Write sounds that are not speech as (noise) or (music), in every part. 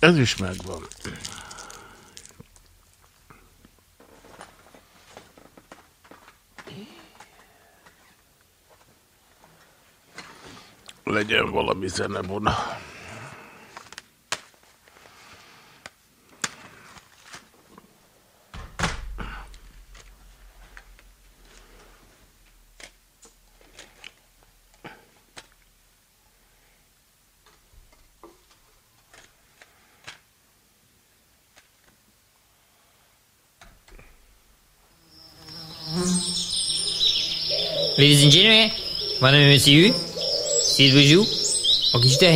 Ez is megvan. Legyen valami zenevona. Ladies and gentlemen, my name is you. Sid with you. I'll get you down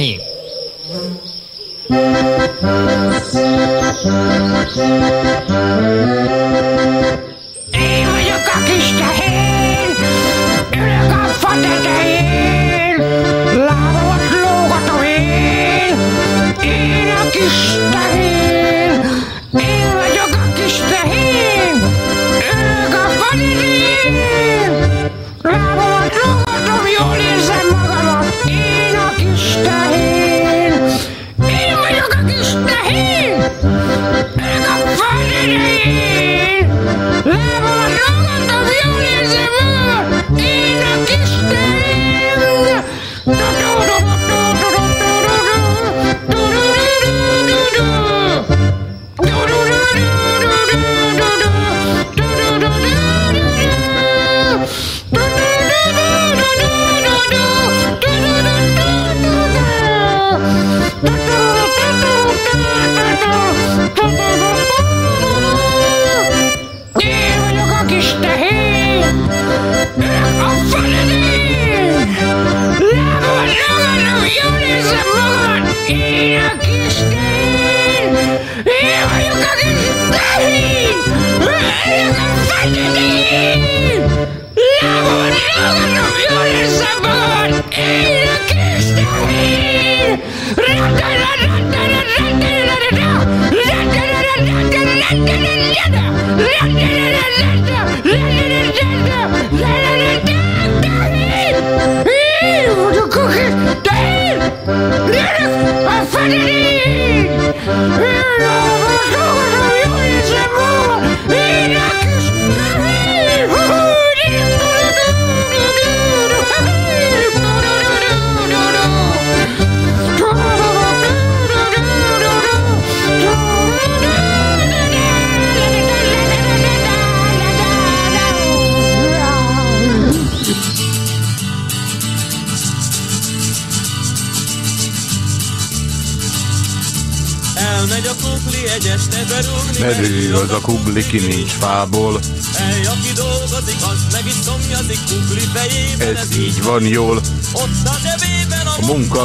here.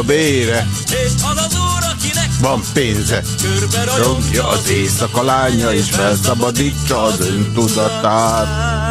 Bére, az az úr, akinek van pénze. körbe az éjszaka lánya, és felszabadítsa az öntudatát.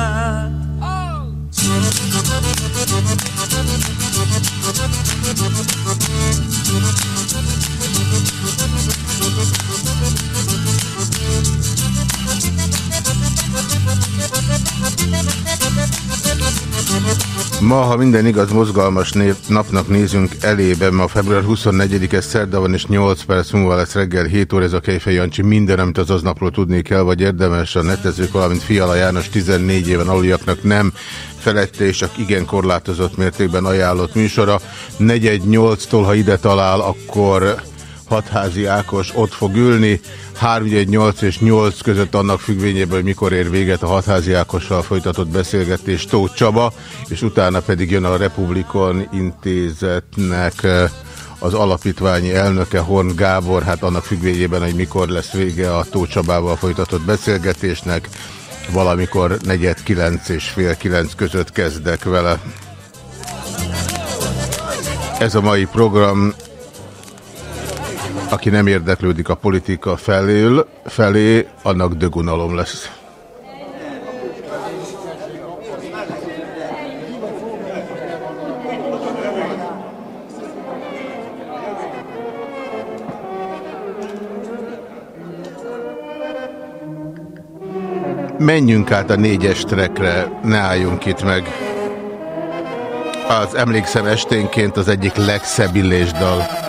Ma, ha minden igaz, mozgalmas nép, napnak nézünk elébe, ma február 24-e szerda van, és 8 perc múlva lesz reggel 7 óra, ez a Kejfej Jancsi. Minden, amit az aznapról tudni kell, vagy érdemes a netezők, valamint Fiala János 14 éven aluljaknak nem felette, és csak igen korlátozott mértékben ajánlott műsora. 418-tól, ha ide talál, akkor Hatházi Ákos ott fog ülni, 318 és 8 között annak függvényében, hogy mikor ér véget a Hatházi Ákossal folytatott beszélgetés Tóth Csaba, és utána pedig jön a Republikon intézetnek eh, az alapítványi elnöke Horn Gábor, hát annak függvényében, hogy mikor lesz vége a Tóth Csabával folytatott beszélgetésnek, valamikor negyed kilenc és fél kilenc között kezdek vele. Ez a mai program aki nem érdeklődik a politika felől, felé, annak dögunalom lesz. Menjünk át a négyes trekre, ne álljunk itt meg. Az emlékszem esténként az egyik legszebb illésdal.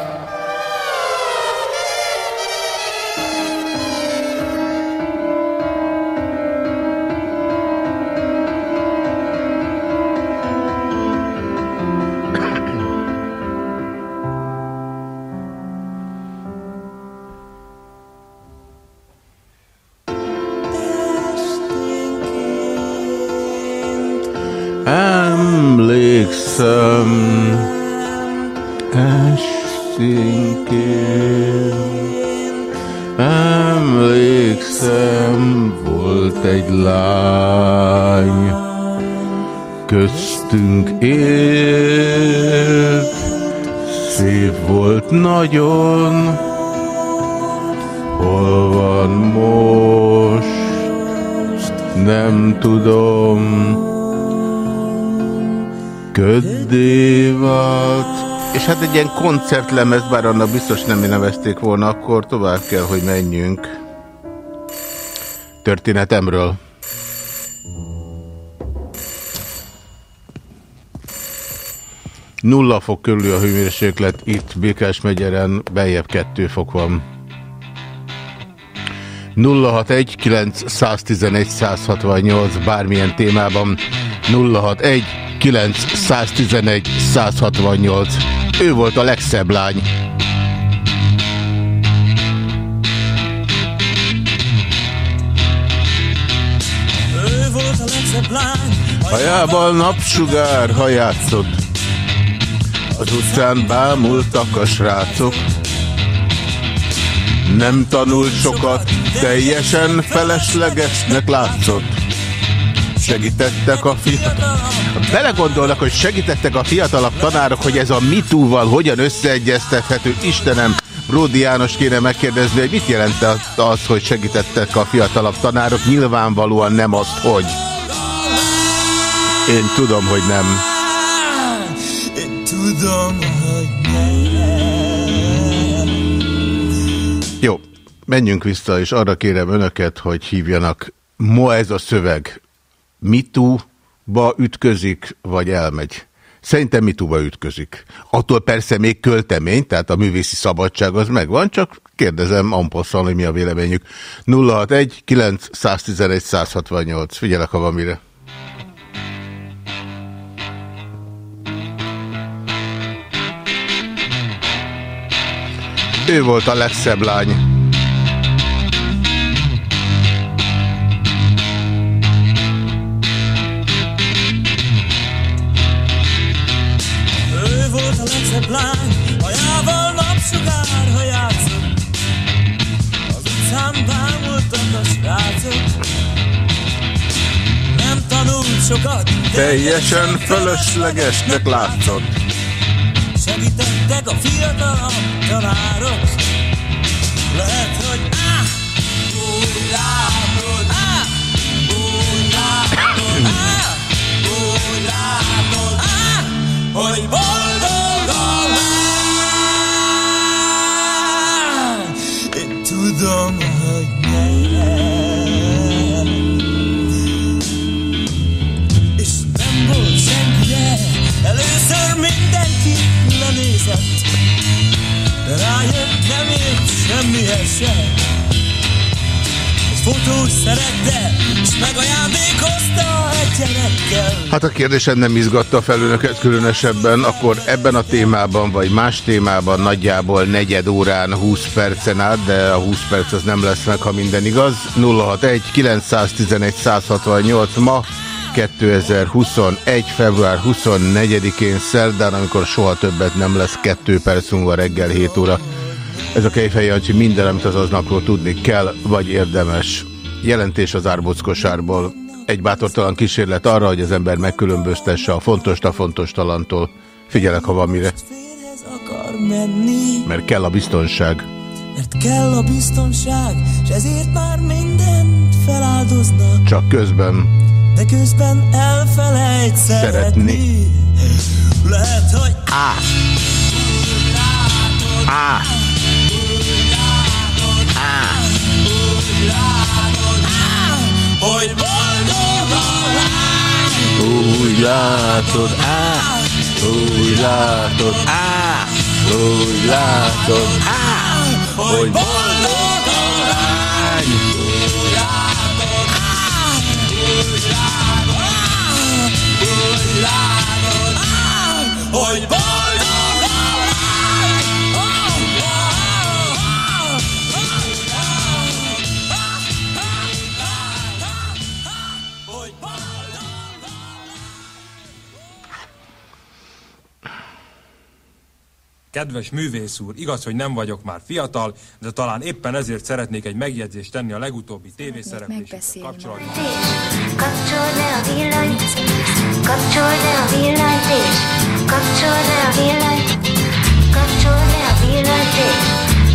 Egy ilyen koncertlemez, bár annak biztos nem nevezték volna, akkor tovább kell, hogy menjünk. Történetemről. Nulla fok körül a hőmérséklet, itt Békás megyeren beljebb 2 fok van. 061 911 168 bármilyen témában 061 911 168. Ő volt a legszebb lány. Ő volt a legszebb lány, Hajában napsugár, ha játszott. Az utcán bámultak a srácok. Nem tanult sokat, teljesen feleslegesnek látszott. Segítettek a fiatalok. Belegondolnak, hogy segítettek a fiatalabb tanárok, hogy ez a mitúval hogyan összeegyeztethető. Istenem, Bródi János kéne megkérdezni, hogy mit jelent az, hogy segítettek a fiatalabb tanárok. Nyilvánvalóan nem azt, hogy. Én tudom, hogy nem. én tudom, hogy Jó, menjünk vissza, és arra kérem önöket, hogy hívjanak. Ma ez a szöveg mitúba ütközik, vagy elmegy? Szerintem mitúba ütközik. Attól persze még költemény, tehát a művészi szabadság az megvan, csak kérdezem Amposszal, hogy mi a véleményük. 061 911 168. Figyelek, ha van mire. Ő volt a legszebb lány. Napsugár, ha játszott. Az utcán bámultak a srácok. Nem tanult sokat, Teljesen fölöslegesnek látszott. Segítettek a fiatalabb tanárok. Lehet, Hát a kérdésem nem izgatta fel önöket különösebben, akkor ebben a témában, vagy más témában nagyjából negyed órán 20 percen át, de a 20 perc az nem lesz meg, ha minden igaz. 061 911 168 ma 2021. február 24-én szerdán, amikor soha többet nem lesz 2 perc múlva reggel 7 óra. Ez a Kejfej Jancsi minden, amit az aznapról tudni kell, vagy érdemes. Jelentés az árbockosárból. Egy bátortalan kísérlet arra, hogy az ember megkülönböztesse a fontos a fontos talantól. Figyelek, ha van mire. Mert kell a biztonság. mert kell a biztonság, és ezért már mindent feláldoznak. Csak közben De közben elfelejt szeretni. Szeretni. Lehet, hogy Á! Á! hogy boldog a lány. Úgy látod, á! Úgy látod, á! Úgy látod, á! Hogy Boldog a lány. Hogy boldog Kedves művész úr, igaz, hogy nem vagyok már fiatal, de talán éppen ezért szeretnék egy megjegyzést tenni a legutóbbi tévészereplésekkel kapcsolatban. Kapcsold le a villanyt, kapcsold le a villanyt, és kapcsold le a villanyt, kapcsold le a villanyt, és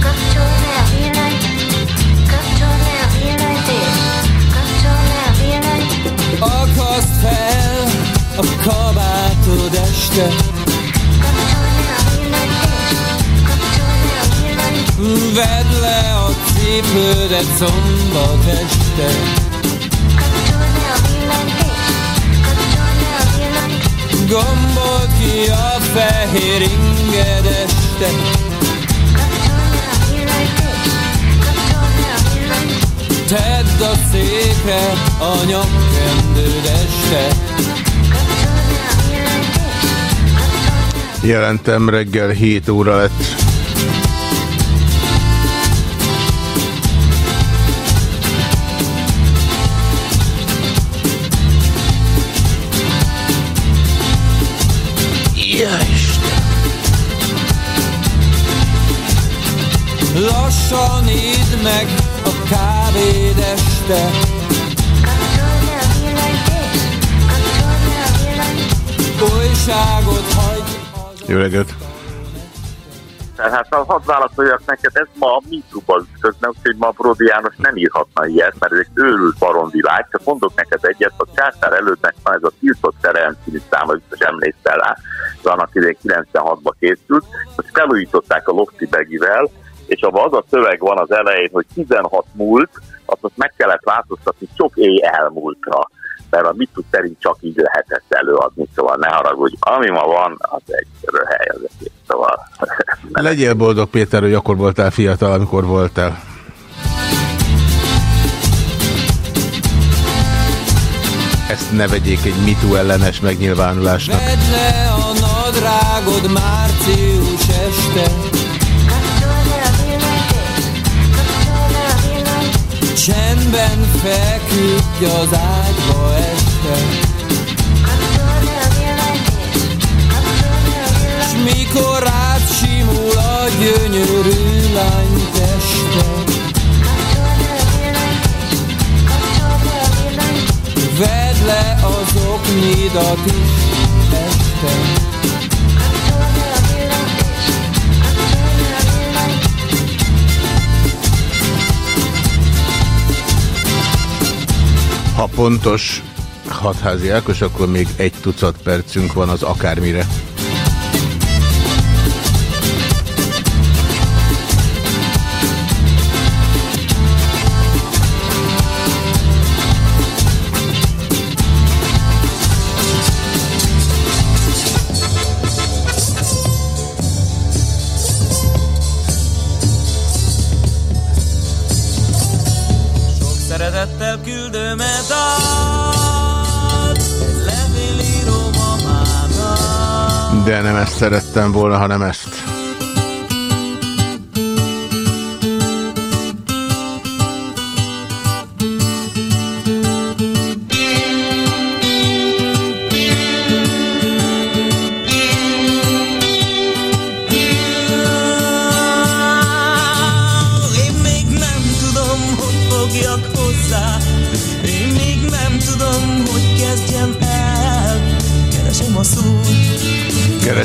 kapcsold le a villanyt, kapcsold le a villanyt, és kapcsold le a villanyt. Akaszt fel a kabátod este Vedd le a cipődet szombat este a villanyt. Gombolt ki a fehér inged este. Tedd a székre a nyakkendőd este Jelentem reggel 7 óra lett. Lassan idd meg a kávéd este. Újságot hagyd Jó reggelt! Tehát ha hadd válaszoljak neked, ez ma a MeToo-ban ütközne, úgyhogy ma Brody János nem írhatna ilyet, mert ez egy őrült baromvilág. Csak mondok neked egyet, a Császár elődnek van ez a tiltott szerelem című száma, biztos emlékszel rá, az annak idején 96-ba készült, most felújították a Lofti Begivel, és abban az a szöveg van az elején, hogy 16 múlt, azt meg kellett változtatni sok éj elmúltra mert a mitu szerint csak így lehetett előadni, szóval ne haragudj. Ami ma van, az egy röhely az egész, szóval (laughs) Legyél boldog, Péter, hogy akkor voltál fiatal, amikor voltál. Ezt ne vegyék egy mitu ellenes megnyilvánulásnak. Vedd le a nadrágod március este Csendben feküdj az ágyba este. S mikor rád simul a gyönyörű lány teste. Vedd le az oknidat is este Ha pontos hatházi Ákos, akkor még egy tucat percünk van az akármire. Szerettem volna, hanem ezt.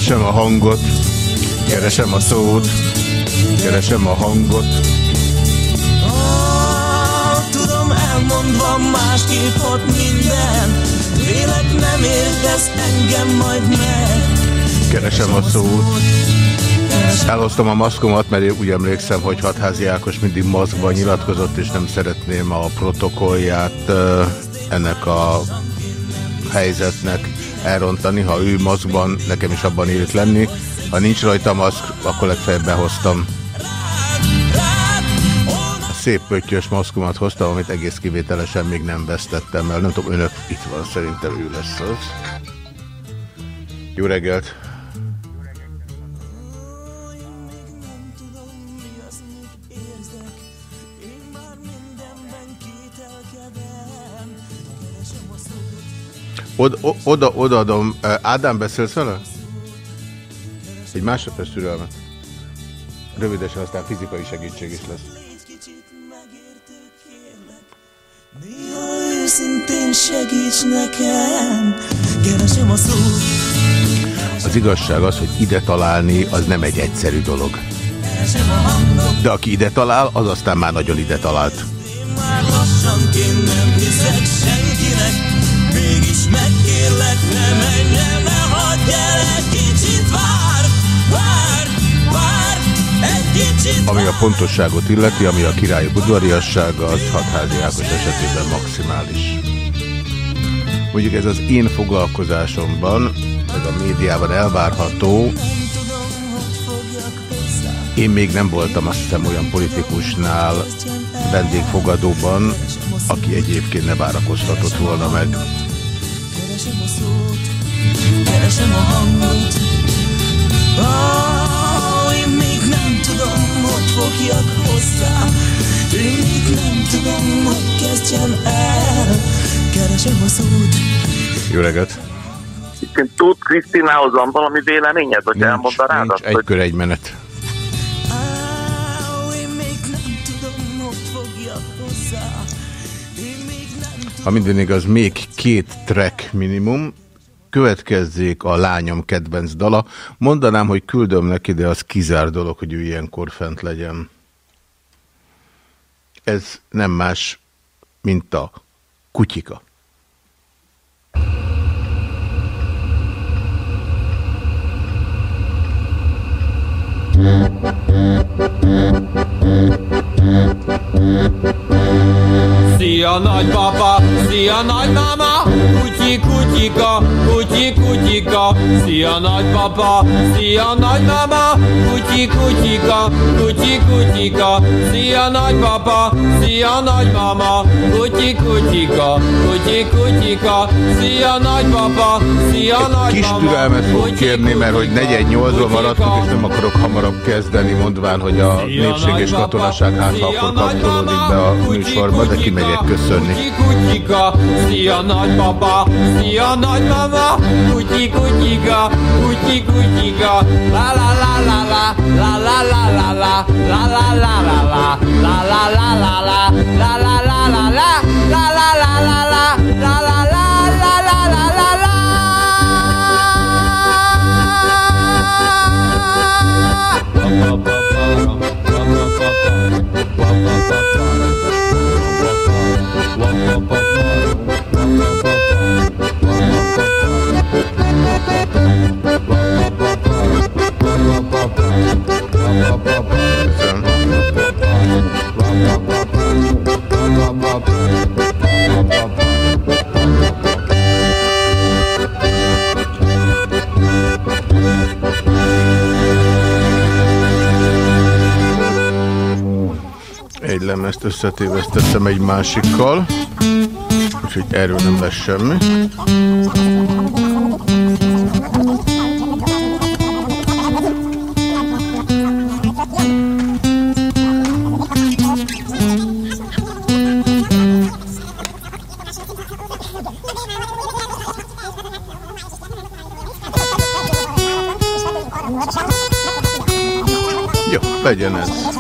Keresem a hangot, keresem a szót, keresem a hangot. Ah, Tudom, elmondva másképp hat minden. Vélek nem értesz engem majd meg. Keresem a szót. Elhoztam a maszkomat, mert én úgy emlékszem, hogy Hatházi Ákos mindig maszkban nyilatkozott, és nem szeretném a protokollját ö, ennek a helyzetnek elrontani. Ha ő maszkban, nekem is abban élt lenni. Ha nincs rajta maszk, akkor legfeljebb behoztam. A szép pöttyös maszkomat hoztam, amit egész kivételesen még nem vesztettem el. Nem tudom, önök itt van, szerintem ő lesz az. Jó reggelt! Oda, odaadom. Ádám, beszélsz vele? Egy másodperc türelmet. Rövidesen aztán fizikai segítség is lesz. Néha segíts nekem, keresem a szót. Az igazság az, hogy ide találni, az nem egy egyszerű dolog. De aki ide talál, az aztán már nagyon ide talált. Már lassanként nem hiszek senkinek, megkérlek, ne menj el, ne hagyj el, egy kicsit vár, vár, vár, egy kicsit Ami a pontosságot illeti, ami a király udvariassága, az hatházi Ákos esetében maximális. Mondjuk ez az én foglalkozásomban, meg a médiában elvárható, én még nem voltam azt hiszem olyan politikusnál vendégfogadóban, aki egyébként ne várakoztatott volna meg. Keresem a szót, keresem a hangot. Oh, én még nem tudom, hogy fogjak hozzá. Én még nem tudom, hogy kezdjem el. Keresem a szót. Jó reggelt! Tud Krisztinához van valami véleményed, hogy elmondta rád nincs egy hogy kör egy menet. Ha minden igaz, még két track minimum, következzék a lányom kedvenc dala. Mondanám, hogy küldöm neki, de az kizár dolog, hogy ő ilyenkor fent legyen. Ez nem más, mint a kutyika. Szia nagypapa, szia nagymama, kutyi kutyika, kutyi kutyika. Szia nagypapa, szia nagymama, kutyi kutyika, kutyi kutyika. Szia nagypapa, szia nagymama, kutyi kutyika, kutyi kutyika. Szia nagypapa, szia nagymama. Kis türelmet fog kérni, mert hogy kutyika, 4-8-ban maradtunk, és nem akarok hamarabb kezdeni, mondván, hogy a népség és katonaság hát akkor kapcsolódik be a műsorba, de kimegyek köszönni. Kutyi kutyika, szia nagypapa, szia nagymama, kutyi kutyika, kutyi kutyika, la la la la la, la la la la la, la la la la la, la la la la la, la la la la la, la la la la la, la la la la la la la Egy lemezt összetévesztettem egy másikkal, úgyhogy erről nem lesz semmi. Jó, legyen ez.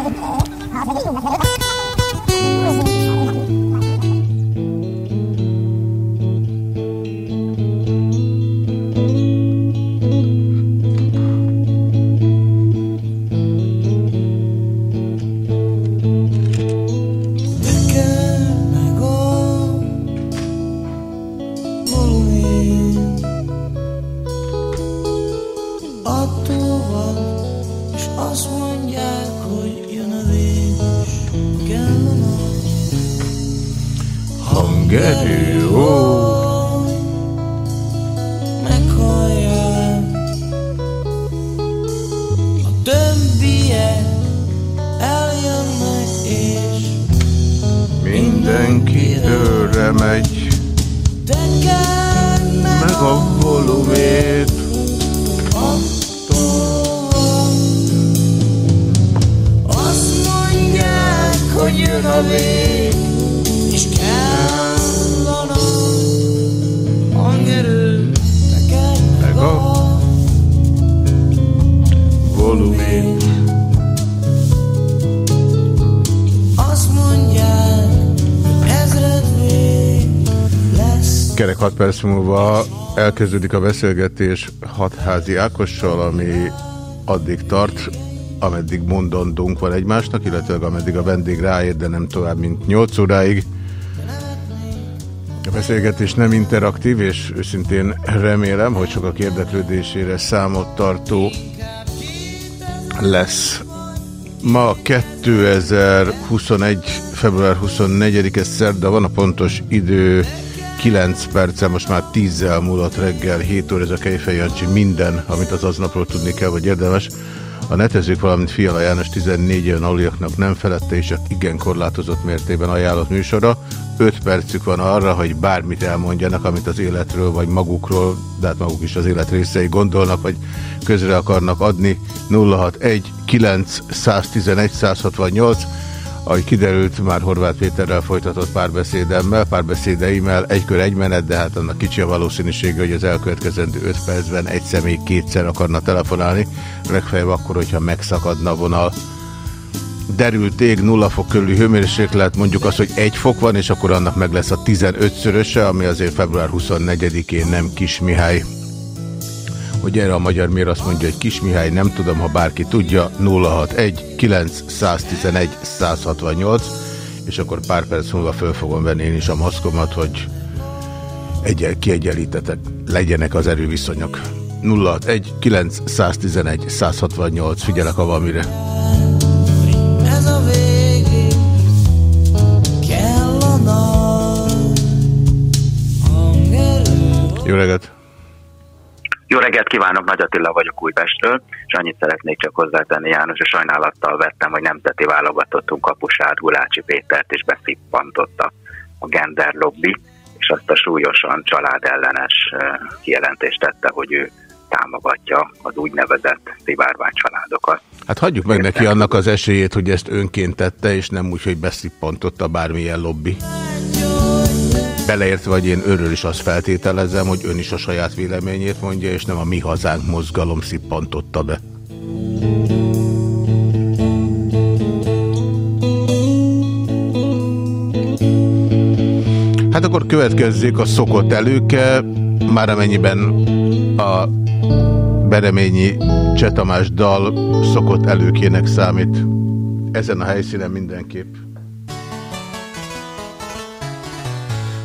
Múlva elkezdődik a beszélgetés hatházi Ákossal, ami addig tart, ameddig mondandónk van egymásnak, illetve ameddig a vendég ráér, de nem tovább, mint 8 óráig. A beszélgetés nem interaktív, és őszintén remélem, hogy sokak érdeklődésére számot tartó lesz. Ma 2021. február 24-e szerda van, a pontos idő 9 perce, most már 10 múlott reggel, 7 óra ez a Kejfej Jancsi, minden, amit az aznapról tudni kell, vagy érdemes. A netezők, valamint Fiala János 14 éven aluliaknak nem felette, és igen korlátozott mértében ajánlott műsora. 5 percük van arra, hogy bármit elmondjanak, amit az életről, vagy magukról, de hát maguk is az élet részei gondolnak, vagy közre akarnak adni. 061 9 111 168 ahogy kiderült, már Horváth Péterrel folytatott párbeszédemmel, párbeszédeimmel, egy kör egy menet, de hát annak kicsi a valószínűsége, hogy az elkövetkezendő 5 percben egy személy kétszer akarna telefonálni, legfeljebb akkor, hogyha megszakadna vonal. Derült ég, nulla fok körüli hőmérséklet, mondjuk az, hogy egy fok van, és akkor annak meg lesz a 15-szöröse, ami azért február 24-én nem Kis Mihály hogy erre a magyar miért azt mondja, hogy Kis Mihály, nem tudom, ha bárki tudja, 061 911 168, és akkor pár perc múlva föl fogom venni én is a maszkomat, hogy egyel kiegyenlítetek, legyenek az erőviszonyok. 061 911 168, figyelek a valamire. Jó reggelt! Jó reggelt kívánok, Nagy Attila vagyok Újpestről, és annyit szeretnék csak hozzátenni, János, és sajnálattal vettem, hogy nemzeti válogatottunk kapusát Gulácsi Pétert, és beszippantotta a gender lobby, és azt a súlyosan családellenes kijelentést tette, hogy ő támogatja az úgynevezett szivárvány családokat. Hát hagyjuk meg neki annak az esélyét, hogy ezt önként tette, és nem úgy, hogy beszippantotta bármilyen lobby. Beleértve, vagy én őről is azt feltételezem, hogy ön is a saját véleményét mondja, és nem a Mi Hazánk mozgalom szippantotta be. Hát akkor következzék a szokott előke, már amennyiben a Bereményi Csetamás dal szokott előkének számít. Ezen a helyszínen mindenképp.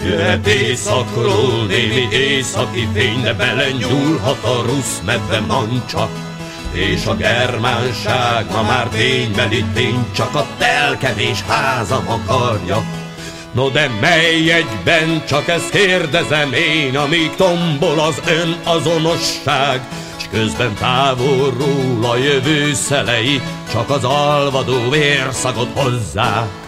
Jöhet éjszakról némi északi fény, de belenyúlhat a rusz medve mancsa. És a germánság ma már ténybeli tény, csak a telkevés háza akarja. No de mely egyben, csak ezt kérdezem én, amíg tombol az ön azonosság, s közben távolról a jövő szelei, csak az alvadó vérszagot hozzák.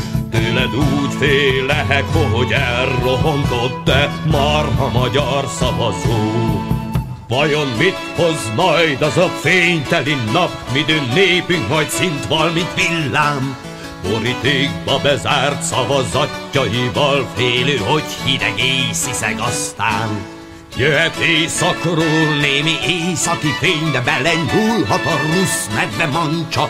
Tőled úgy félek, hogy elrohontott te marha magyar szavazó. Vajon mit hoz majd az a fényteli nap, midőn népünk majd szint val, villám? Borítékba bezárt szavazatjaival félő, hogy hideg észiszeg aztán. Jöhet éjszakról némi északi fény, de belenyúlhat a rusz medve mancsa,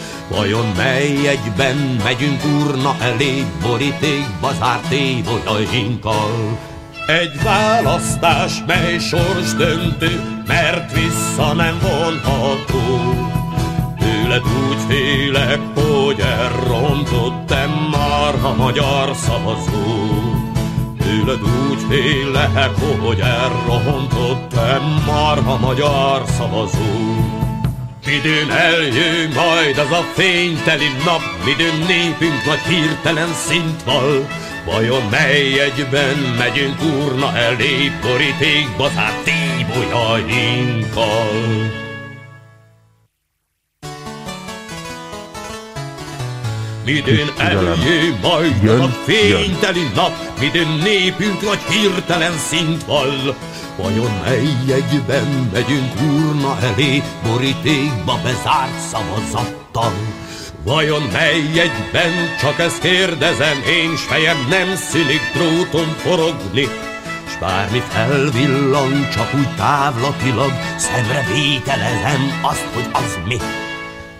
Vajon mely egyben megyünk urna elé, borítékba zárt évolyainkkal? Egy választás, mely sors döntő, mert vissza nem vonható. Tőled úgy félek, hogy elrontottam már a magyar szavazó. Tőled úgy félek, hogy elrontottam már a magyar szavazó. Midőn eljön majd az a fényteli nap, midőn népünk nagy hirtelen szint val. Vajon mely egyben megyünk urna elé, borítékba zárt tíbolyainkkal? Midőn eljön majd az a fényteli nap, midőn népünk nagy hirtelen szint val. Vajon mely egyben megyünk urna elé, borítékba bezárt szavazattal? Vajon mely egyben, csak ezt kérdezem, én s fejem nem szülik dróton forogni, s bármi felvillan, csak úgy távlatilag, szemre vételezem azt, hogy az mi.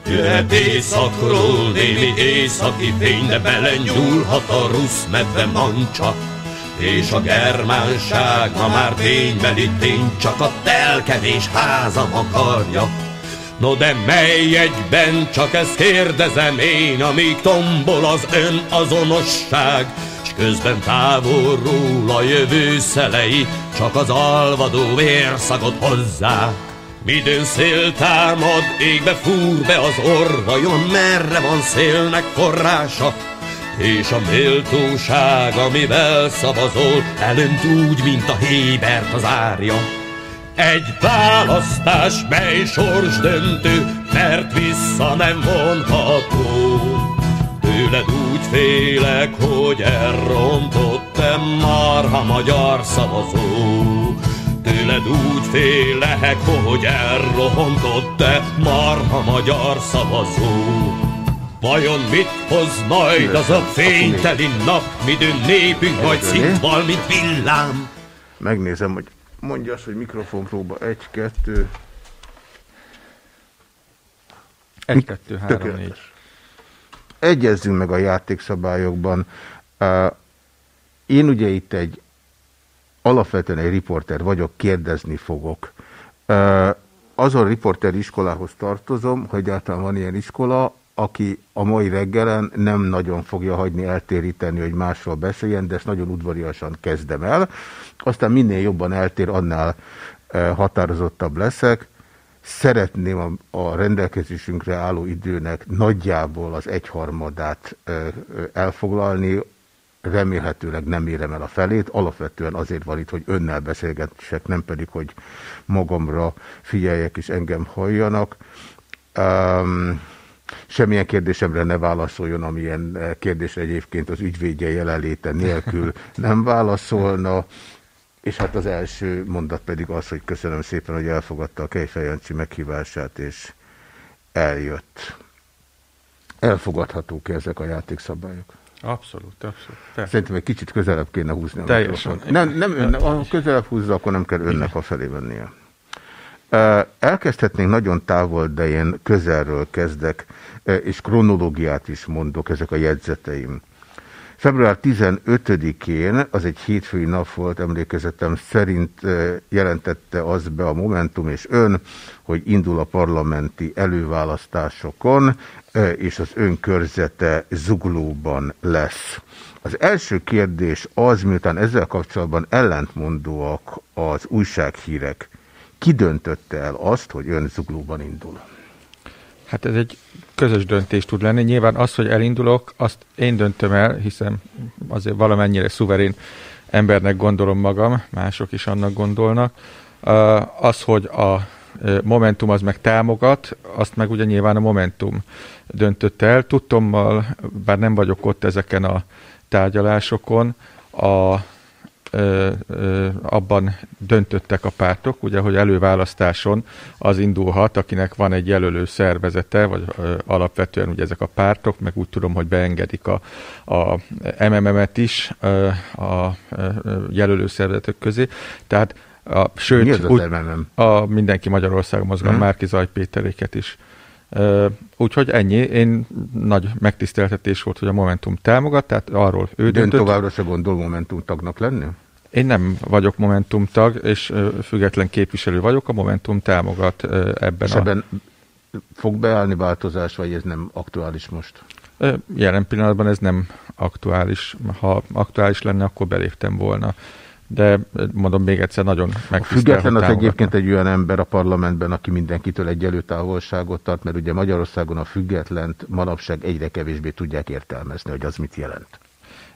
Jöhet éjszakról némi északi fény, de belenyúlhat a rusz medve mancsa, és a germánság ma már ténybeli tény, csak a telkevés házam akarja. No de mely egyben, csak ezt kérdezem én, amíg tombol az ön azonosság, s közben távolról a jövő szelei, csak az alvadó vérszagot hozzá. Midőn szél támad, égbe fúr be az orr, vajon merre van szélnek forrása? És a méltóság, amivel szavazol, elönt úgy, mint a hébert az árja. Egy választás, mely sors döntő, mert vissza nem vonható. Tőled úgy félek, hogy elrontottam már a magyar szavazó. Tőled úgy félek, hogy elrohontott-e marha magyar szavazó. Vajon mit hoz majd az a fényteli nap, midőn népünk majd szintval, mint villám? Megnézem, hogy mondja azt, hogy mikrofonpróba egy, kettő. Egy, kettő, három, négy. Egyezzünk meg a játékszabályokban. Én ugye itt egy alapvetően egy riporter vagyok, kérdezni fogok. Azon riporter iskolához tartozom, hogy egyáltalán van ilyen iskola, aki a mai reggelen nem nagyon fogja hagyni eltéríteni, hogy másról beszéljen, de ezt nagyon udvariasan kezdem el. Aztán minél jobban eltér, annál határozottabb leszek. Szeretném a, rendelkezésünkre álló időnek nagyjából az egyharmadát elfoglalni, remélhetőleg nem érem el a felét, alapvetően azért van itt, hogy önnel beszélgessek, nem pedig, hogy magamra figyeljek és engem halljanak. Um, semmilyen kérdésemre ne válaszoljon, amilyen kérdésre egyébként az ügyvédje jelenléte nélkül (laughs) nem válaszolna. És hát az első mondat pedig az, hogy köszönöm szépen, hogy elfogadta a Kejfej Jancsi meghívását, és eljött. Elfogadhatók -e ezek a játékszabályok? Abszolút, abszolút. Persze. Szerintem egy kicsit közelebb kéne húzni. Teljesen. Nem, nem ön, ha közelebb húzza, akkor nem kell önnek a felé vennie. Elkezdhetnénk nagyon távol, de én közelről kezdek, és kronológiát is mondok, ezek a jegyzeteim. Február 15-én, az egy hétfői nap volt, emlékezetem szerint jelentette az be a Momentum és ön, hogy indul a parlamenti előválasztásokon, és az önkörzete zuglóban lesz. Az első kérdés az, miután ezzel kapcsolatban ellentmondóak az újsághírek, ki döntötte el azt, hogy ön zuglóban indul? Hát ez egy közös döntés tud lenni. Nyilván az, hogy elindulok, azt én döntöm el, hiszen azért valamennyire szuverén embernek gondolom magam, mások is annak gondolnak. Az, hogy a Momentum az meg támogat, azt meg ugye nyilván a Momentum döntött el. Tudtommal, bár nem vagyok ott ezeken a tárgyalásokon, a ö, ö, abban döntöttek a pártok, ugye, hogy előválasztáson az indulhat, akinek van egy jelölő szervezete, vagy ö, alapvetően ugye ezek a pártok, meg úgy tudom, hogy beengedik a, a MMM-et is ö, a ö, jelölő szervezetek közé. Tehát a, sőt, Mi az úgy, MMM? a Mindenki Magyarország mozgalom, hmm. Márki Zaj Péteréket is Úgyhogy ennyi. Én nagy megtiszteltetés volt, hogy a Momentum támogat, tehát arról ő De döntött. továbbra se gondol Momentum tagnak lenni? Én nem vagyok Momentum tag, és független képviselő vagyok, a Momentum támogat ebben és a... ebben fog beállni változás, vagy ez nem aktuális most? Jelen pillanatban ez nem aktuális. Ha aktuális lenne, akkor beléptem volna. De mondom még egyszer, nagyon A független az egyébként egy olyan ember a parlamentben, aki mindenkitől egyelő távolságot tart, mert ugye Magyarországon a függetlent manapság egyre kevésbé tudják értelmezni, hogy az mit jelent.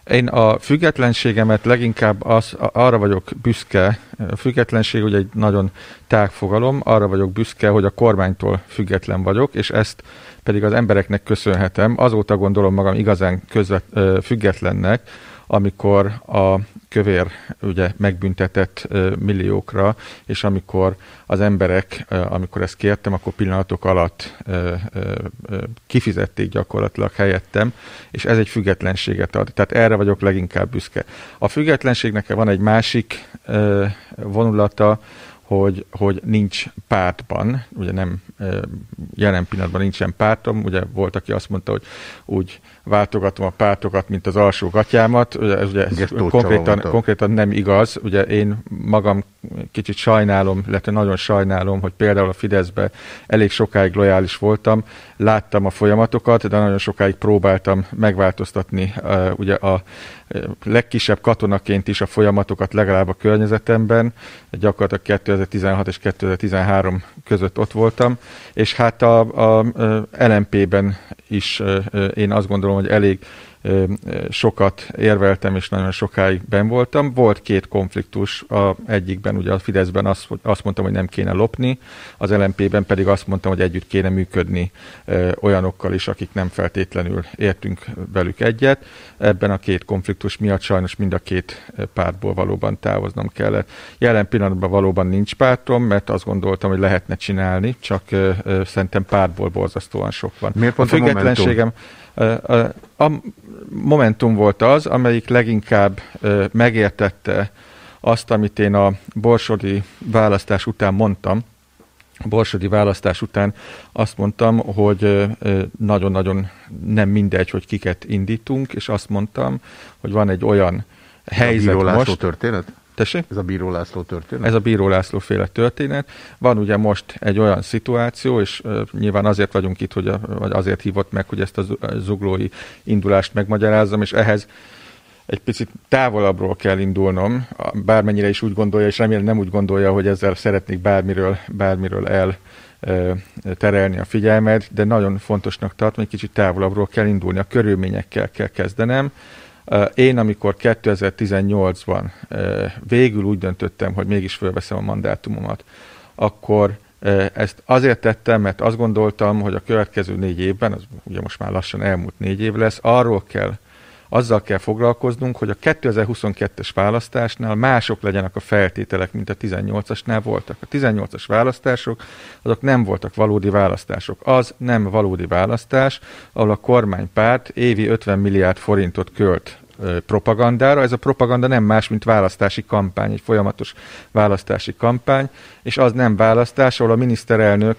Én a függetlenségemet leginkább az, arra vagyok büszke, a függetlenség ugye egy nagyon tág fogalom, arra vagyok büszke, hogy a kormánytól független vagyok, és ezt pedig az embereknek köszönhetem. Azóta gondolom magam igazán közvet, függetlennek, amikor a kövér ugye megbüntetett milliókra, és amikor az emberek, amikor ezt kértem, akkor pillanatok alatt kifizették gyakorlatilag helyettem, és ez egy függetlenséget ad. Tehát erre vagyok leginkább büszke. A függetlenségnek van egy másik vonulata, hogy, hogy nincs pártban, ugye nem jelen pillanatban nincsen pártom, ugye volt, aki azt mondta, hogy úgy váltogatom a pártokat, mint az alsó gatyámat, ugye ez ugye ez konkrétan, konkrétan nem igaz, ugye én magam kicsit sajnálom, illetve nagyon sajnálom, hogy például a Fideszbe elég sokáig lojális voltam, láttam a folyamatokat, de nagyon sokáig próbáltam megváltoztatni uh, ugye a legkisebb katonaként is a folyamatokat legalább a környezetemben, gyakorlatilag 2016 és 2013 között ott voltam, és hát a, a, a LMP-ben is én azt gondolom, hogy elég sokat érveltem, és nagyon sokáig ben voltam. Volt két konfliktus, a egyikben ugye a Fideszben azt, azt mondtam, hogy nem kéne lopni, az LMP-ben pedig azt mondtam, hogy együtt kéne működni olyanokkal is, akik nem feltétlenül értünk velük egyet. Ebben a két konfliktus miatt sajnos mind a két pártból valóban távoznom kellett. Jelen pillanatban valóban nincs pártom, mert azt gondoltam, hogy lehetne csinálni, csak szerintem pártból borzasztóan sok van. Miért pont a függetlenségem a Momentum volt az, amelyik leginkább megértette azt, amit én a borsodi választás után mondtam. A borsodi választás után azt mondtam, hogy nagyon-nagyon nem mindegy, hogy kiket indítunk, és azt mondtam, hogy van egy olyan helyzet most... történet? Tessék? Ez a Bíró László történet? Ez a Bíró László féle történet. Van ugye most egy olyan szituáció, és uh, nyilván azért vagyunk itt, hogy a, vagy azért hívott meg, hogy ezt a zuglói indulást megmagyarázzam, és ehhez egy picit távolabbról kell indulnom, bármennyire is úgy gondolja, és remélem nem úgy gondolja, hogy ezzel szeretnék bármiről, bármiről el terelni a figyelmet, de nagyon fontosnak tartom, hogy kicsit távolabbról kell indulni. A körülményekkel kell kezdenem, én, amikor 2018-ban végül úgy döntöttem, hogy mégis fölveszem a mandátumomat, akkor ezt azért tettem, mert azt gondoltam, hogy a következő négy évben, az ugye most már lassan elmúlt négy év lesz, arról kell azzal kell foglalkoznunk, hogy a 2022-es választásnál mások legyenek a feltételek, mint a 18-asnál voltak. A 18-as választások azok nem voltak valódi választások. Az nem valódi választás, ahol a kormánypárt évi 50 milliárd forintot költ propagandára. Ez a propaganda nem más, mint választási kampány, egy folyamatos választási kampány, és az nem választás, ahol a miniszterelnök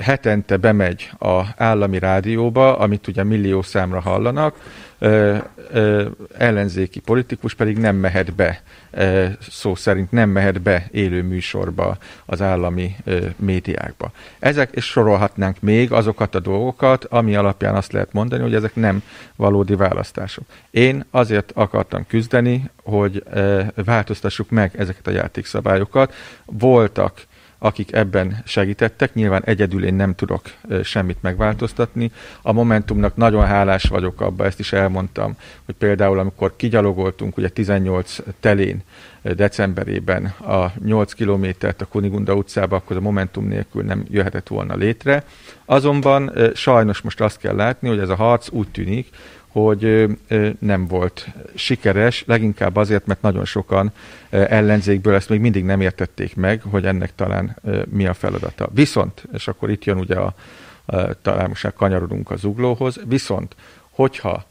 hetente bemegy a állami rádióba, amit ugye millió számra hallanak, ö, ö, ellenzéki politikus pedig nem mehet be, ö, szó szerint nem mehet be élő műsorba az állami ö, médiákba. Ezek, és sorolhatnánk még azokat a dolgokat, ami alapján azt lehet mondani, hogy ezek nem valódi választások. Én azért akartam küzdeni, hogy ö, változtassuk meg ezeket a játékszabályokat. Voltak akik ebben segítettek. Nyilván egyedül én nem tudok semmit megváltoztatni. A Momentumnak nagyon hálás vagyok abba, ezt is elmondtam, hogy például amikor kigyalogoltunk ugye 18 telén decemberében a 8 kilométert a Kunigunda utcába, akkor a Momentum nélkül nem jöhetett volna létre. Azonban sajnos most azt kell látni, hogy ez a harc úgy tűnik, hogy nem volt sikeres, leginkább azért, mert nagyon sokan ellenzékből ezt még mindig nem értették meg, hogy ennek talán mi a feladata. Viszont, és akkor itt jön ugye a, talán most már kanyarodunk az uglóhoz, viszont, hogyha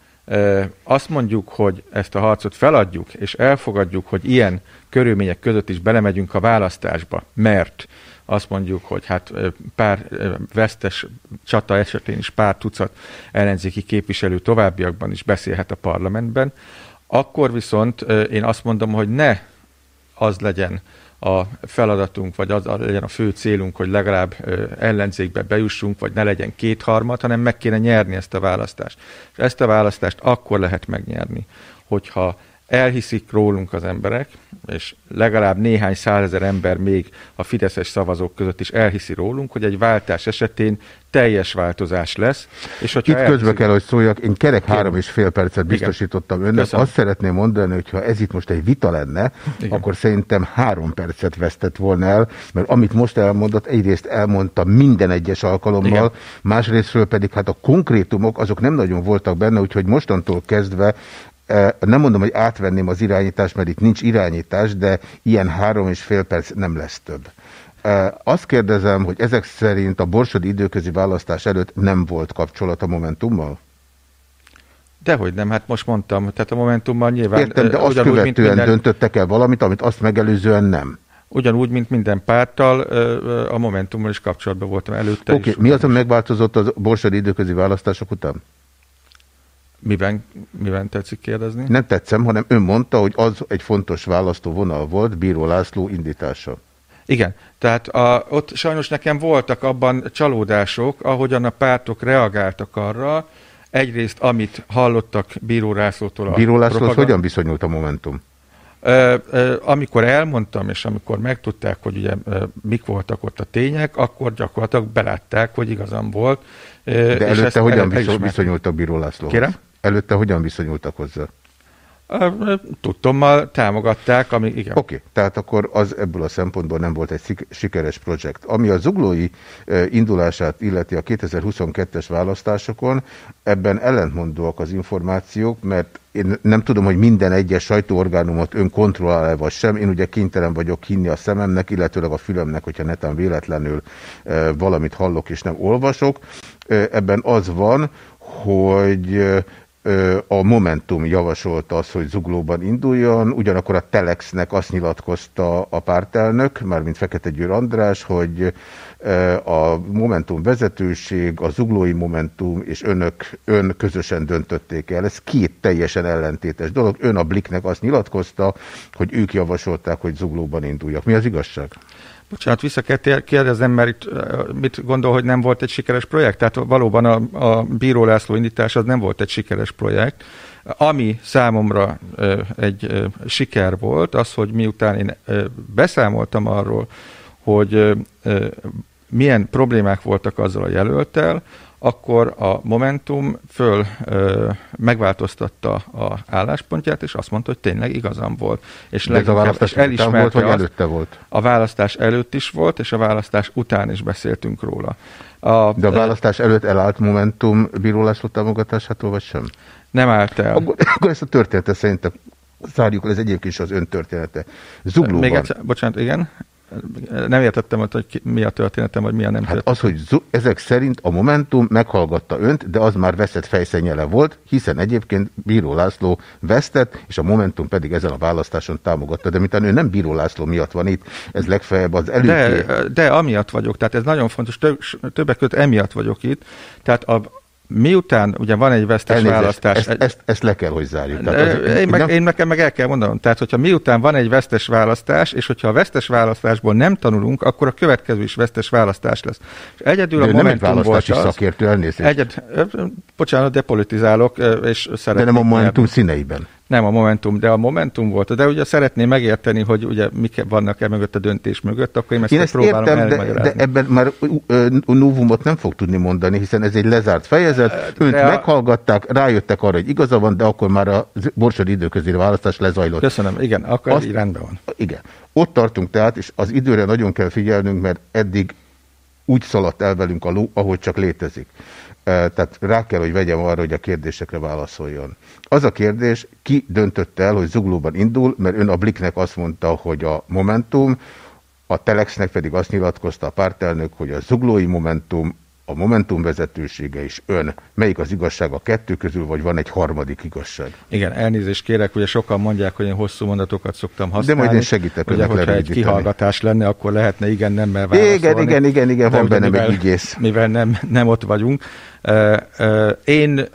azt mondjuk, hogy ezt a harcot feladjuk, és elfogadjuk, hogy ilyen körülmények között is belemegyünk a választásba, mert azt mondjuk, hogy hát pár vesztes csata esetén is pár tucat ellenzéki képviselő továbbiakban is beszélhet a parlamentben, akkor viszont én azt mondom, hogy ne az legyen a feladatunk, vagy az legyen a fő célunk, hogy legalább ellenzékbe bejussunk, vagy ne legyen kétharmad, hanem meg kéne nyerni ezt a választást. És ezt a választást akkor lehet megnyerni, hogyha elhiszik rólunk az emberek, és legalább néhány százezer ember még a fideszes szavazók között is elhiszi rólunk, hogy egy váltás esetén teljes változás lesz. És hogyha Itt közbe kell, hogy szóljak, én kerek három és fél percet Igen. biztosítottam önnek. Köszönöm. Azt szeretném mondani, hogy ha ez itt most egy vita lenne, Igen. akkor szerintem három percet vesztett volna el, mert amit most elmondott, egyrészt elmondta minden egyes alkalommal, Igen. másrésztről pedig hát a konkrétumok azok nem nagyon voltak benne, úgyhogy mostantól kezdve nem mondom, hogy átvenném az irányítást, mert itt nincs irányítás, de ilyen három és fél perc nem lesz több. Eh, Azt kérdezem, hogy ezek szerint a borsodi időközi választás előtt nem volt kapcsolat a Momentummal? Dehogy nem, hát most mondtam, tehát a Momentummal nyilván... Értem, de ö, azt ugyanúgy, követően minden- döntöttek el valamit, amit azt megelőzően nem. Ugyanúgy, mint minden párttal, a Momentummal is kapcsolatban voltam előtte Oké, okay. mi az, ami megváltozott a borsodi időközi választások után? Miben, miben tetszik kérdezni? Nem tetszem, hanem ön mondta, hogy az egy fontos választóvonal volt, Bíró László indítása. Igen, tehát a, ott sajnos nekem voltak abban csalódások, ahogyan a pártok reagáltak arra, egyrészt amit hallottak Bíró Lászlótól a Bíró Lászlóhoz hogyan viszonyult a Momentum? Ö, ö, amikor elmondtam, és amikor megtudták, hogy ugye ö, mik voltak ott a tények, akkor gyakorlatilag belátták, hogy igazam volt. De előtte hogyan viszonyultak Bíró Lászlóhoz? Kérem? Előtte hogyan viszonyultak hozzá? Tudtommal támogatták, ami igen. Oké, okay, tehát akkor az ebből a szempontból nem volt egy sikeres projekt. Ami a zuglói indulását illeti a 2022-es választásokon, ebben ellentmondóak az információk, mert én nem tudom, hogy minden egyes sajtóorgánumot ön kontrollál-e vagy sem. Én ugye kénytelen vagyok hinni a szememnek, illetőleg a fülemnek, hogyha netán véletlenül valamit hallok és nem olvasok. Ebben az van, hogy a Momentum javasolta azt, hogy Zuglóban induljon, ugyanakkor a Telexnek azt nyilatkozta a pártelnök, mármint Fekete Győr András, hogy a Momentum vezetőség, a Zuglói Momentum és önök, ön közösen döntötték el. Ez két teljesen ellentétes dolog. Ön a Bliknek azt nyilatkozta, hogy ők javasolták, hogy Zuglóban induljak. Mi az igazság? Bocsánat, vissza kell kérdeznem, mert itt mit gondol, hogy nem volt egy sikeres projekt? Tehát valóban a, a Bíró László indítás az nem volt egy sikeres projekt. Ami számomra egy siker volt, az, hogy miután én beszámoltam arról, hogy milyen problémák voltak azzal a jelöltel, akkor a Momentum föl ö, megváltoztatta a álláspontját, és azt mondta, hogy tényleg igazam volt. És De ez a választás után volt, vagy előtte volt? a választás előtt is volt, és a választás után is beszéltünk róla. A, De a választás előtt elállt Momentum Bíró László támogatásától, vagy sem? Nem állt el. Akkor, akkor ezt a történetet szerintem zárjuk le, ez egyébként is az ön története. Zuglóban. Még egyszer, bocsánat, igen. Nem értettem, hogy mi a történetem, vagy mi a nem Hát az, hogy ezek szerint a Momentum meghallgatta önt, de az már veszett fejszennyele volt, hiszen egyébként Bíró László vesztett, és a Momentum pedig ezen a választáson támogatta. De mintán ő nem Bíró László miatt van itt, ez legfeljebb az előké. De, de amiatt vagyok, tehát ez nagyon fontos, több, többek között emiatt vagyok itt. Tehát a, miután ugye van egy vesztes Elnézést, választás... ezt, ezt, ezt le kell, hogy zárjuk. Tehát az, én, meg, nem- én nekem meg el kell mondanom. Tehát, hogyha miután van egy vesztes választás, és hogyha a vesztes választásból nem tanulunk, akkor a következő is vesztes választás lesz. És egyedül De a ő nem egy Momentum volt az, szakértő, elnézést. Egyed, bocsánat, depolitizálok, és de szeretnék... nem a Momentum színeiben. Nem a Momentum, de a Momentum volt. De ugye szeretném megérteni, hogy ugye mik vannak e mögött a döntés mögött, akkor én ezt, Én ezt próbálom értem, de, de ebben már novumot nem fog tudni mondani, hiszen ez egy lezárt fejezet. Önt de a- meghallgatták, rájöttek arra, hogy igaza van, de akkor már a borsodi időközi választás lezajlott. Köszönöm, igen, akkor Azt... így rendben van. Igen. Ott tartunk tehát, és az időre nagyon kell figyelnünk, mert eddig úgy szaladt el velünk a ló, ahogy csak létezik. Tehát rá kell, hogy vegyem arra, hogy a kérdésekre válaszoljon. Az a kérdés, ki döntötte el, hogy Zuglóban indul, mert ön a Bliknek azt mondta, hogy a Momentum, a Telexnek pedig azt nyilatkozta a pártelnök, hogy a Zuglói Momentum a Momentum vezetősége és ön. Melyik az igazság a kettő közül, vagy van egy harmadik igazság? Igen, elnézést kérek, ugye sokan mondják, hogy én hosszú mondatokat szoktam használni. De majd én segítek ugye, hogyha egy kihallgatás lenne, akkor lehetne igen, nem mert Igen, igen, igen, igen, van benne egy ügyész. Mivel nem, nem ott vagyunk. Én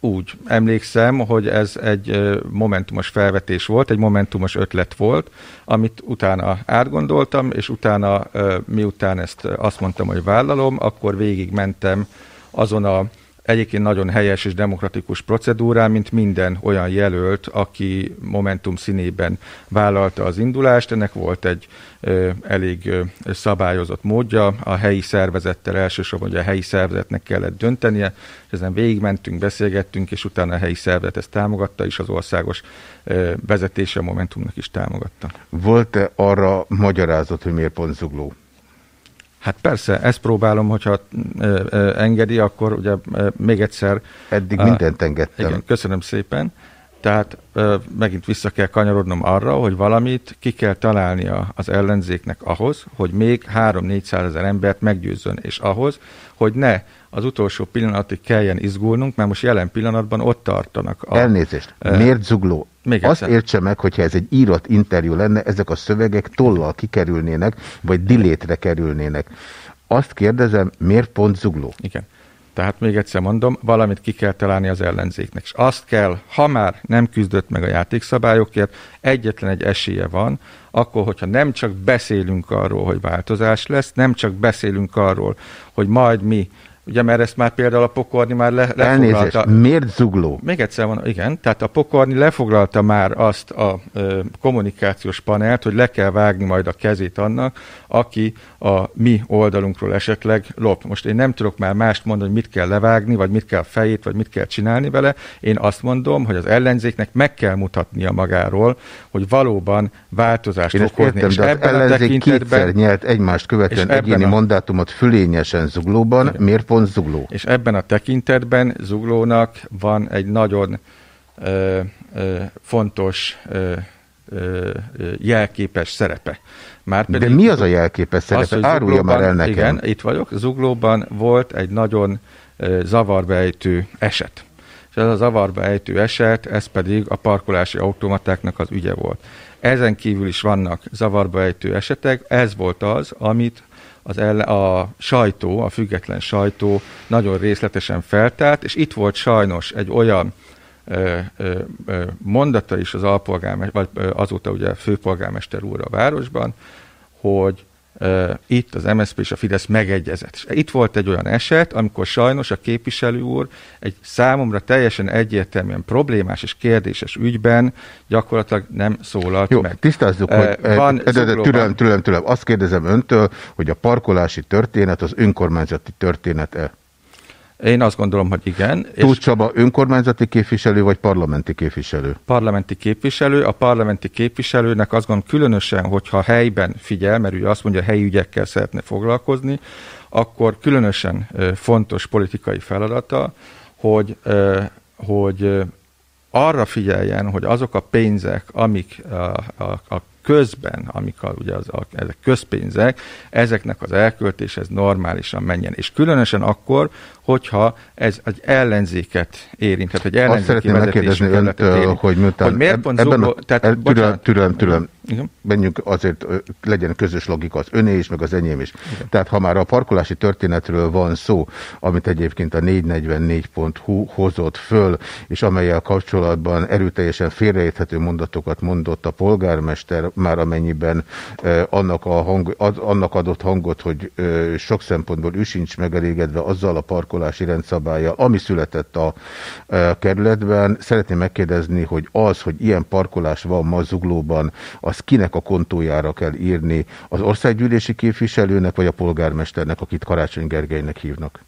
úgy emlékszem, hogy ez egy momentumos felvetés volt, egy momentumos ötlet volt, amit utána átgondoltam, és utána, miután ezt azt mondtam, hogy vállalom, akkor végig mentem azon a egyébként nagyon helyes és demokratikus procedúrán, mint minden olyan jelölt, aki Momentum színében vállalta az indulást. Ennek volt egy ö, elég ö, szabályozott módja. A helyi szervezettel elsősorban hogy a helyi szervezetnek kellett döntenie, és ezen végigmentünk, beszélgettünk, és utána a helyi szervezet ezt támogatta, és az országos ö, vezetése a Momentumnak is támogatta. Volt-e arra magyarázat, hogy miért pont zugló? Hát persze, ezt próbálom, hogyha ö, ö, engedi, akkor ugye ö, még egyszer... Eddig mindent engedtem. Igen, köszönöm szépen. Tehát ö, megint vissza kell kanyarodnom arra, hogy valamit ki kell találnia az ellenzéknek ahhoz, hogy még 3-400 ezer embert meggyőzzön, és ahhoz, hogy ne az utolsó pillanatig kelljen izgulnunk, mert most jelen pillanatban ott tartanak. A, Elnézést, miért zugló? Még Azt egyszer. értse meg, hogyha ez egy írott interjú lenne, ezek a szövegek tollal kikerülnének, vagy dilétre kerülnének. Azt kérdezem, miért pont zugló? Igen. Tehát még egyszer mondom, valamit ki kell találni az ellenzéknek. És azt kell, ha már nem küzdött meg a játékszabályokért, egyetlen egy esélye van, akkor, hogyha nem csak beszélünk arról, hogy változás lesz, nem csak beszélünk arról, hogy majd mi Ugye, mert ezt már például a Pokorni már le, lefoglalta. Elnézést, miért zugló? Még egyszer van, igen, tehát a Pokorni lefoglalta már azt a ö, kommunikációs panelt, hogy le kell vágni majd a kezét annak, aki a mi oldalunkról esetleg lop. Most én nem tudok már mást mondani, hogy mit kell levágni, vagy mit kell fejét, vagy mit kell csinálni vele. Én azt mondom, hogy az ellenzéknek meg kell mutatnia magáról, hogy valóban változást én okozni. Értem, és de ebben az ellenzék kétszer nyert egymást követően egyéni a... mandátumot fülényesen zuglóban. Igen. Miért pont zugló? És ebben a tekintetben zuglónak van egy nagyon ö, ö, fontos ö, jelképes szerepe. Már pedig, De mi az a jelképes szerepe? Az, Árulja már el nekem. Igen, itt vagyok. Zuglóban volt egy nagyon zavarbejtő eset. És ez a zavarba ejtő eset, ez pedig a parkolási automatáknak az ügye volt. Ezen kívül is vannak zavarba ejtő esetek, ez volt az, amit az elle, a sajtó, a független sajtó nagyon részletesen feltárt, és itt volt sajnos egy olyan ö, ö, mondata is az alpolgármester, vagy azóta ugye főpolgármester úr a városban, hogy itt az MSZP és a Fidesz megegyezett. És itt volt egy olyan eset, amikor sajnos a képviselő úr egy számomra teljesen egyértelműen problémás és kérdéses ügyben gyakorlatilag nem szólalt Jó, meg. tisztázzuk, hogy van de, de, de, türelem, türelem, türelem. Azt kérdezem öntől, hogy a parkolási történet az önkormányzati történet-e? Én azt gondolom, hogy igen. Tóth Csaba önkormányzati képviselő, vagy parlamenti képviselő? Parlamenti képviselő. A parlamenti képviselőnek azt gondolom különösen, hogyha helyben figyel, mert ő azt mondja, helyi ügyekkel szeretne foglalkozni, akkor különösen fontos politikai feladata, hogy, hogy arra figyeljen, hogy azok a pénzek, amik a, a, a közben, amik a, ugye az, a, ezek közpénzek, ezeknek az elköltés ez normálisan menjen. És különösen akkor, hogyha ez egy ellenzéket érint, tehát egy ellenzéki Azt szeretném megkérdezni hogy, miután hogy miért pont ebben zugló, a, tehát, el, türelem, türelem, türelem. Igen. menjünk azért legyen közös logika az öné is, meg az enyém is. Igen. Tehát ha már a parkolási történetről van szó, amit egyébként a 444.hu hozott föl, és amelyel kapcsolatban erőteljesen félreérthető mondatokat mondott a polgármester, már amennyiben eh, annak, a hang, ad, annak adott hangot, hogy eh, sok szempontból ő sincs megelégedve azzal a parkolási rendszabályjal, ami született a eh, kerületben. Szeretném megkérdezni, hogy az, hogy ilyen parkolás van ma Zuglóban, az kinek a kontójára kell írni? Az országgyűlési képviselőnek, vagy a polgármesternek, akit Karácsony Gergelynek hívnak?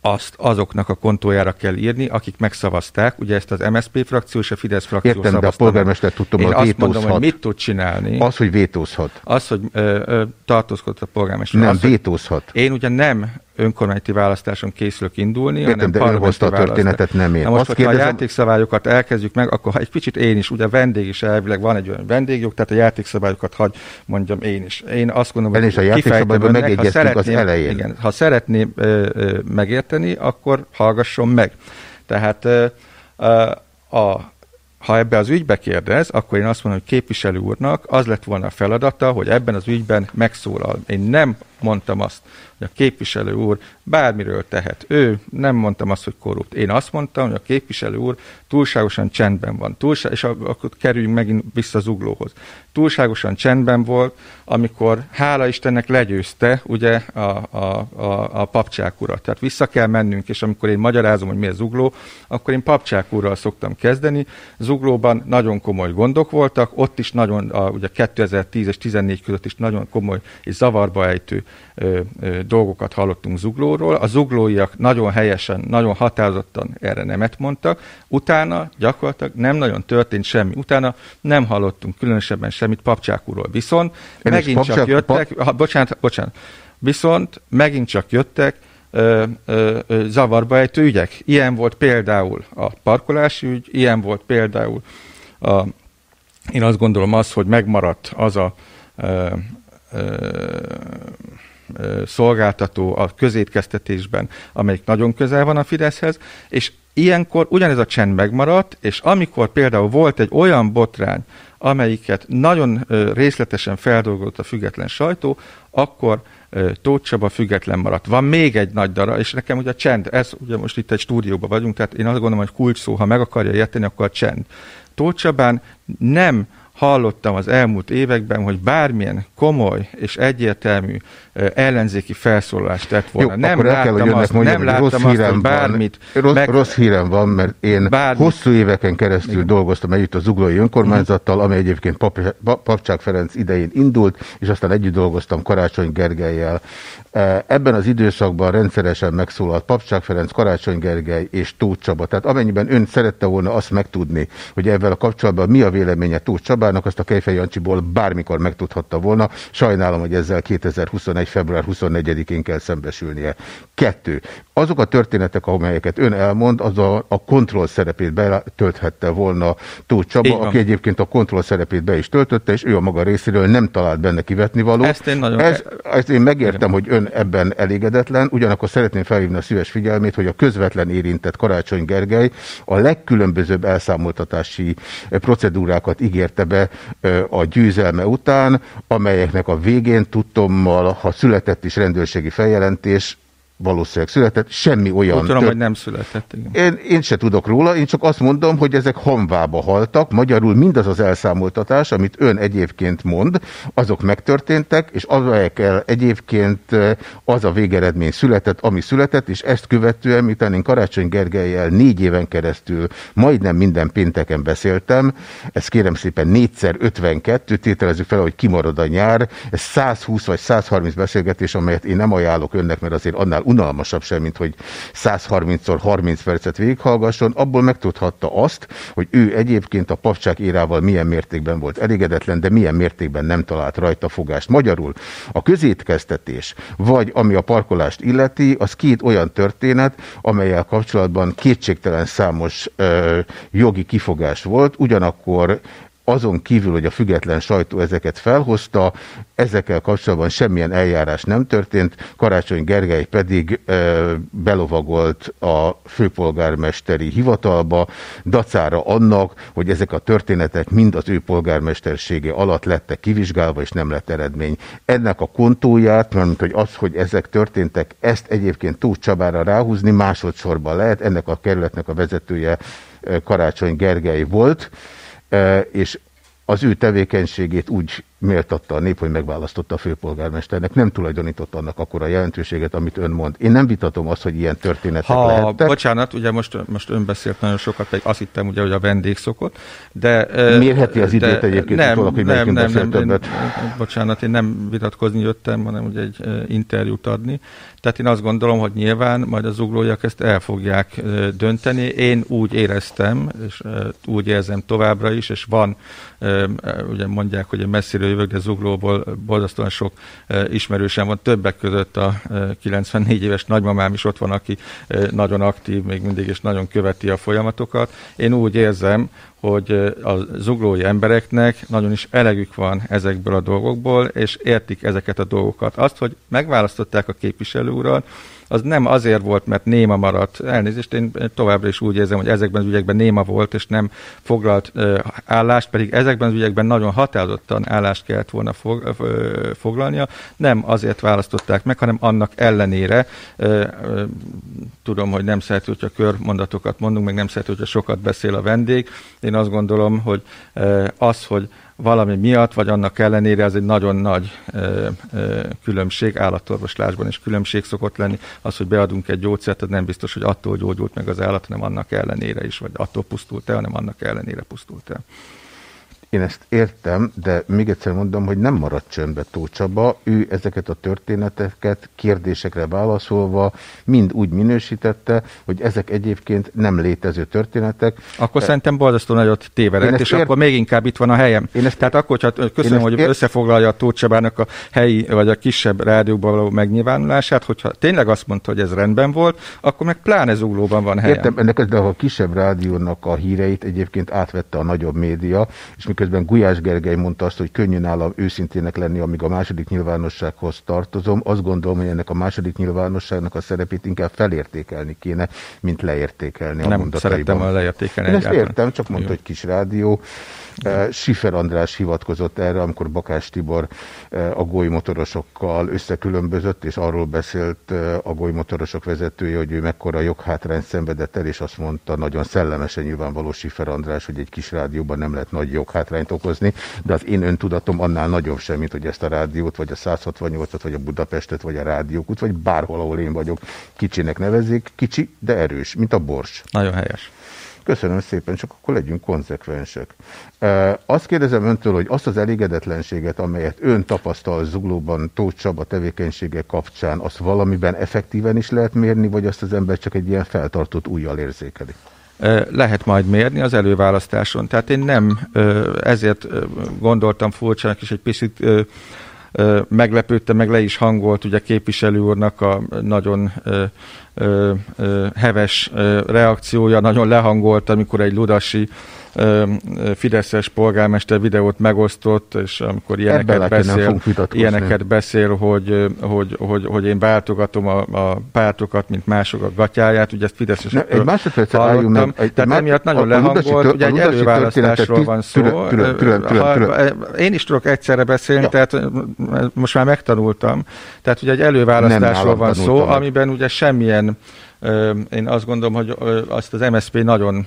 azt azoknak a kontójára kell írni, akik megszavazták, ugye ezt az MSZP frakció és a Fidesz frakció Értem, szavazta. de a polgármester tudtam, hogy azt mondom, hogy mit tud csinálni. Az, hogy vétózhat. Az, hogy ö, ö, tartózkodott a polgármester. Nem, az, vétózhat. Én ugye nem önkormányzati választáson készülök indulni, Értem, hanem de hozta a parlamenti történetet, nem én. Na most, Azt kérdezem- a játékszabályokat elkezdjük meg, akkor ha egy kicsit én is, ugye vendég is elvileg van egy olyan vendégjog, tehát a játékszabályokat hagy mondjam én is. Én azt gondolom, is a ha megegyeztünk az elején. Igen, ha szeretném ö, ö, megérteni, akkor hallgasson meg. Tehát ö, ö, a ha ebbe az ügybe kérdez, akkor én azt mondom, hogy képviselő úrnak az lett volna a feladata, hogy ebben az ügyben megszólal. Én nem mondtam azt, hogy a képviselő úr bármiről tehet. Ő nem mondtam azt, hogy korrupt. Én azt mondtam, hogy a képviselő úr túlságosan csendben van. Túlsá- és ak- akkor kerüljünk megint vissza zuglóhoz. Túlságosan csendben volt, amikor hála Istennek legyőzte ugye a, a, a, a papcsák urat. Tehát vissza kell mennünk, és amikor én magyarázom, hogy mi a zugló, akkor én papcsák úrral szoktam kezdeni. Zuglóban nagyon komoly gondok voltak, ott is nagyon, a, ugye 2010 és 14 között is nagyon komoly és zavarba ejtő ö, ö, dolgokat hallottunk zuglóról. A zuglóiak nagyon helyesen, nagyon határozottan erre nemet mondtak. Utána gyakorlatilag nem nagyon történt semmi. Utána nem hallottunk különösebben semmit papcsák úrról. Viszont Én megint csak Papcsák- jöttek, ha, bocsánat, bocsánat, viszont megint csak jöttek ö, ö, ö, zavarba ejtő ügyek. Ilyen volt például a parkolási ügy, ilyen volt például a, én azt gondolom az, hogy megmaradt az a szolgáltató a közétkeztetésben, amelyik nagyon közel van a Fideszhez, és ilyenkor ugyanez a csend megmaradt, és amikor például volt egy olyan botrány, amelyiket nagyon részletesen feldolgozott a független sajtó, akkor Tóth Csaba független maradt. Van még egy nagy darab, és nekem ugye a csend, ez ugye most itt egy stúdióban vagyunk, tehát én azt gondolom, hogy kulcs szó, ha meg akarja érteni, akkor a csend. Tóth Csabán nem hallottam az elmúlt években, hogy bármilyen komoly és egyértelmű ellenzéki felszólalást tett volna. Jó, nem kell, láttam önnek azt, mondjam, nem láttam rossz azt, hogy bármit van. Rossz, meg- rossz hírem van, mert én Bármit. hosszú éveken keresztül dolgoztam együtt a Zuglói Önkormányzattal, ami egyébként Pap, Pap- Papcsák Ferenc idején indult, és aztán együtt dolgoztam Karácsony Gergelyel. Ebben az időszakban rendszeresen megszólalt Papcsák Ferenc, Karácsony Gergely és Tóth Csaba. Tehát amennyiben ön szerette volna azt megtudni, hogy ebben a kapcsolatban mi a véleménye Tóth Csabának, azt a Kejfej Jancsiból bármikor megtudhatta volna. Sajnálom, hogy ezzel 2021. február 24-én kell szembesülnie. Kettő. Azok a történetek, amelyeket ön elmond, az a, a kontroll szerepét betölthette volna Tóth Csaba, aki egyébként a kontroll szerepét be is töltötte, és ő a maga részéről nem talált benne kivetni való. Ezt én nagyon- Ez, ezt én megértem, hogy ön ebben elégedetlen, ugyanakkor szeretném felhívni a szíves figyelmét, hogy a közvetlen érintett Karácsony Gergely a legkülönbözőbb elszámoltatási procedúrákat ígérte be eh, a győzelme után, amelyeknek a végén tudtommal, ha született is rendőrségi feljelentés, valószínűleg született, semmi olyan... Tudom, hogy nem született. Igen. én, én se tudok róla, én csak azt mondom, hogy ezek hamvába haltak, magyarul mindaz az elszámoltatás, amit ön egyébként mond, azok megtörténtek, és amelyekkel egyébként eh, az a végeredmény született, ami született, és ezt követően, miután én Karácsony Gergelyel négy éven keresztül majdnem minden pénteken beszéltem, ez kérem szépen négyszer 52, tételezzük fel, hogy kimarad a nyár, ez 120 vagy 130 beszélgetés, amelyet én nem ajánlok önnek, mert azért annál unalmasabb sem, mint hogy 130-szor 30 percet végighallgasson, abból megtudhatta azt, hogy ő egyébként a papcsák érával milyen mértékben volt elégedetlen, de milyen mértékben nem talált rajta fogást. Magyarul a közétkeztetés, vagy ami a parkolást illeti, az két olyan történet, amelyel kapcsolatban kétségtelen számos ö, jogi kifogás volt, ugyanakkor azon kívül, hogy a független sajtó ezeket felhozta, ezekkel kapcsolatban semmilyen eljárás nem történt, Karácsony Gergely pedig ö, belovagolt a főpolgármesteri hivatalba, dacára annak, hogy ezek a történetek mind az ő polgármestersége alatt lettek kivizsgálva, és nem lett eredmény. Ennek a kontóját, mert hogy az, hogy ezek történtek, ezt egyébként Tóth Csabára ráhúzni másodszorban lehet, ennek a kerületnek a vezetője Karácsony Gergely volt, E, és az ő tevékenységét úgy méltatta a nép, hogy megválasztotta a főpolgármesternek. Nem tulajdonított annak akkora jelentőséget, amit ön mond. Én nem vitatom azt, hogy ilyen történetek Ha, lehettek. bocsánat, ugye most, most ön beszélt nagyon sokat, pedig azt hittem ugye, hogy a vendég szokott, de... Mérheti az időt de egyébként, nem, utólag, hogy nem, nem, nem, többet. én, bocsánat, én nem vitatkozni jöttem, hanem ugye egy interjút adni. Tehát én azt gondolom, hogy nyilván majd az uglóiak ezt el fogják dönteni. Én úgy éreztem, és úgy érzem továbbra is, és van, ugye mondják, hogy egy messziről jövök, de Zuglóból borzasztóan sok ismerősem van, többek között a 94 éves nagymamám is ott van, aki nagyon aktív még mindig, és nagyon követi a folyamatokat. Én úgy érzem, hogy a zuglói embereknek nagyon is elegük van ezekből a dolgokból, és értik ezeket a dolgokat. Azt, hogy megválasztották a képviselő urat, az nem azért volt, mert néma maradt. Elnézést, én továbbra is úgy érzem, hogy ezekben az ügyekben néma volt, és nem foglalt állást, pedig ezekben az ügyekben nagyon határozottan állást kellett volna foglalnia. Nem azért választották meg, hanem annak ellenére. Tudom, hogy nem szerető, hogyha körmondatokat mondunk, meg nem szerető, hogyha sokat beszél a vendég. Én azt gondolom, hogy az, hogy valami miatt, vagy annak ellenére ez egy nagyon nagy ö, ö, különbség, állatorvoslásban is különbség szokott lenni. Az, hogy beadunk egy gyógyszert, az nem biztos, hogy attól gyógyult meg az állat, hanem annak ellenére is, vagy attól pusztult el, hanem annak ellenére pusztult el. Én ezt értem, de még egyszer mondom, hogy nem maradt csöndbe Tócsaba. Ő ezeket a történeteket kérdésekre válaszolva mind úgy minősítette, hogy ezek egyébként nem létező történetek. Akkor szerintem borzasztó nagyot tévedett, és ért... akkor még inkább itt van a helyem. Én ezt... Tehát akkor, hogyha köszönöm, hogy ért... összefoglalja a Tócsabának a helyi vagy a kisebb rádióban való megnyilvánulását, hogyha tényleg azt mondta, hogy ez rendben volt, akkor meg pláne zuglóban van helyem. Értem, ennek de a kisebb rádiónak a híreit egyébként átvette a nagyobb média, és miközben Gulyás Gergely mondta azt, hogy könnyű nálam őszintének lenni, amíg a második nyilvánossághoz tartozom, azt gondolom, hogy ennek a második nyilvánosságnak a szerepét inkább felértékelni kéne, mint leértékelni Nem a mondataiban. szerettem a leértékelni. Én ezt értem, csak mondta, hogy kis rádió. Sifer András hivatkozott erre, amikor Bakás Tibor a golymotorosokkal összekülönbözött, és arról beszélt a golymotorosok vezetője, hogy ő mekkora joghátrányt szenvedett el, és azt mondta nagyon szellemesen nyilvánvaló Sifer András, hogy egy kis rádióban nem lehet nagy joghátrányt okozni, de az én öntudatom annál nagyobb sem, mint hogy ezt a rádiót, vagy a 168-at, vagy a Budapestet, vagy a rádiókut, vagy bárhol, ahol én vagyok, kicsinek nevezik. Kicsi, de erős, mint a bors. Nagyon helyes. Köszönöm szépen, csak akkor legyünk konzekvensek. Azt kérdezem öntől, hogy azt az elégedetlenséget, amelyet ön tapasztal Zuglóban Tóth Csaba tevékenysége kapcsán, azt valamiben effektíven is lehet mérni, vagy azt az ember csak egy ilyen feltartott újjal érzékeli? lehet majd mérni az előválasztáson. Tehát én nem ezért gondoltam furcsának is egy picit meglepődtem, meg le is hangolt ugye képviselő úrnak a nagyon heves reakciója, nagyon lehangolt, amikor egy ludasi Fideszes polgármester videót megosztott, és amikor ilyeneket beszél, ilyeneket beszél hogy, hogy, hogy, hogy én váltogatom a, a pártokat, mint mások a gatyáját, ugye ezt Fideszes ne, egy másodpercet álljunk meg. Egy, Tehát más, emiatt nagyon lehangolt, ugye egy előválasztásról van szó. Türel, türel, türel, türel. Én is tudok egyszerre beszélni, ja. tehát most már megtanultam. Tehát ugye egy előválasztásról van szó, amiben ugye semmilyen én azt gondolom, hogy azt az MSZP nagyon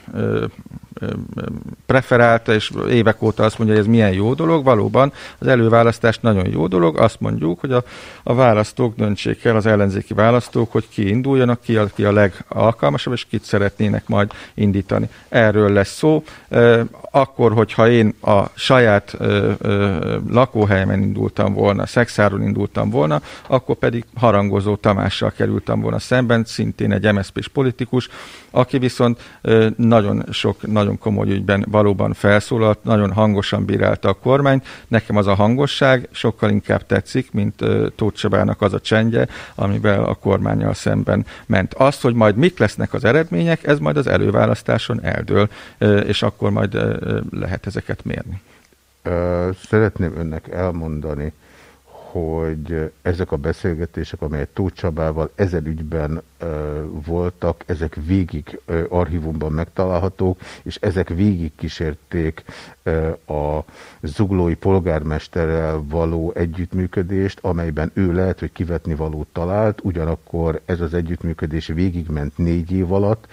preferálta, és évek óta azt mondja, hogy ez milyen jó dolog. Valóban az előválasztás nagyon jó dolog. Azt mondjuk, hogy a, a választók döntsék el, az ellenzéki választók, hogy ki induljanak, ki a, ki a legalkalmasabb, és kit szeretnének majd indítani. Erről lesz szó. Akkor, hogyha én a saját lakóhelyemen indultam volna, szexáron indultam volna, akkor pedig harangozó Tamással kerültem volna szemben, szintén egy MSZP-s politikus, aki viszont nagyon sok, nagyon komoly ügyben valóban felszólalt, nagyon hangosan bírálta a kormányt. Nekem az a hangosság sokkal inkább tetszik, mint Tóth Csabának az a csendje, amivel a kormányjal szemben ment. Azt, hogy majd mik lesznek az eredmények, ez majd az előválasztáson eldől, és akkor majd lehet ezeket mérni. Szeretném önnek elmondani, hogy ezek a beszélgetések, amelyek Tóth Csabával ezen ügyben ö, voltak, ezek végig ö, archívumban megtalálhatók, és ezek végig kísérték ö, a zuglói polgármesterrel való együttműködést, amelyben ő lehet, hogy kivetni valót talált, ugyanakkor ez az együttműködés végigment négy év alatt,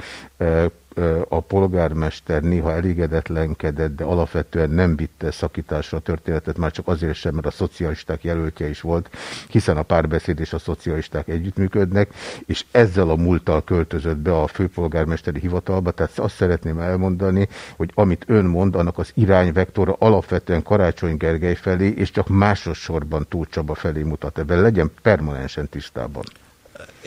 a polgármester néha elégedetlenkedett, de alapvetően nem vitte szakításra a történetet, már csak azért sem, mert a szocialisták jelöltje is volt, hiszen a párbeszéd és a szocialisták együttműködnek, és ezzel a múlttal költözött be a főpolgármesteri hivatalba, tehát azt szeretném elmondani, hogy amit ön mond, annak az irányvektora alapvetően Karácsony Gergely felé, és csak másodszorban Tóth Csaba felé mutat. Ebben legyen permanensen tisztában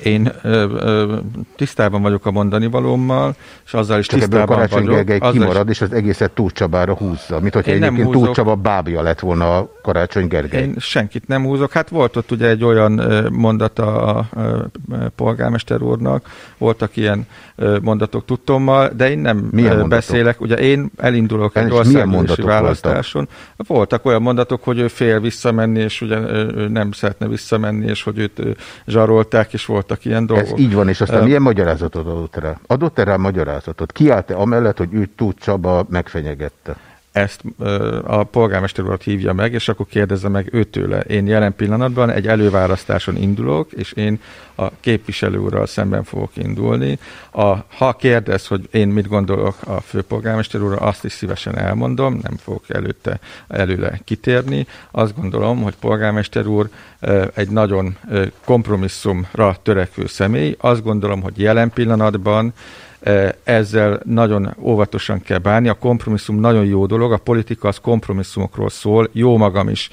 Én ö, ö, tisztában vagyok a mondani valómmal, és azzal is Csak ebből tisztában Karácsony vagyok. Gergely azzal is- kimarad, és az egészet Tóth Csabára húzza. Mint hogyha Én egyébként húzok. Tóth Csaba bábja lett volna a Karácsony Gergely. Én senkit nem húzok. Hát volt ott ugye egy olyan mondata a polgármester úrnak, voltak ilyen mondatok tudtommal, de én nem Milyen mondatok? beszélek. Ugye én elindulok egy És milyen országgyűlési választáson. Voltak? voltak olyan mondatok, hogy ő fél visszamenni, és ugye ő nem szeretne visszamenni, és hogy őt zsarolták, és voltak ilyen dolgok. Ez így van, és aztán Ö, milyen magyarázatot adott rá? Adott-e rá magyarázatot? Kiállt-e amellett, hogy őt Tóth Csaba megfenyegette? Ezt a polgármester urat hívja meg, és akkor kérdezze meg őtőle. Én jelen pillanatban egy előválasztáson indulok, és én a képviselő úrral szemben fogok indulni. A, ha kérdez, hogy én mit gondolok a főpolgármester úrral, azt is szívesen elmondom, nem fogok előtte előle kitérni. Azt gondolom, hogy polgármester úr egy nagyon kompromisszumra törekvő személy. Azt gondolom, hogy jelen pillanatban ezzel nagyon óvatosan kell bánni. A kompromisszum nagyon jó dolog, a politika az kompromisszumokról szól. Jó magam is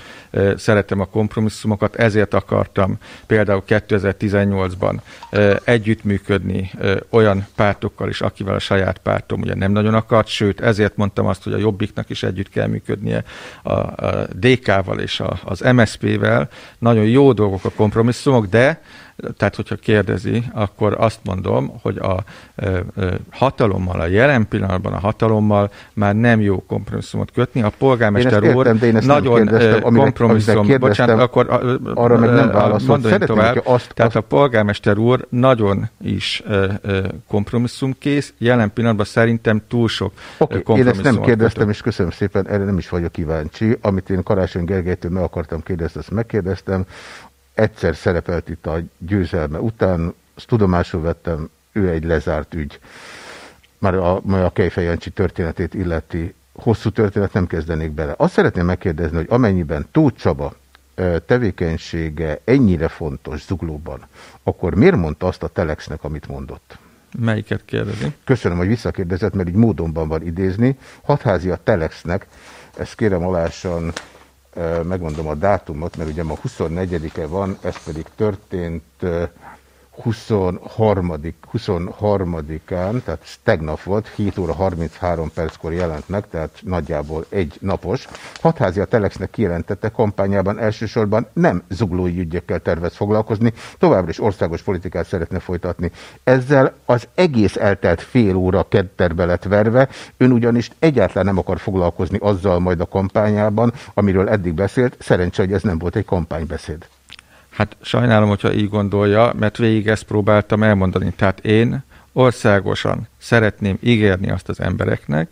szeretem a kompromisszumokat, ezért akartam például 2018-ban eh, együttműködni olyan pártokkal is, akivel a saját pártom ugye nem nagyon akart, sőt ezért mondtam azt, hogy a Jobbiknak is együtt kell működnie a, a DK-val és a, az MSZP-vel. Nagyon jó dolgok a kompromisszumok, de tehát, hogyha kérdezi, akkor azt mondom, hogy a hatalommal, a jelen pillanatban a hatalommal már nem jó kompromisszumot kötni. A polgármester Én úr értem, én nagyon amire- kompromisszum, amire bocsánat, akkor arra meg nem válaszolt. Szeretném, tovább. azt- Tehát azt- a polgármester úr nagyon is kompromisszumkész, jelen pillanatban szerintem túl sok okay, én ezt nem kérdeztem, kötött. és köszönöm szépen, erre nem is vagyok kíváncsi. Amit én Karácsony Gergelytől meg akartam kérdezni, azt megkérdeztem. Egyszer szerepelt itt a győzelme után, azt tudomásul vettem, ő egy lezárt ügy. Már a, már a Kejfej Jancsi történetét illeti. Hosszú történet nem kezdenék bele. Azt szeretném megkérdezni, hogy amennyiben Tóth Csaba tevékenysége ennyire fontos zuglóban, akkor miért mondta azt a Telexnek, amit mondott? Melyiket kérdezi? Köszönöm, hogy visszakérdezett, mert így módonban van idézni. Hatházi a Telexnek, ezt kérem alásan, megmondom a dátumot, mert ugye ma 24-e van, ez pedig történt 23. 23-án, tehát tegnap volt, 7 óra 33 perckor jelent meg, tehát nagyjából egy napos. Hatházi a Telexnek kijelentette kampányában elsősorban nem zuglói ügyekkel tervez foglalkozni, továbbra is országos politikát szeretne folytatni. Ezzel az egész eltelt fél óra ketterbe lett verve, ön ugyanis egyáltalán nem akar foglalkozni azzal majd a kampányában, amiről eddig beszélt, szerencsé, hogy ez nem volt egy kampánybeszéd. Hát sajnálom, hogyha így gondolja, mert végig ezt próbáltam elmondani. Tehát én országosan szeretném ígérni azt az embereknek,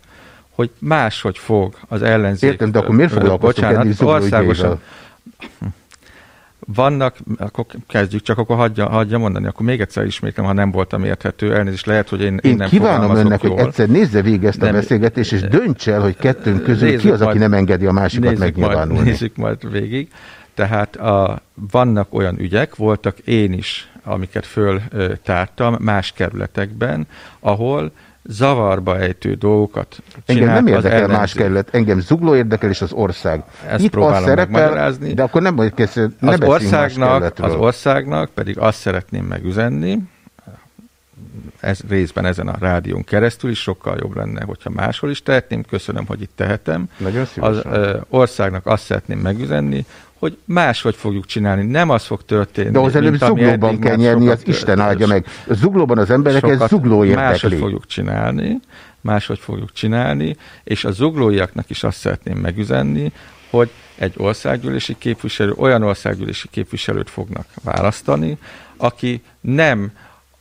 hogy máshogy fog az ellenzék... Értem, de akkor miért Zugló országosan. Vannak, akkor kezdjük, csak akkor hagyja, hagyja mondani, akkor még egyszer ismétlem, ha nem voltam érthető, elnézést lehet, hogy én, én, Én nem kívánom önnek, jól. hogy egyszer nézze végig ezt a Nem. beszélgetést, és dönts el, hogy kettőnk közül ki az, aki majd- nem engedi a másikat nézzük megnyilvánulni. Majd, nézzük majd végig. Tehát a, vannak olyan ügyek, voltak én is, amiket föltártam más kerületekben, ahol zavarba ejtő dolgokat Engem nem az érdekel más ellenzék. kerület, engem zugló érdekel, és az ország. Ezt Itt az próbálom szerepel, megmagyarázni. de akkor nem, hogy kezd, ne az más országnak, az országnak pedig azt szeretném megüzenni, ez részben ezen a rádión keresztül is sokkal jobb lenne, hogyha máshol is tehetném. Köszönöm, hogy itt tehetem. Nagyon Az ö, országnak azt szeretném megüzenni, hogy máshogy fogjuk csinálni. Nem az fog történni. De az előbb zuglóban kell nyerni, az Isten áldja meg. Zuglóban az embereket Sokat zugló Máshogy érdekli. fogjuk csinálni, máshogy fogjuk csinálni, és a zuglóiaknak is azt szeretném megüzenni, hogy egy országgyűlési képviselő, olyan országgyűlési képviselőt fognak választani, aki nem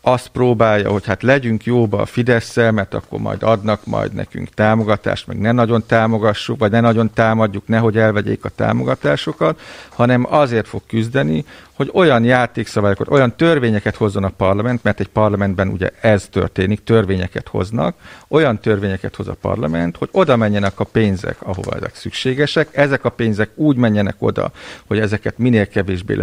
azt próbálja, hogy hát legyünk jóba a fidesz mert akkor majd adnak majd nekünk támogatást, meg ne nagyon támogassuk, vagy ne nagyon támadjuk, nehogy elvegyék a támogatásokat, hanem azért fog küzdeni, hogy olyan játékszabályokat, olyan törvényeket hozzon a parlament, mert egy parlamentben ugye ez történik, törvényeket hoznak, olyan törvényeket hoz a parlament, hogy oda menjenek a pénzek, ahova ezek szükségesek, ezek a pénzek úgy menjenek oda, hogy ezeket minél kevésbé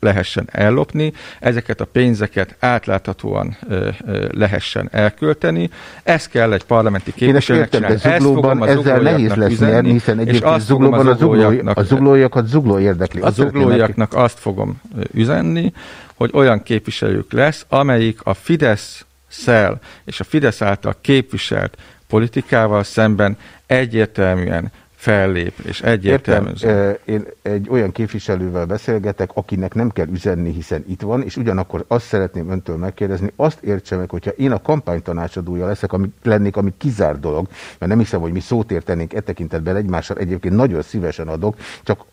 lehessen ellopni, ezeket a pénzeket átlátható fenntarthatóan ö, ö, lehessen elkölteni. Ez kell egy parlamenti Én ezt képviselőnek értem, de. Ezt zuglóban a ezzel nehéz lesz üzenni, nyerni, hiszen és egyébként zuglóban a, zuglói, a zuglóiakat zugló érdekli. a zuglóiaknak azt fogom üzenni, hogy olyan képviselők lesz, amelyik a fidesz szel és a Fidesz által képviselt politikával szemben egyértelműen fellép, és egyértelműen... Értem, eh, én egy olyan képviselővel beszélgetek, akinek nem kell üzenni, hiszen itt van, és ugyanakkor azt szeretném öntől megkérdezni, azt értse meg, hogyha én a kampánytanácsadója leszek, ami, lennék, ami kizár dolog, mert nem hiszem, hogy mi szót értenénk e tekintetben egymással, egyébként nagyon szívesen adok, csak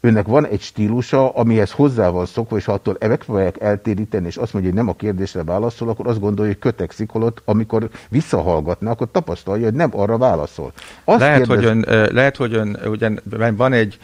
önnek van egy stílusa, amihez hozzá van szokva, és ha attól megpróbálják eltéríteni, és azt mondja, hogy nem a kérdésre válaszol, akkor azt gondolja, hogy kötekszik, holott amikor visszahallgatna, akkor tapasztalja, hogy nem arra válaszol. Azt lehet, kérdez- hogy ön, lehet, hogy ön, ugyan van egy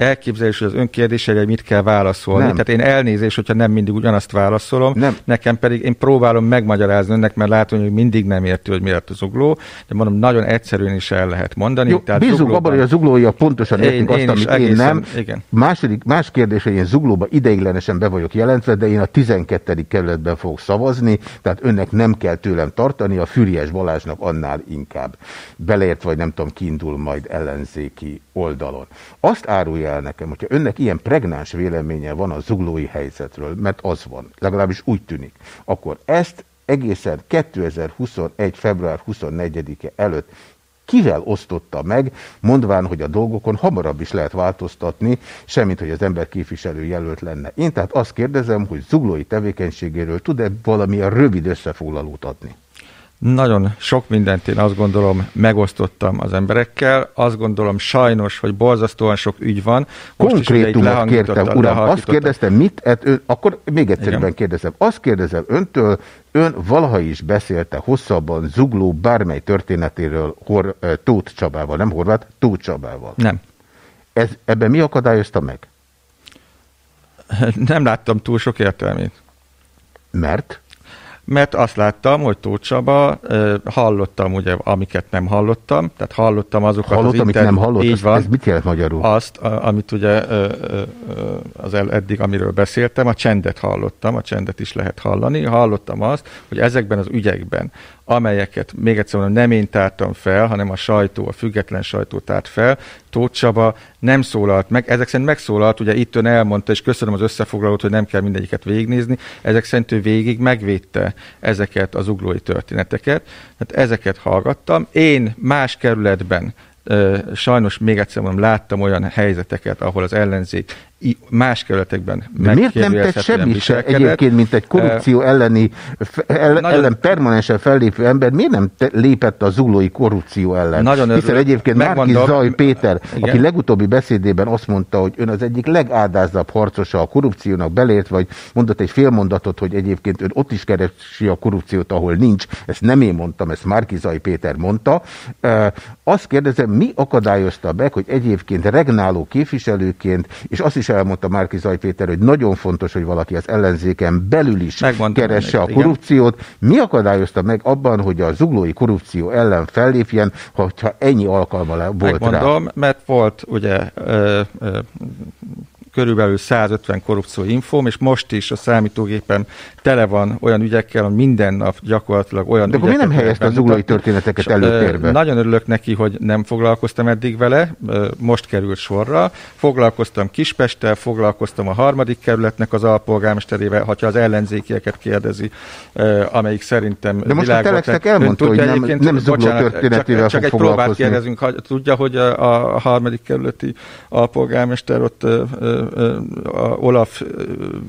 elképzelés, hogy az ön kérdésére hogy mit kell válaszolni. Nem. Tehát én elnézés, hogyha nem mindig ugyanazt válaszolom. Nem. Nekem pedig én próbálom megmagyarázni önnek, mert látom, hogy mindig nem érti, hogy miért az ugló, de mondom, nagyon egyszerűen is el lehet mondani. Jó, bízunk zuglóban- abban, hogy a zuglóiak pontosan Én- értik azt, én amit is én egészen- nem. igen. Második, más kérdés, hogy én zuglóba ideiglenesen be vagyok jelentve, de én a 12. kerületben fogok szavazni, tehát önnek nem kell tőlem tartani, a Füriás Balázsnak annál inkább. Beleért, vagy nem tudom, kiindul majd ellenzéki oldalon. Azt árulja el nekem, hogyha önnek ilyen pregnáns véleménye van a zuglói helyzetről, mert az van, legalábbis úgy tűnik, akkor ezt egészen 2021. február 24-e előtt kivel osztotta meg, mondván, hogy a dolgokon hamarabb is lehet változtatni, semmint, hogy az ember képviselő jelölt lenne. Én tehát azt kérdezem, hogy zuglói tevékenységéről tud-e valamilyen rövid összefoglalót adni? Nagyon sok mindent én azt gondolom megosztottam az emberekkel. Azt gondolom sajnos, hogy borzasztóan sok ügy van. Most is Konkrétumot lehalkította- kértem, uram. Azt kérdeztem, mit ed ön, akkor még egyszerűbben Igen. kérdezem. Azt kérdezem öntől, ön valaha is beszélte hosszabban Zugló bármely történetéről Hor, Tóth Csabával, nem Horváth, Tóth Csabával. Nem. Ez, ebben mi akadályozta meg? Nem láttam túl sok értelmét. Mert? Mert azt láttam, hogy Tóth Csaba, hallottam ugye, amiket nem hallottam, tehát hallottam azokat Hallott, az amit interjú- nem hallott? Így Ez- van. ez mit jelent magyarul? Azt, amit ugye az eddig, amiről beszéltem, a csendet hallottam, a csendet is lehet hallani. Hallottam azt, hogy ezekben az ügyekben, amelyeket még egyszer mondom, nem én tártam fel, hanem a sajtó, a független sajtó tárt fel, Tóth Csaba nem szólalt meg, ezek szerint megszólalt, ugye itt ön elmondta, és köszönöm az összefoglalót, hogy nem kell mindegyiket végignézni, ezek szerint ő végig megvédte ezeket az uglói történeteket, hát ezeket hallgattam. Én más kerületben sajnos még egyszer mondom, láttam olyan helyzeteket, ahol az ellenzék más kerületekben De miért nem tett megkérdőjelezhetően semmi se egyébként, mint egy korrupció elleni, fe- ellen, Nagyon- ellen permanensen fellépő ember, miért nem te, lépett a zuglói korrupció ellen? Nagyon Hiszen örülök. egyébként Márki Zaj Péter, Igen. aki legutóbbi beszédében azt mondta, hogy ön az egyik legádázabb harcosa a korrupciónak beleért, vagy mondott egy félmondatot, hogy egyébként ön ott is keresi a korrupciót, ahol nincs. Ezt nem én mondtam, ezt Márki Zaj Péter mondta. Ö, Azt kérdezem, mi akadályozta meg, hogy egyébként regnáló képviselőként, és azt is elmondta Márki Zaj Péter, hogy nagyon fontos, hogy valaki az ellenzéken belül is Megmondtam keresse a ennek, igen. korrupciót. Mi akadályozta meg abban, hogy a zuglói korrupció ellen fellépjen, hogyha ennyi alkalma volt rá? Megmondom, mert volt ugye ö, ö, körülbelül 150 korrupció infóm, és most is a számítógépen tele van olyan ügyekkel, hogy minden nap gyakorlatilag olyan De akkor mi nem helyezte a bemutatni. zuglói történeteket előtérbe? Nagyon örülök neki, hogy nem foglalkoztam eddig vele, most került sorra. Foglalkoztam Kispesttel, foglalkoztam a harmadik kerületnek az alpolgármesterével, ha az ellenzékieket kérdezi, amelyik szerintem De most a Telexnek elmondta, hogy nem- nem zugló bocsánat, történetével csak, csak egy próbát kérdezünk, ha tudja, hogy a, a harmadik kerületi alpolgármester ott a Olaf ö,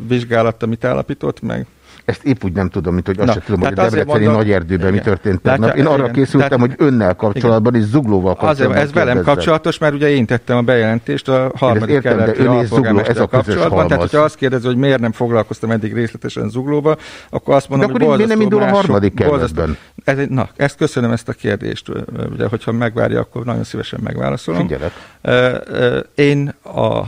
vizsgálata mit állapított meg? Ezt épp úgy nem tudom, mint hogy azt Na, sem tudom, hogy a tehát azért Debreceni mondom- Nagyerdőben mi Igen. történt Látja. Én arra igen, készültem, tehát- hogy önnel kapcsolatban és zuglóval Azért, kapcsolatban ez velem kapcsolatos, mert ugye én tettem a bejelentést a harmadik értem, de ön és Zugló, ez a kapcsolatban. Tehát, halmaz. hogyha azt kérdezi, hogy miért nem foglalkoztam eddig részletesen Zuglóba, akkor azt mondom, De hogy akkor nem indul a harmadik kerületben? Ez egy, na, ezt köszönöm ezt a kérdést, ugye, hogyha megvárja, akkor nagyon szívesen megválaszolom. Figyelek. Én a,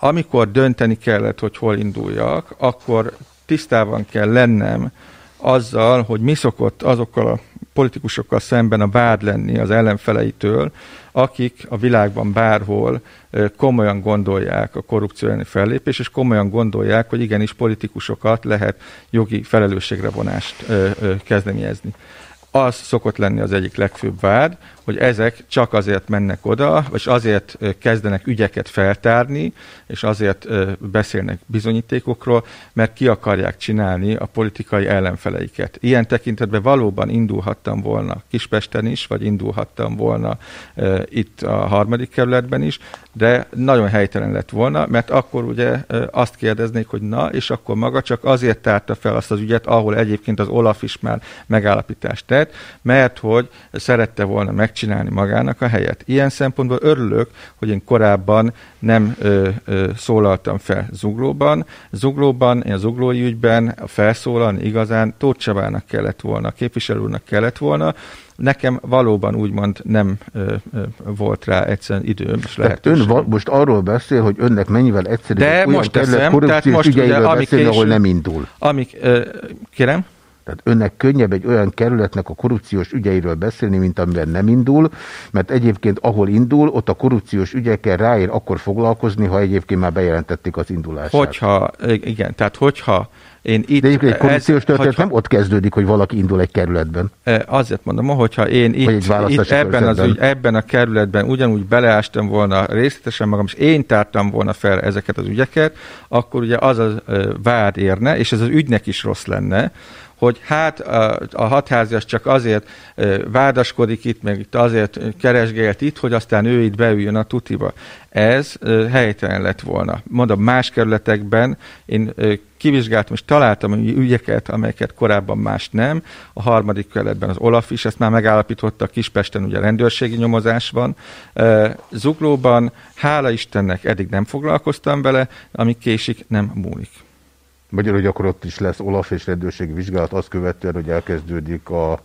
amikor dönteni kellett, hogy hol induljak, akkor tisztában kell lennem azzal, hogy mi szokott azokkal a politikusokkal szemben a vád lenni az ellenfeleitől, akik a világban bárhol komolyan gondolják a korrupció elleni fellépés, és komolyan gondolják, hogy igenis politikusokat lehet jogi felelősségre vonást kezdeményezni. Az szokott lenni az egyik legfőbb vád, hogy ezek csak azért mennek oda, vagy azért kezdenek ügyeket feltárni, és azért beszélnek bizonyítékokról, mert ki akarják csinálni a politikai ellenfeleiket. Ilyen tekintetben valóban indulhattam volna Kispesten is, vagy indulhattam volna itt a harmadik kerületben is, de nagyon helytelen lett volna, mert akkor ugye azt kérdeznék, hogy na, és akkor maga csak azért tárta fel azt az ügyet, ahol egyébként az Olaf is már megállapítást tett, mert hogy szerette volna megcsinálni magának a helyet. Ilyen szempontból örülök, hogy én korábban nem ö, ö, szólaltam fel Zuglóban. Zuglóban, én a Zuglói ügyben felszólalni igazán Tóth Csabának kellett volna, képviselő úrnak kellett volna, nekem valóban úgymond nem ö, ö, volt rá egyszerűen időm és lehetőség. ön most arról beszél, hogy önnek mennyivel egyszerűbb De olyan most teszem, tehát most ugye, beszélni, késő, ahol nem indul. Amik, ö, kérem? Tehát önnek könnyebb egy olyan kerületnek a korrupciós ügyeiről beszélni, mint amiben nem indul, mert egyébként ahol indul, ott a korrupciós ügyekkel ráér akkor foglalkozni, ha egyébként már bejelentették az indulását. Hogyha, igen, tehát hogyha én itt... De egyébként egy korrupciós történet hogyha, nem ott kezdődik, hogy valaki indul egy kerületben. Azért mondom, hogyha én itt, itt ebben, az ügy, ebben a kerületben ugyanúgy beleástam volna részletesen magam, és én tártam volna fel ezeket az ügyeket, akkor ugye az a vád érne, és ez az ügynek is rossz lenne, hogy hát a, a hatházias csak azért vádaskodik itt, meg itt azért keresgélt itt, hogy aztán ő itt beüljön a tutiba. Ez helytelen lett volna. Mondom, más kerületekben én kivizsgáltam és találtam ügyeket, amelyeket korábban más nem. A harmadik kerületben az Olaf is ezt már megállapította, Kispesten ugye rendőrségi nyomozás van. Zuglóban, hála Istennek eddig nem foglalkoztam vele, ami késik, nem múlik. Magyarul, hogy akkor ott is lesz Olaf és rendőrségi vizsgálat, azt követően, hogy elkezdődik a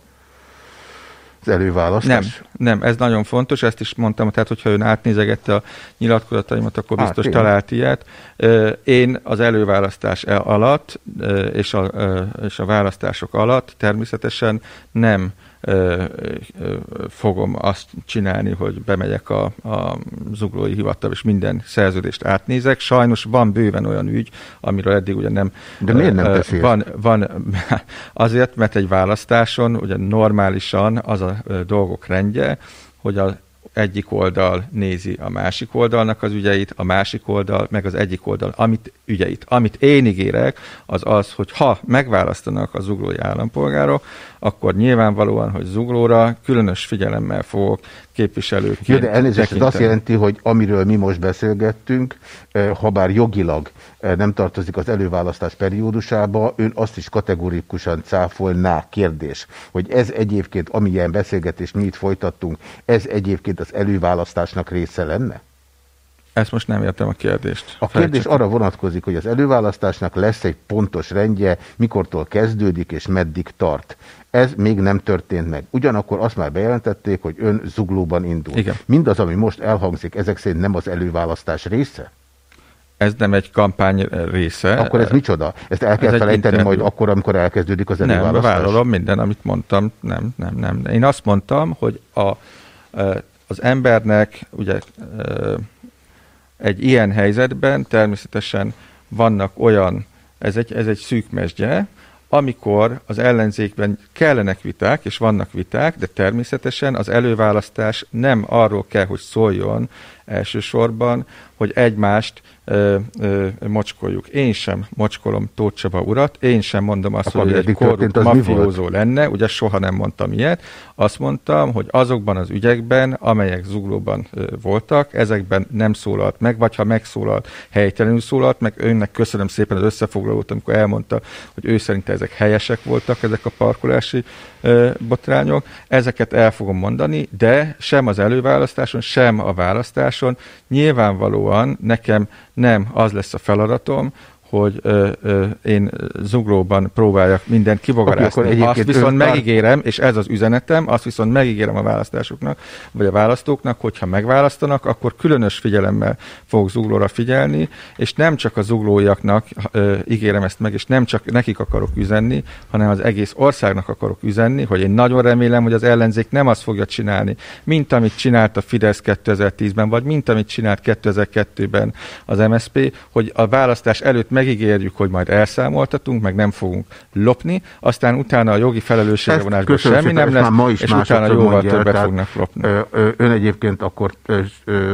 az előválasztás? Nem, nem, ez nagyon fontos, ezt is mondtam, tehát hogyha ön átnézegette a nyilatkozataimat, akkor biztos Á, talált ilyet. Én az előválasztás e alatt és a, és a választások alatt természetesen nem fogom azt csinálni, hogy bemegyek a, a zuglói hivatal, és minden szerződést átnézek. Sajnos van bőven olyan ügy, amiről eddig ugye nem... De miért nem beszélsz? Van, van (laughs) azért, mert egy választáson ugye normálisan az a dolgok rendje, hogy a egyik oldal nézi a másik oldalnak az ügyeit, a másik oldal, meg az egyik oldal amit ügyeit. Amit én ígérek, az az, hogy ha megválasztanak az zuglói állampolgárok, akkor nyilvánvalóan, hogy zuglóra különös figyelemmel fogok képviselőként Jó, de elnézést, ez azt jelenti, hogy amiről mi most beszélgettünk, eh, ha bár jogilag eh, nem tartozik az előválasztás periódusába, ön azt is kategorikusan cáfolná kérdés, hogy ez egyébként, amilyen beszélgetést mi itt folytattunk, ez egyébként az előválasztásnak része lenne? Ezt most nem értem a kérdést. A kérdés arra vonatkozik, hogy az előválasztásnak lesz egy pontos rendje, mikortól kezdődik és meddig tart. Ez még nem történt meg. Ugyanakkor azt már bejelentették, hogy ön zuglóban indul. Igen. Mindaz, ami most elhangzik, ezek szerint nem az előválasztás része? Ez nem egy kampány része. Akkor ez micsoda? Ezt el kell ez felejteni majd akkor, amikor elkezdődik az előválasztás? Nem, vállalom minden, amit mondtam. Nem, nem, nem. Én azt mondtam, hogy a, az embernek ugye egy ilyen helyzetben természetesen vannak olyan, ez egy, ez egy szűk mesdje, amikor az ellenzékben kellenek viták, és vannak viták, de természetesen az előválasztás nem arról kell, hogy szóljon elsősorban, hogy egymást ö, ö, mocskoljuk. Én sem mocskolom Tóth Csaba urat, én sem mondom azt, Akkor hogy egy korrupt mafiózó lenne, ugye soha nem mondtam ilyet. Azt mondtam, hogy azokban az ügyekben, amelyek zuglóban ö, voltak, ezekben nem szólalt meg, vagy ha megszólalt, helytelenül szólalt meg. Önnek köszönöm szépen az összefoglalót, amikor elmondta, hogy ő szerint ezek helyesek voltak, ezek a parkolási ö, botrányok. Ezeket el fogom mondani, de sem az előválasztáson, sem a választáson nyilvánvalóan nekem nem az lesz a feladatom, hogy ö, ö, én zuglóban próbáljak mindent kibogarászni. Okay, azt viszont pár- megígérem, és ez az üzenetem, azt viszont megígérem a választásoknak, vagy a választóknak, hogyha megválasztanak, akkor különös figyelemmel fogok zuglóra figyelni, és nem csak a zuglóiaknak ö, ígérem ezt meg, és nem csak nekik akarok üzenni, hanem az egész országnak akarok üzenni, hogy én nagyon remélem, hogy az ellenzék nem azt fogja csinálni, mint amit csinált a Fidesz 2010-ben, vagy mint amit csinált 2002-ben az MSP, hogy a választás előtt megígérjük, hogy majd elszámoltatunk, meg nem fogunk lopni, aztán utána a jogi felelősségre köszönöm semmi szépen, nem lesz, ma is és utána jóval mondja többet tehát, fognak lopni. Ön egyébként akkor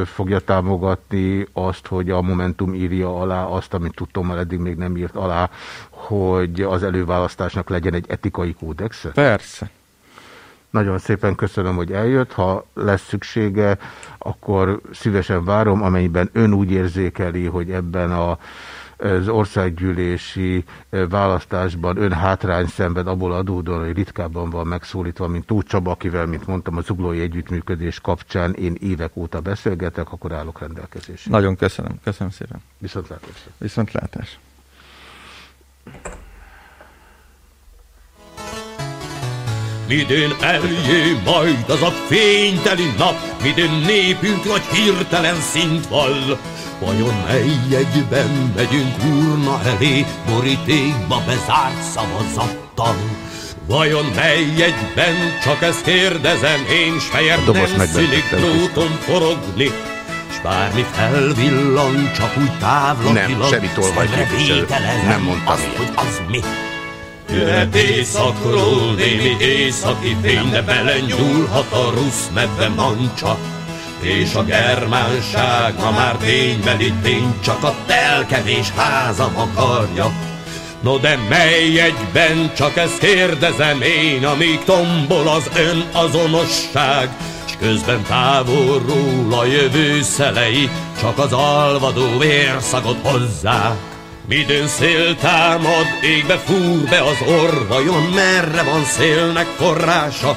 fogja támogatni azt, hogy a Momentum írja alá azt, amit tudtommal eddig még nem írt alá, hogy az előválasztásnak legyen egy etikai kódexe? Persze. Nagyon szépen köszönöm, hogy eljött. Ha lesz szüksége, akkor szívesen várom, amennyiben ön úgy érzékeli, hogy ebben a az országgyűlési választásban ön hátrány szenved abból adódóan, hogy ritkábban van megszólítva, mint Tóth Csaba, akivel, mint mondtam, a zuglói együttműködés kapcsán én évek óta beszélgetek, akkor állok rendelkezésre. Nagyon köszönöm, köszönöm szépen. Viszontlátásra. Viszontlátás. Midőn eljé majd az a fényteli nap, midőn népünk nagy hirtelen szint vall. Vajon mely egyben megyünk urna elé, borítékba bezárt szavazattal? Vajon mely egyben, csak ezt kérdezem én, s fejem nem Krisztus. dróton forogni, s bármi felvillan, csak úgy távlatilag, Nem, semmi szemre vételezem Nem mondtam azt, ilyet. hogy az mi. Jöhet éjszakról némi északi fény, de belenyúlhat a rusz medve mancsa. És a germánság ma már ténybeli tény, csak a telkevés házam akarja. No de mely egyben, csak ezt kérdezem én, amíg tombol az ön azonosság, s közben távolról a jövő szelei, csak az alvadó vérszagot hozzák. Midőn szél támad, égbe fúr be az orr, vajon merre van szélnek forrása?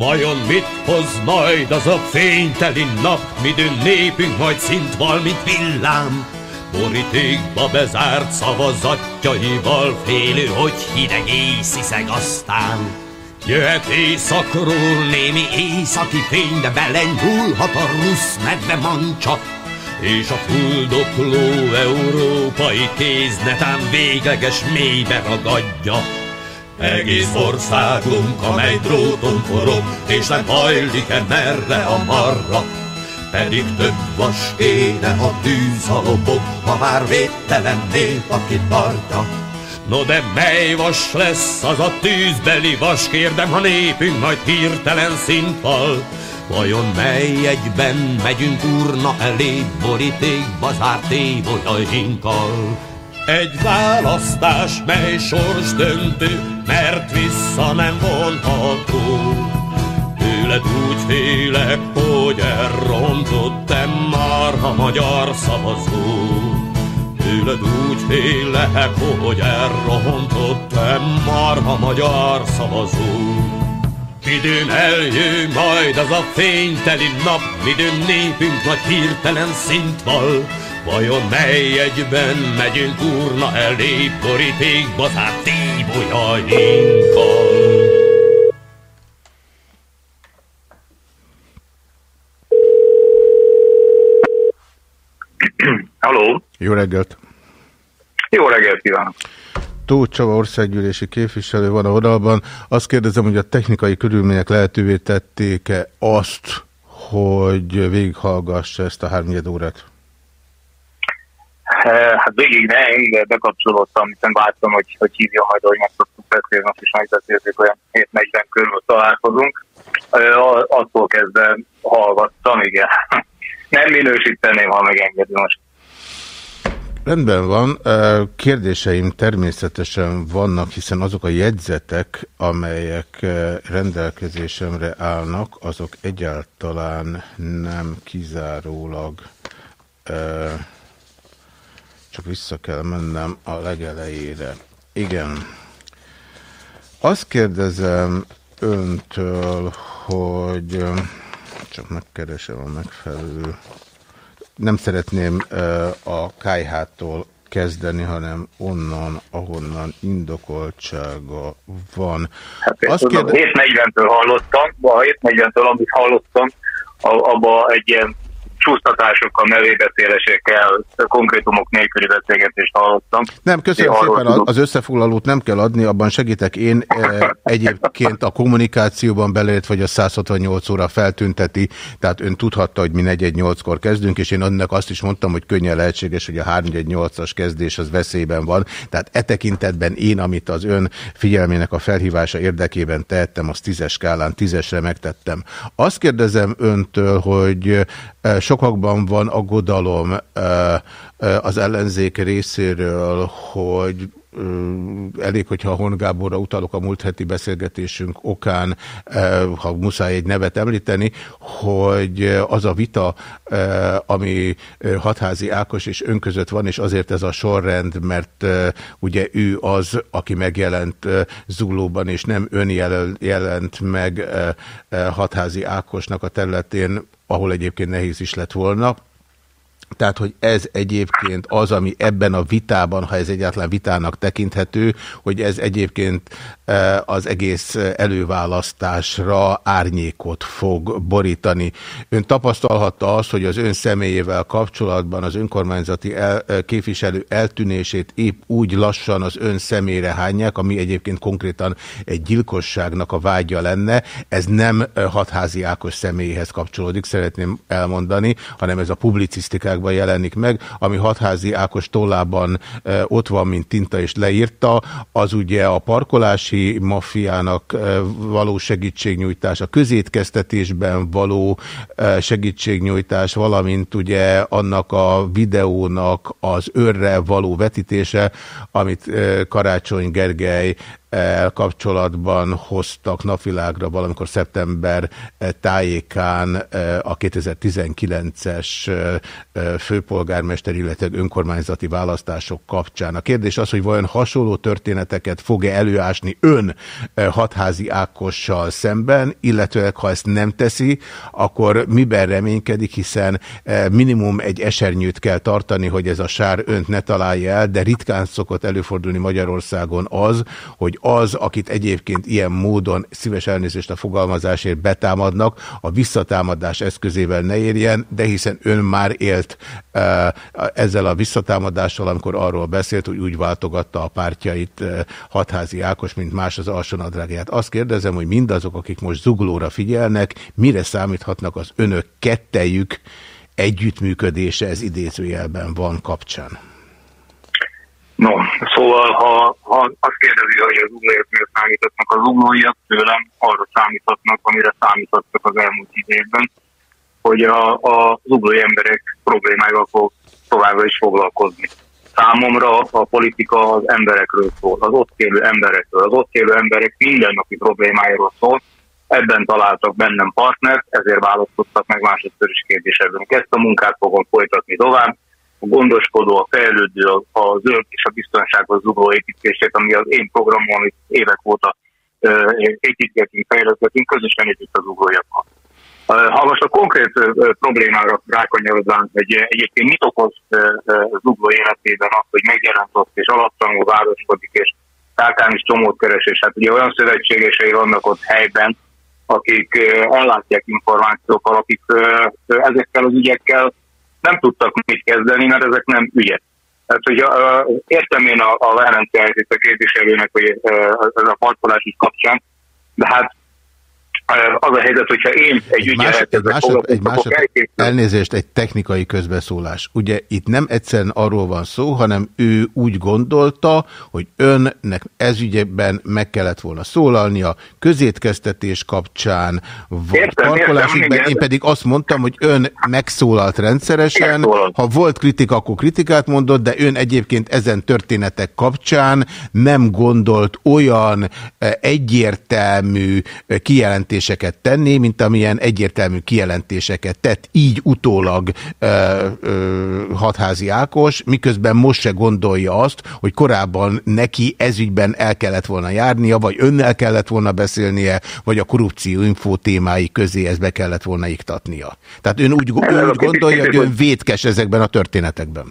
Vajon mit hoz majd az a fényteli nap, midőn népünk majd szint val, villám? Borítékba bezárt szavazatjaival félő, hogy hideg észiszeg aztán. Jöhet éjszakról némi északi fény, de belenyúlhat a rusz medve mancsa, és a fuldokló európai kéz netán végleges mélybe ragadja. Egész országunk, amely dróton forog, és nem hajlik-e merre a marra. Pedig több vas kéne a tűz a lobog, ha már védtelen nép, aki tartja. No de mely vas lesz az a tűzbeli vas, kérdem, ha népünk majd hirtelen szintval. Vajon mely egyben megyünk urna elé, borítékba zárt évolyainkkal? Egy választás, mely sors döntő, mert vissza nem vonható. Tőled úgy félek, hogy elrontottam már a magyar szavazó. Tőled úgy félek, hogy elrontottam már a magyar szavazó. Midőn eljön majd az a fényteli nap, midőn népünk nagy hirtelen szint val. Vajon mely egyben megyünk urna elé, borítékba zárt tíbolyainkkal? (clears throat) Halló, Jó reggelt! jó reggelt kívánok! Tóth Csaba országgyűlési képviselő van a vonalban. Azt kérdezem, hogy a technikai körülmények lehetővé tették-e azt, hogy végighallgassa ezt a háromnyed órát? Eh, Hát végig nem, bekapcsolódtam, hiszen vártam, hogy, hogy hívja majd, hogy meg szoktuk beszélni, azt is megbeszéltük, olyan 7-40 körül találkozunk. Eh, Attól kezdve hallgattam, igen. (laughs) Nem minősíteném, ha megengedi most. Rendben van. Ö, Kérdéseim természetesen vannak, hiszen azok a jegyzetek, amelyek rendelkezésemre állnak, azok egyáltalán nem kizárólag ö, csak vissza kell mennem a legelejére. Igen. Azt kérdezem öntől, hogy csak megkeresem a megfelelő. Nem szeretném a KH-tól kezdeni, hanem onnan, ahonnan indokoltsága van. Hát Azt kérdez... 7.40-től hallottam, a 7.40-től, amit hallottam, abba egy ilyen csúsztatásokkal, nevébeszélésekkel, konkrétumok nélküli beszélgetést hallottam. Nem, köszönöm Én szépen, az összefoglalót nem kell adni, abban segítek én. E, (laughs) egyébként a kommunikációban belét, vagy a 168 óra feltünteti, tehát ön tudhatta, hogy mi 418-kor kezdünk, és én annak azt is mondtam, hogy könnyen lehetséges, hogy a 318-as kezdés az veszélyben van. Tehát e tekintetben én, amit az ön figyelmének a felhívása érdekében tehettem, az tízes skálán tízesre megtettem. Azt kérdezem öntől, hogy Sokakban van aggodalom az ellenzék részéről, hogy elég, hogyha Hon Gáborra utalok a múlt heti beszélgetésünk okán, ha muszáj egy nevet említeni, hogy az a vita, ami Hatházi Ákos és ön között van, és azért ez a sorrend, mert ugye ő az, aki megjelent Zuglóban, és nem ön jelent meg Hatházi Ákosnak a területén, ahol egyébként nehéz is lett volna. Tehát, hogy ez egyébként az, ami ebben a vitában, ha ez egyáltalán vitának tekinthető, hogy ez egyébként az egész előválasztásra árnyékot fog borítani. Ön tapasztalhatta azt, hogy az ön személyével kapcsolatban az önkormányzati el, e, képviselő eltűnését épp úgy lassan az ön személyre hányják, ami egyébként konkrétan egy gyilkosságnak a vágya lenne. Ez nem e, hatházi Ákos személyhez kapcsolódik, szeretném elmondani, hanem ez a publicisztikák újságban jelenik meg, ami hatházi Ákos tollában ott van, mint tinta és leírta, az ugye a parkolási maffiának e, való segítségnyújtás, a közétkeztetésben való e, segítségnyújtás, valamint ugye annak a videónak az őrre való vetítése, amit e, Karácsony Gergely kapcsolatban hoztak napvilágra valamikor szeptember tájékán a 2019-es főpolgármester, illetve önkormányzati választások kapcsán. A kérdés az, hogy vajon hasonló történeteket fog-e előásni ön hatházi Ákossal szemben, illetve ha ezt nem teszi, akkor miben reménykedik, hiszen minimum egy esernyőt kell tartani, hogy ez a sár önt ne találja el, de ritkán szokott előfordulni Magyarországon az, hogy az, akit egyébként ilyen módon szíves elnézést a fogalmazásért betámadnak, a visszatámadás eszközével ne érjen, de hiszen ön már élt e, ezzel a visszatámadással, amikor arról beszélt, hogy úgy váltogatta a pártjait e, Hatházi Ákos, mint más az alsónadrágját. Azt kérdezem, hogy mindazok, akik most zuglóra figyelnek, mire számíthatnak az önök kettejük együttműködése, ez idézőjelben van kapcsán? No, szóval ha, ha azt kérdezi, hogy az uglóiak miért számíthatnak, az uglóiak tőlem arra számíthatnak, amire számíthattak az elmúlt évben, hogy a, a, az emberek problémáival fog továbbra is foglalkozni. Számomra a politika az emberekről szól, az ott élő emberekről. Az ott élő emberek mindennapi problémáiról szól, ebben találtak bennem partnert, ezért választottak meg másodszor is kérdésebben. Ezt a munkát fogom folytatni tovább, a gondoskodó, a fejlődő, a zöld és a biztonságos zugló építését, ami az én programom, amit évek óta építgetünk, fejlesztgetünk, közösen épít az zuglójakkal. Ha most a konkrét problémára rákanyarodván, hogy egyébként mit okoz zugló életében az, hogy megjelent ott és alaptalanul városkodik, és tárkán is csomót keres, és hát ugye olyan szövetségesei vannak ott helyben, akik ellátják információkkal, akik ezekkel az ügyekkel nem tudtak mit kezdeni, mert ezek nem ügyek. Tehát, hogy uh, értem én a, a Velenceit a képviselőnek, hogy uh, ez a parkolás is kapcsán, de hát az a helyzet, hogyha én egy, más, egy, másod, egy másod, elnézést, egy technikai közbeszólás. Ugye itt nem egyszerűen arról van szó, hanem ő úgy gondolta, hogy önnek ezügyben meg kellett volna szólalnia, közétkeztetés kapcsán, vagy értem, parkolásügyben. Én pedig azt mondtam, hogy ön megszólalt rendszeresen, megszólalt. ha volt kritika, akkor kritikát mondott, de ön egyébként ezen történetek kapcsán nem gondolt olyan eh, egyértelmű eh, kijelentés kijelentéseket tenni, mint amilyen egyértelmű kijelentéseket tett, így utólag ö, ö, hatházi Ákos, miközben most se gondolja azt, hogy korábban neki ezügyben el kellett volna járnia, vagy önnel kellett volna beszélnie, vagy a korrupció infó témái közé ezt be kellett volna iktatnia. Tehát ön úgy, ön úgy gondolja, hogy ön vétkes ezekben a történetekben.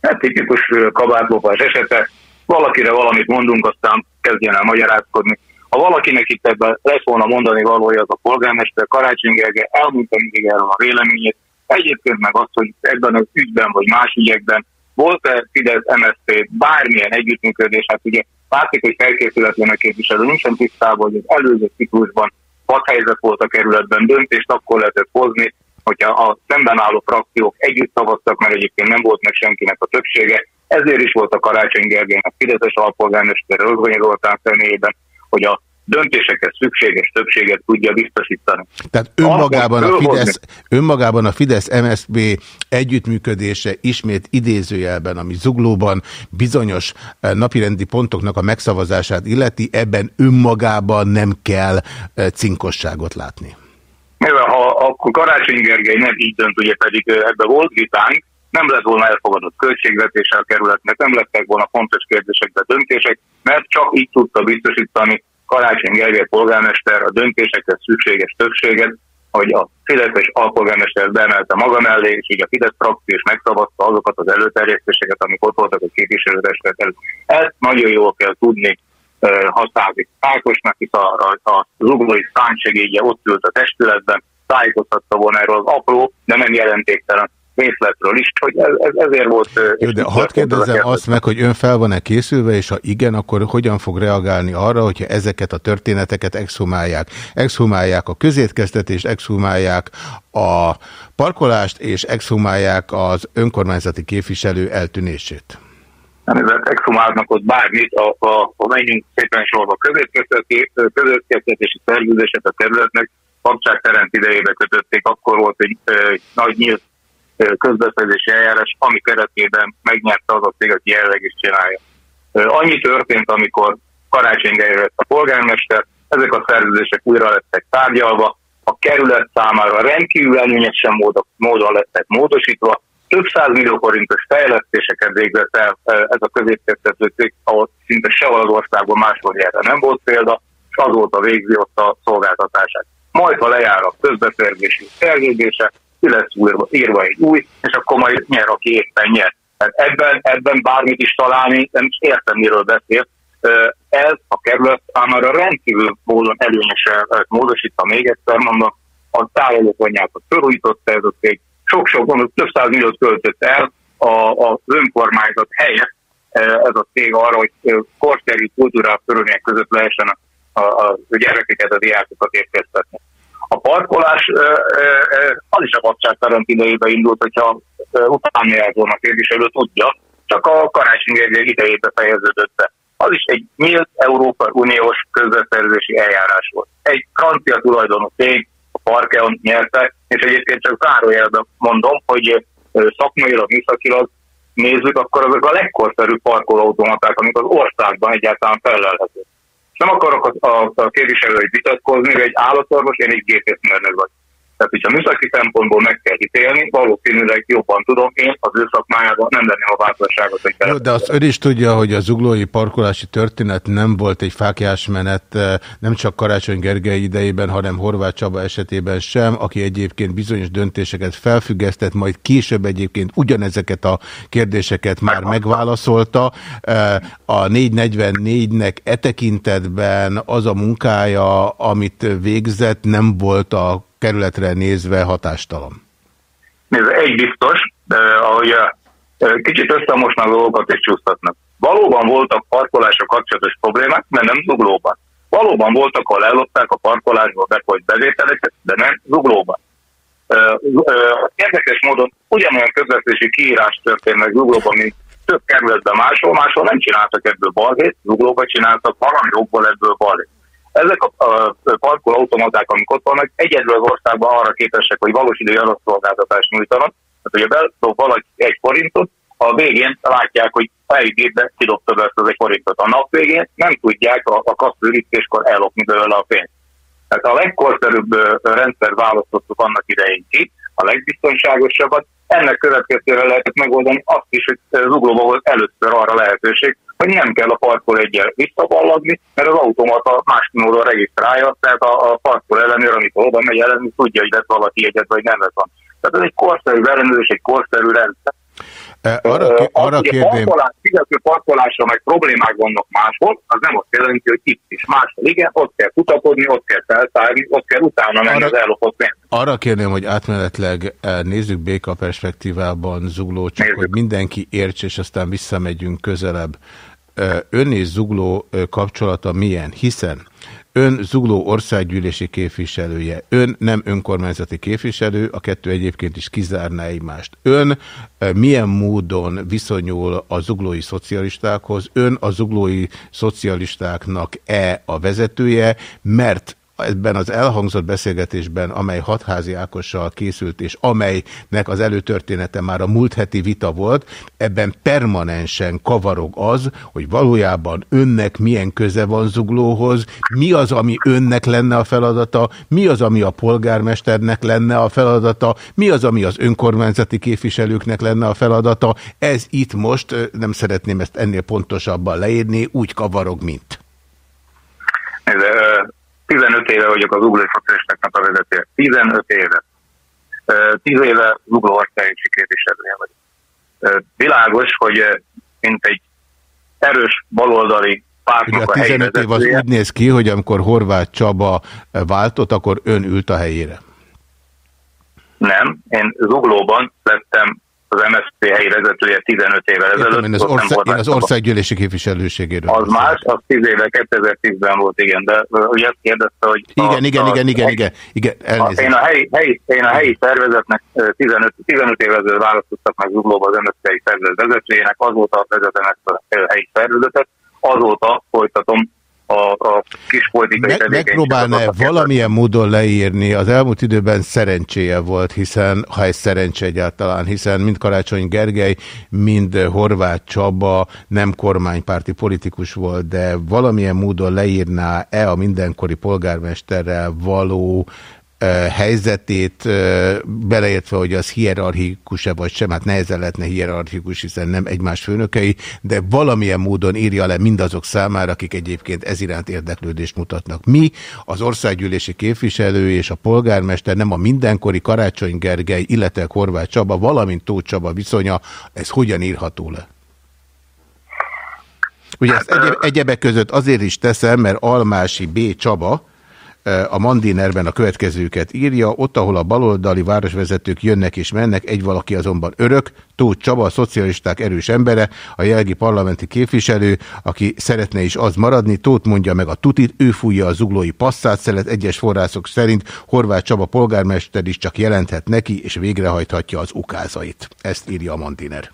Hát tipikus kabátbopás esete, valakire valamit mondunk, aztán kezdjen el magyarázkodni. Ha valakinek itt ebben lesz volna mondani valója, az a polgármester Karácsony Gergely elmondta mindig erről a véleményét. Egyébként meg azt, hogy ebben az ügyben vagy más ügyekben volt-e Fidesz MSZP bármilyen együttműködés, hát ugye látszik, hogy felkészületlen a képviselő, nincsen tisztában, hogy az előző ciklusban vadhelyzet volt a kerületben, döntést akkor lehetett hozni, hogyha a szemben álló frakciók együtt szavaztak, mert egyébként nem volt meg senkinek a többsége. Ezért is volt a Karácsony Gergelynek Fideszes alpolgármester Rozgonyi Zoltán személyében, hogy a döntéseket szükséges többséget tudja biztosítani. Tehát önmagában a, Fidesz, önmagában a Fidesz-MSZB együttműködése ismét idézőjelben, ami zuglóban bizonyos eh, napirendi pontoknak a megszavazását illeti, ebben önmagában nem kell eh, cinkosságot látni. Mivel ha akkor Karácsony Gergely nem így dönt, ugye pedig eh, ebbe volt vitánk, nem lett volna elfogadott költségvetése a kerületnek, nem lettek volna fontos kérdésekbe döntések, mert csak így tudta biztosítani Karácsony Gergely polgármester a döntésekhez szükséges többséget, hogy a Fideszes alpolgármester beemelte maga mellé, és így a Fidesz frakció is megszavazta azokat az előterjesztéseket, amik ott voltak a képviselőtestet előtt. Ezt nagyon jól kell tudni használni Ákosnak, hisz a, a, a zuglói szánysegédje ott ült a testületben, tájékoztatta volna erről az apró, de nem jelentéktelen részletről is, hogy ez, ez, ezért volt... Jó, de hadd kérdezzem azt meg, hogy ön fel van-e készülve, és ha igen, akkor hogyan fog reagálni arra, hogyha ezeket a történeteket exhumálják? Exhumálják a közétkeztetést, exhumálják a parkolást, és exhumálják az önkormányzati képviselő eltűnését? ezek exhumálnak ott bármit, a, a, a menjünk szépen sorba közétkeztetési szerződéset a területnek, Kapcsák Terent idejébe kötötték, akkor volt egy, egy nagy nyílt közbeszerzési eljárás, ami keretében megnyerte az a cég, aki jelenleg is csinálja. Annyi történt, amikor karácsonyra lett a polgármester, ezek a szerződések újra lettek tárgyalva, a kerület számára rendkívül előnyesen módon, módon lettek módosítva, több millió forintos fejlesztéseket végzett el ez a középkeztető cég, ahol szinte sehol az országban máshol erre nem volt példa, és azóta végzi ott a szolgáltatását. Majd, ha lejár a közbeszerzési szerződése, ki lesz írva, írva egy új, és akkor majd nyer, aki éppen nyer. Tehát ebben, ebben bármit is találni, nem is értem, miről beszél. Ez a kerület számára rendkívül módon előnyesen módosítva még egyszer mondom, a tárolókonyákat felújította ez a cég, sok-sok, mondom, több száz milliót költött el a, az önkormányzat helyett ez a cég arra, hogy korszerű kultúrál körülmények között lehessen a, a, a gyerekeket, a diákokat érkeztetni. A parkolás az is a vadságterem idejébe indult, hogyha utána járt volna a képviselő, tudja, csak a karácsony idejébe fejeződött be. Az is egy nyílt Európa Uniós közbeszerzési eljárás volt. Egy francia tulajdonú cég a Parkeon nyerte, és egyébként csak zárójelben mondom, hogy szakmailag, műszakilag nézzük, akkor azok a legkorszerűbb parkolóautomaták, amik az országban egyáltalán felelhetők nem akarok a, a, a képviselői vitatkozni, hogy egy állatorvos, én egy gépészmérnök vagy. Tehát, hogyha műszaki szempontból meg kell ítélni, valószínűleg jobban tudom, én az ő szakmájában nem lenném a bátorságot, hogy Jó, De azt ön is tudja, hogy a zuglói parkolási történet nem volt egy fákjás menet, eh, nem csak Karácsony Gergely idejében, hanem Horváth Csaba esetében sem, aki egyébként bizonyos döntéseket felfüggesztett, majd később egyébként ugyanezeket a kérdéseket már megválaszolta. Eh, a 444-nek e tekintetben az a munkája, amit végzett, nem volt a kerületre nézve hatástalan? Nézd, egy biztos, de ahogy kicsit összemosnak dolgokat és csúsztatnak. Valóban voltak parkolások kapcsolatos problémák, mert nem zuglóban. Valóban voltak, ahol ellopták a parkolásból befolyt bevételeket, de nem zuglóban. Érdekes módon ugyanolyan közvetési kiírás történt meg zuglóban, mint több kerületben máshol, máshol nem csináltak ebből balhét, zuglóban csináltak valami jogból ebből balhét. Ezek a, a parkolóautomaták, amik ott vannak, egyedül az országban arra képesek, hogy valós idő adatszolgáltatást nyújtanak. Tehát, hogyha bedob valaki egy forintot, a végén látják, hogy a gépbe kidobta ezt az egy forintot. A nap végén nem tudják a, a kasszőrítéskor ellopni belőle a pénzt. Tehát a legkorszerűbb rendszer választottuk annak idején ki, a legbiztonságosabbat. Ennek következtében lehetett megoldani azt is, hogy zuglóban volt először arra lehetőség, hogy nem kell a parkol egyel visszaballagni, mert az automata más módon regisztrálja, tehát a, a parkol ellenőr, amikor oda megy ellenőr, tudja, hogy lett valaki egyet, vagy nem lett van. Tehát ez egy korszerű ellenőrzés, egy korszerű rendszer. Arra, ki, arra az, kérdném... Parkolás, fizető parkolásra meg problémák vannak máshol, az nem azt jelenti, hogy itt is máshol. Igen, ott kell kutakodni, ott kell feltárni, ott kell utána menni Arra- az ellopott pénzt. Arra kérném, hogy átmenetleg eh, nézzük béka perspektívában Zugló, csak hogy mindenki értse, és aztán visszamegyünk közelebb. Ön és Zugló kapcsolata milyen? Hiszen ön Zugló országgyűlési képviselője, ön nem önkormányzati képviselő, a kettő egyébként is kizárná egymást. Ön eh, milyen módon viszonyul a zuglói szocialistákhoz? Ön a zuglói szocialistáknak-e a vezetője? Mert ebben az elhangzott beszélgetésben, amely hatházi Ákossal készült, és amelynek az előtörténete már a múlt heti vita volt, ebben permanensen kavarog az, hogy valójában önnek milyen köze van zuglóhoz, mi az, ami önnek lenne a feladata, mi az, ami a polgármesternek lenne a feladata, mi az, ami az önkormányzati képviselőknek lenne a feladata. Ez itt most, nem szeretném ezt ennél pontosabban leírni, úgy kavarog, mint. Ez, 15 éve vagyok az Ugló Szocialistáknak a vezetője. 15 éve. Ö, 10 éve Ugló országgyűlési képviselője vagyok. Világos, hogy mint egy erős baloldali pártnak a a helyi 15 év az úgy néz ki, hogy amikor Horváth Csaba váltott, akkor ön ült a helyére. nem. Én Zuglóban lettem az MSZP helyi vezetője 15 évvel ezelőtt. én az, ország, én az országgyűlési képviselőségéről. Az más, az 10 éve, 2010-ben volt, igen, de ugye azt kérdezte, hogy... Igen, a- igen, a- igen, igen, igen, igen, elnézést. én, a helyi, helyi, én a helyi szervezetnek ö, 15, 15 évvel ezelőtt választottak meg Zuglóba az MSZP szervezet vezetőjének, azóta vezetem ezt a helyi szervezetet, azóta folytatom a, a kis politikai Meg, megpróbálna valamilyen módon leírni, az elmúlt időben szerencséje volt, hiszen, ha ez szerencse egyáltalán, hiszen mind Karácsony Gergely, mind Horváth Csaba nem kormánypárti politikus volt, de valamilyen módon leírná-e a mindenkori polgármesterrel való helyzetét, beleértve, hogy az hierarchikus-e vagy sem, hát nehezen lehetne hierarchikus, hiszen nem egymás főnökei, de valamilyen módon írja le mindazok számára, akik egyébként ez iránt érdeklődést mutatnak. Mi, az országgyűlési képviselő és a polgármester, nem a mindenkori Karácsony Gergely, illetve Horváth Csaba, valamint Tóth Csaba viszonya, ez hogyan írható le? Ugye ezt egyeb, egyebek között azért is teszem, mert Almási B. Csaba, a Mandinerben a következőket írja, ott, ahol a baloldali városvezetők jönnek és mennek, egy valaki azonban örök, Tóth Csaba, a szocialisták erős embere, a jelgi parlamenti képviselő, aki szeretne is az maradni, Tóth mondja meg a tutit, ő fújja a zuglói passzát, szelet egyes források szerint Horváth Csaba polgármester is csak jelenthet neki, és végrehajthatja az ukázait. Ezt írja a Mandiner.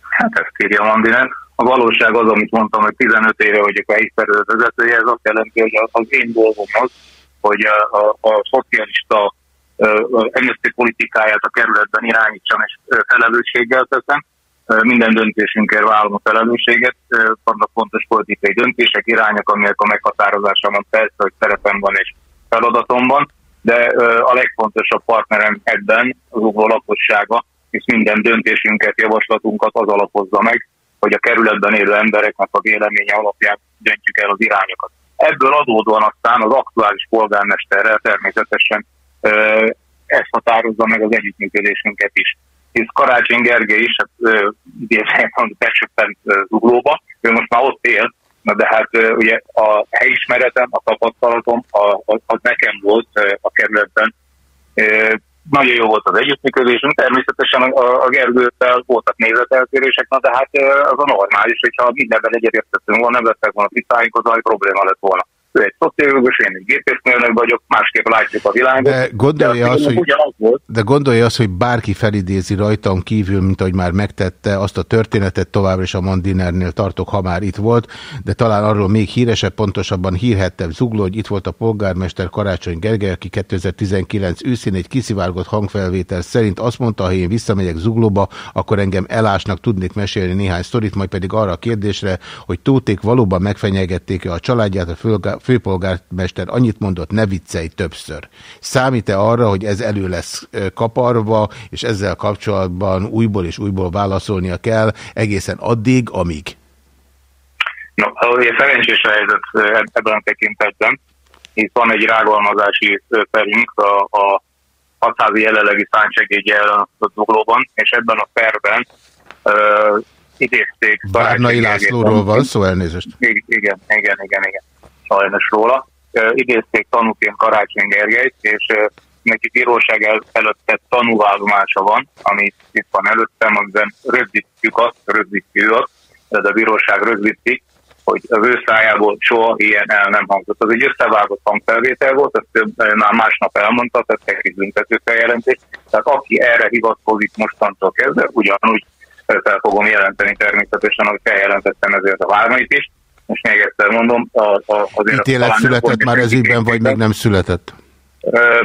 Hát ezt írja Mandiner. A valóság az, amit mondtam, hogy 15 éve vagyok a helyi szervezet vezetője, ez azt jelenti, hogy az én dolgom az, hogy a, a, a szocialista MSZP politikáját a kerületben irányítsam és felelősséggel teszem. Minden döntésünkért vállalom a felelősséget. Vannak fontos politikai döntések, irányok, amelyek a meghatározásában persze, hogy szerepem van és feladatom van, de a legfontosabb partnerem ebben az ugró lakossága, és minden döntésünket, javaslatunkat az alapozza meg, hogy a kerületben élő embereknek a véleménye alapján döntjük el az irányokat. Ebből adódóan aztán az aktuális polgármesterrel természetesen ö, ez határozza meg az együttműködésünket is. Hisz Karácsony Gergely is, hát idézően becsöppent zuglóba, ő most már ott él, na de hát ugye a helyismeretem, a tapasztalatom, a, az nekem volt a kerületben, nagyon jó volt az együttműködésünk, természetesen a, a Gergőttel voltak nézeteltérések, na de hát az a normális, hogyha mindenben egyetértettünk volna, nem lettek volna tisztáink, az nagy probléma lett volna. Ő egy szociológus, én egy gépészmérnök vagyok, másképp látjuk a világot. De gondolja, de azt, hogy, volt. de gondolja azt, hogy bárki felidézi rajtam kívül, mint ahogy már megtette azt a történetet, továbbra is a Mandinernél tartok, ha már itt volt, de talán arról még híresebb, pontosabban hírhettebb zugló, hogy itt volt a polgármester Karácsony Gergely, aki 2019 őszén egy kiszivárgott hangfelvétel szerint azt mondta, ha én visszamegyek zuglóba, akkor engem elásnak tudnék mesélni néhány sztorit, majd pedig arra a kérdésre, hogy Tóték valóban megfenyegették-e a családját, a főpolgármester annyit mondott, ne viccelj többször. Számít-e arra, hogy ez elő lesz kaparva, és ezzel kapcsolatban újból és újból válaszolnia kell egészen addig, amíg? No, ugye szerencsés a helyzet ebben a tekintetben, hisz van egy rágalmazási perünk a, a hatházi jelenlegi szánysegédje ellen a zuglóban, és ebben a perben uh, idézték. Várnai Lászlóról van szó, elnézést. Igen, igen, igen, igen, sajnos róla. Idézték tanúként Karácsony Gergelyt, és neki bíróság el, előtt tett tanúvállomása van, ami itt van előttem, amiben rögzítjük azt, rögzítjük azt, de a bíróság rögzíti, hogy az ő szájából soha ilyen el nem hangzott. Az egy összevágott hangfelvétel volt, ezt már másnap elmondta, tettek egy büntetőfeljelentést, tehát aki erre hivatkozik mostantól kezdve, ugyanúgy fel fogom jelenteni természetesen, hogy feljelentettem ezért a vármait is. Most még egyszer mondom, a, a, azért... Ítélet született már ez évben, vagy még nem született?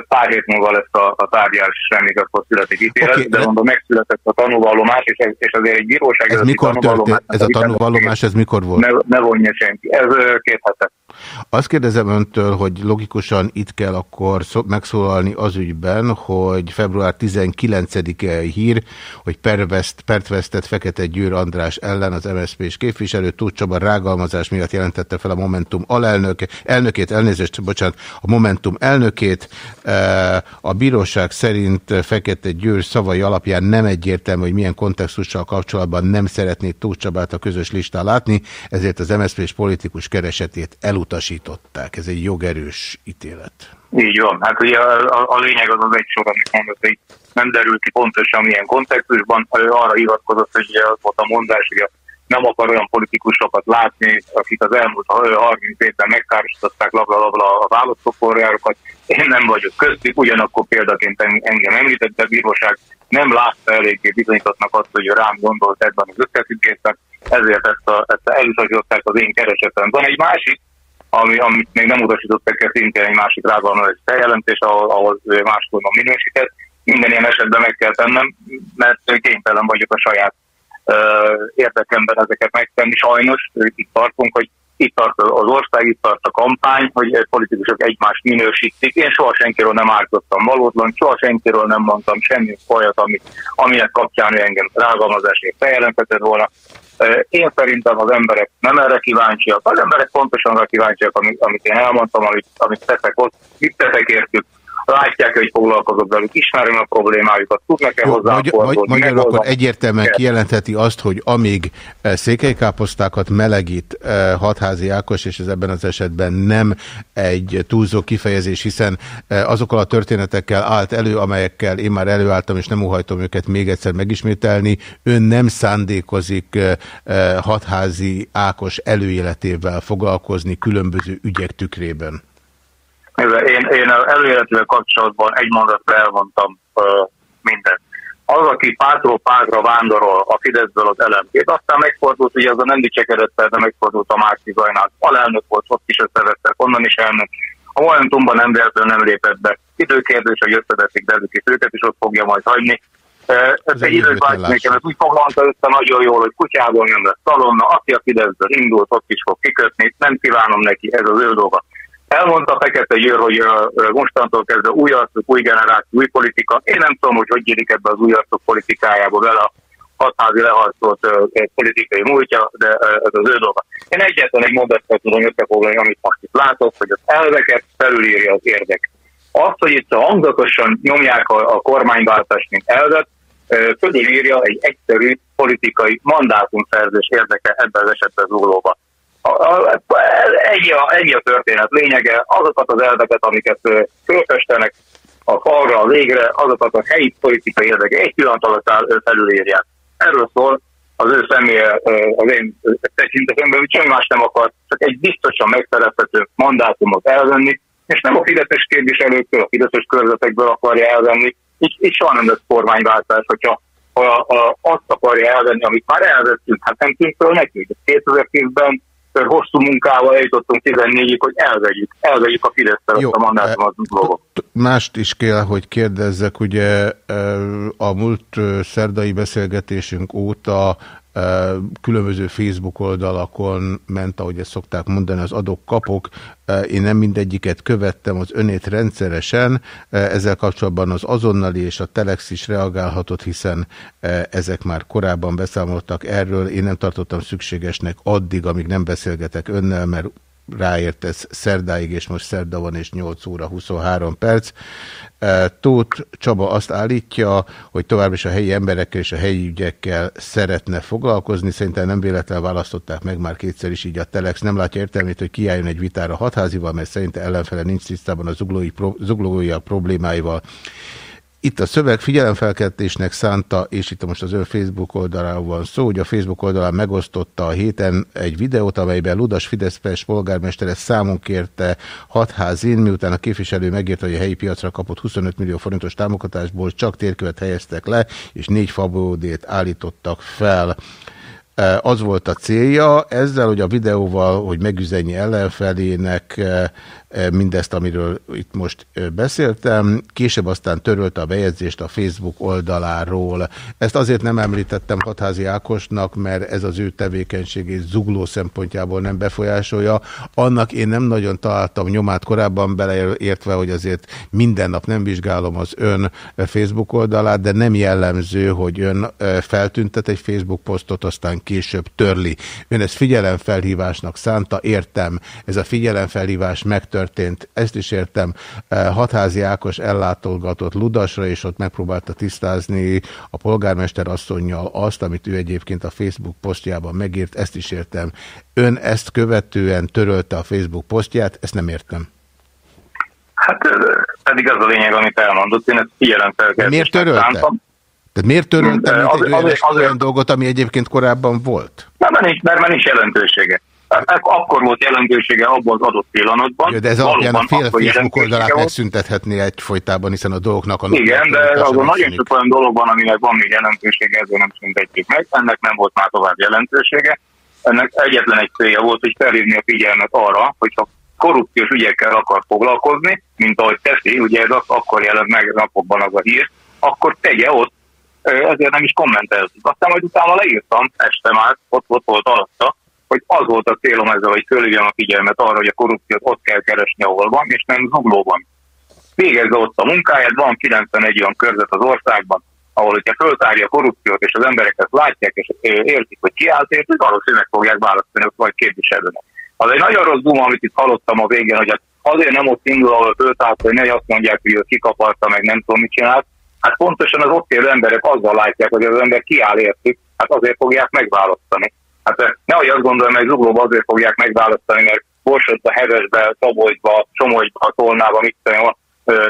Pár hét múlva lesz a, a tárgyás, semmi akkor születik ítélet, okay, de, de mondom, megszületett a tanúvallomás, és, és azért egy bíróság... Ez mikor történt? Ez a tanúvallomás, ez mikor volt? Ne, ne vonja senki. Ez két hete. Azt kérdezem öntől, hogy logikusan itt kell akkor megszólalni az ügyben, hogy február 19-e hír, hogy perveszt, pert vesztett Fekete Győr András ellen az MSZP és képviselő Tóth rágalmazás miatt jelentette fel a Momentum alelnök, elnökét, elnézést, bocsánat, a Momentum elnökét. A bíróság szerint Fekete Győr szavai alapján nem egyértelmű, hogy milyen kontextussal kapcsolatban nem szeretné Tóth a közös listán látni, ezért az MSZP és politikus keresetét elutasították elutasították. Ez egy jogerős ítélet. Így van. Hát ugye a, a, a lényeg az az egy sor, amit mondott, hogy nem derül ki pontosan milyen kontextusban. Ő arra hivatkozott, hogy az volt a mondás, hogy nem akar olyan politikusokat látni, akik az elmúlt 30 évben megkárosították labla-labla a választópolgárokat. Én nem vagyok köztük, ugyanakkor példaként engem említett, a bíróság nem látta eléggé bizonyítottnak azt, hogy rám gondolt ebben az összefüggésben, ezért ezt, a, ezt elutasították az én keresetem. Van egy másik, ami, amit még nem utasítottak el szintén egy másik rágalma egy feljelentés, ahol, ahol máskor minősített. Minden ilyen esetben meg kell tennem, mert kénytelen vagyok a saját uh, érdekemben ezeket megtenni. Sajnos itt tartunk, hogy itt tart az ország, itt tart a kampány, hogy politikusok egymást minősítik. Én soha senkiről nem ártottam valótlan, soha senkiről nem mondtam semmi olyat, ami, aminek kapcsán ő engem rágalmazásért feljelentetett volna. Én szerintem az emberek nem erre kíváncsiak, az emberek pontosan arra kíváncsiak, amit, amit én elmondtam, amit, amit tettek ott, mit tettek értük, látják hogy foglalkozok velük, ismerem a problémájukat, tudnak-e hozzá magy magy Magyar akkor egyértelműen kijelentheti azt, hogy amíg eh, székelykáposztákat melegít eh, hatházi Ákos, és ez ebben az esetben nem egy túlzó kifejezés, hiszen eh, azokkal a történetekkel állt elő, amelyekkel én már előálltam, és nem uhajtom őket még egyszer megismételni, ön nem szándékozik hatházi Ákos előéletével foglalkozni különböző ügyek tükrében. Én, én előéletével kapcsolatban egy mondatra elmondtam uh, mindent. Az, aki pártról pártra vándorol a Fideszből az LMP-t, aztán megfordult, ugye az a nem dicsekedett, de megfordult a Márci Zajnál. Alelnök volt, ott is összevettek, onnan is elnök. A Momentumban nem véletlenül nem lépett be. Időkérdés, hogy összeveszik de is őket is ott fogja majd hagyni. Ez egy időt nekem, ez úgy foglalta össze nagyon jól, hogy kutyából nem lesz szalonna, aki a Fideszből indult, ott is fog kikötni, nem kívánom neki, ez az ő dolga. Elmondta Fekete Győr, hogy mostantól kezdve új arcok, új generáció, új politika. Én nem tudom, hogy hogy gyűlik ebbe az új arcok politikájába vele a hatházi leharcolt politikai múltja, de ez az ő dolga. Én egyetlen egy mondatot tudom összefoglalni, amit most itt látok, hogy az elveket felülírja az érdek. Azt, hogy itt hangzatosan nyomják a, a kormányváltást, mint elvet, fölülírja egy egyszerű politikai mandátumszerzés érdeke ebben az esetben zúlóba ennyi a, ennyi a történet lényege, azokat az elveket, amiket fölfestenek a falra, a végre, azokat a helyi politikai érdeke egy pillanat alatt felülírják. Erről szól, az ő személye az én tekintetemben, hogy semmi más nem akar, csak egy biztosan megszerezhető mandátumot elvenni, és nem a fideszes képviselőktől, a fideszes körzetekből akarja elvenni. Így, így soha nem lesz kormányváltás, hogyha ha, ha azt akarja elvenni, amit már elvettünk, hát nem tűnt föl nekünk. 2010-ben hosszú munkával eljutottunk 14-ig, hogy elvegyük, elvegyük a fidesz a mandátumot. Mást is kell, hogy kérdezzek, ugye a múlt szerdai beszélgetésünk óta különböző Facebook oldalakon ment, ahogy ezt szokták mondani, az adok-kapok. Én nem mindegyiket követtem az önét rendszeresen. Ezzel kapcsolatban az azonnali és a Telex is reagálhatott, hiszen ezek már korábban beszámoltak erről. Én nem tartottam szükségesnek addig, amíg nem beszélgetek önnel, mert ráért ez szerdáig, és most szerda van, és 8 óra 23 perc. Tóth Csaba azt állítja, hogy tovább is a helyi emberekkel és a helyi ügyekkel szeretne foglalkozni. Szerintem nem véletlenül választották meg már kétszer is így a Telex. Nem látja értelmét, hogy kiálljon egy vitára hatházival, mert szerinte ellenfele nincs tisztában a zuglói, zuglói problémáival. Itt a szöveg figyelemfelkeltésnek szánta, és itt most az ön Facebook oldaláról van szó, hogy a Facebook oldalán megosztotta a héten egy videót, amelyben Ludas Fideszes polgármestere számon kérte hatházin, miután a képviselő megírta, hogy a helyi piacra kapott 25 millió forintos támogatásból csak térkövet helyeztek le, és négy fabódét állítottak fel. Az volt a célja ezzel, hogy a videóval, hogy megüzenje ellenfelének mindezt, amiről itt most beszéltem. Később aztán törölte a bejegyzést a Facebook oldaláról. Ezt azért nem említettem Hatházi Ákosnak, mert ez az ő tevékenységét zugló szempontjából nem befolyásolja. Annak én nem nagyon találtam nyomát korábban beleértve, hogy azért minden nap nem vizsgálom az ön Facebook oldalát, de nem jellemző, hogy ön feltüntet egy Facebook posztot, aztán később törli. Ön ezt figyelemfelhívásnak szánta, értem, ez a figyelemfelhívás megtörtént történt, ezt is értem. Eh, Hatházi Ákos ellátolgatott Ludasra, és ott megpróbálta tisztázni a polgármester asszonynal azt, amit ő egyébként a Facebook posztjában megírt, ezt is értem. Ön ezt követően törölte a Facebook posztját, ezt nem értem. Hát pedig az a lényeg, amit elmondott, én ezt figyelem fel. Miért törölte? Tehát miért töröltem mint egy olyan, azért, dolgot, ami egyébként korábban volt? Nem, mert nincs, mert nincs jelentősége. Akkor volt jelentősége abban az adott pillanatban. Jó, de ez alapján a fél Facebook oldalát megszüntethetné egyfolytában, hiszen a dolgoknak a... Igen, de azon nagyon sok olyan dolog van, aminek van még jelentősége, ezzel nem szüntetjük meg. Ennek nem volt már tovább jelentősége. Ennek egyetlen egy célja volt, hogy felhívni a figyelmet arra, hogyha korrupciós ügyekkel akar foglalkozni, mint ahogy teszi, ugye ez akkor jelent meg napokban az a hír, akkor tegye ott, ezért nem is kommenteltük. Aztán majd utána leírtam, este már, ott, ott volt alatta, hogy az volt a célom ezzel, hogy fölhívjam a figyelmet arra, hogy a korrupciót ott kell keresni, ahol van, és nem zuglóban. Végezze ott a munkáját, van 91 olyan körzet az országban, ahol hogyha föltárja a korrupciót, és az emberek ezt látják, és értik, hogy kiállt hogy valószínűleg fogják választani, vagy képviselőnek. Az egy nagyon rossz duma, amit itt hallottam a végén, hogy azért nem ott indul, ahol föltárt, hogy ne azt mondják, hogy ő kikaparta, meg nem tudom, mit csinált. Hát pontosan az ott élő emberek azzal látják, hogy az ember kiáll értük, hát azért fogják megválasztani. Hát eh, nehogy azt gondolom, hogy Zuglóba azért fogják megválasztani, mert Borsod a Hevesbe, Szabolcsba, Somogyba, Tolnába, mit tudom,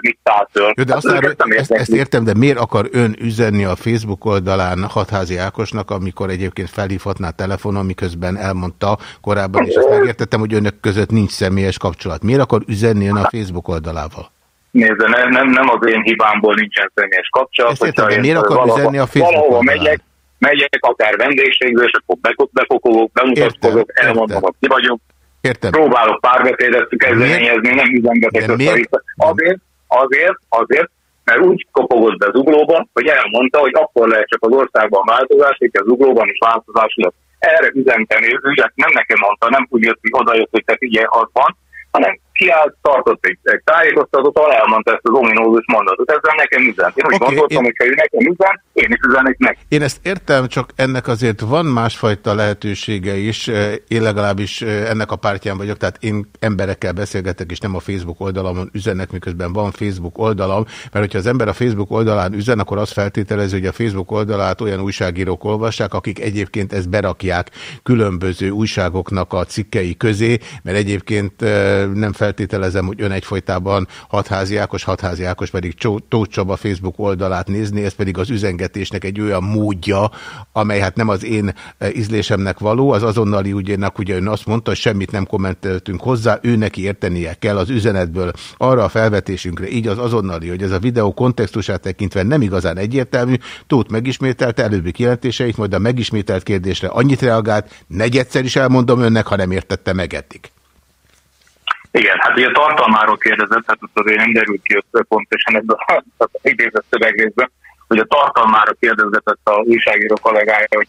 mit től. Jó, de hát aztán, ezt, ezt értem, de miért akar ön üzenni a Facebook oldalán Hatházi Ákosnak, amikor egyébként felhívhatná telefonon, miközben elmondta korábban, és ezt megértettem, hogy önök között nincs személyes kapcsolat. Miért akar üzenni ön a Facebook oldalával? Nézze, nem, nem, nem az én hibámból nincsen személyes kapcsolat. Ezt értem, de miért akar üzenni a Facebook valahova oldalán? megyek, megyek akár vendégségbe, és akkor befogok, bemutatkozok, elmondom, hogy ki vagyok. Értem. Próbálok párbeszédet kezdeményezni, nem üzengetek össze Azért, azért, azért, mert úgy kopogott be zuglóba, hogy elmondta, hogy akkor lehet csak az országban változás, hogy az zuglóban is változás lesz. Erre üzentem, ő nem nekem mondta, nem úgy jött, hogy oda jött, hogy te figyelj, az van, hanem kiállt, tartott egy, egy tájékoztatót, ahol elmondta ezt az ominózus mondatot. Ezzel nekem üzent. Én úgy okay, gondoltam, én... hogy ő nekem üzent, én is üzenek meg. Én ezt értem, csak ennek azért van másfajta lehetősége is. Én legalábbis ennek a pártján vagyok, tehát én emberekkel beszélgetek, és nem a Facebook oldalamon üzenek, miközben van Facebook oldalam, mert hogyha az ember a Facebook oldalán üzen, akkor azt feltételező, hogy a Facebook oldalát olyan újságírók olvassák, akik egyébként ezt berakják különböző újságoknak a cikkei közé, mert egyébként nem fel feltételezem, hogy ön egyfolytában hatházi Ákos, hatházi Ákos pedig Tóth Csaba Facebook oldalát nézni, ez pedig az üzengetésnek egy olyan módja, amely hát nem az én ízlésemnek való, az azonnali ügyének ugye ön azt mondta, hogy semmit nem kommenteltünk hozzá, ő neki értenie kell az üzenetből arra a felvetésünkre, így az azonnali, hogy ez a videó kontextusát tekintve nem igazán egyértelmű, Tóth megismételte előbbi kijelentéseit, majd a megismételt kérdésre annyit reagált, negyedszer is elmondom önnek, ha nem értette meg eddig. Igen, hát ugye tartalmáról kérdezett, hát ott azért nem derült ki pontosan ebben az (laughs) idézett szövegrészben, hogy a tartalmára kérdezett a újságíró kollégája, hogy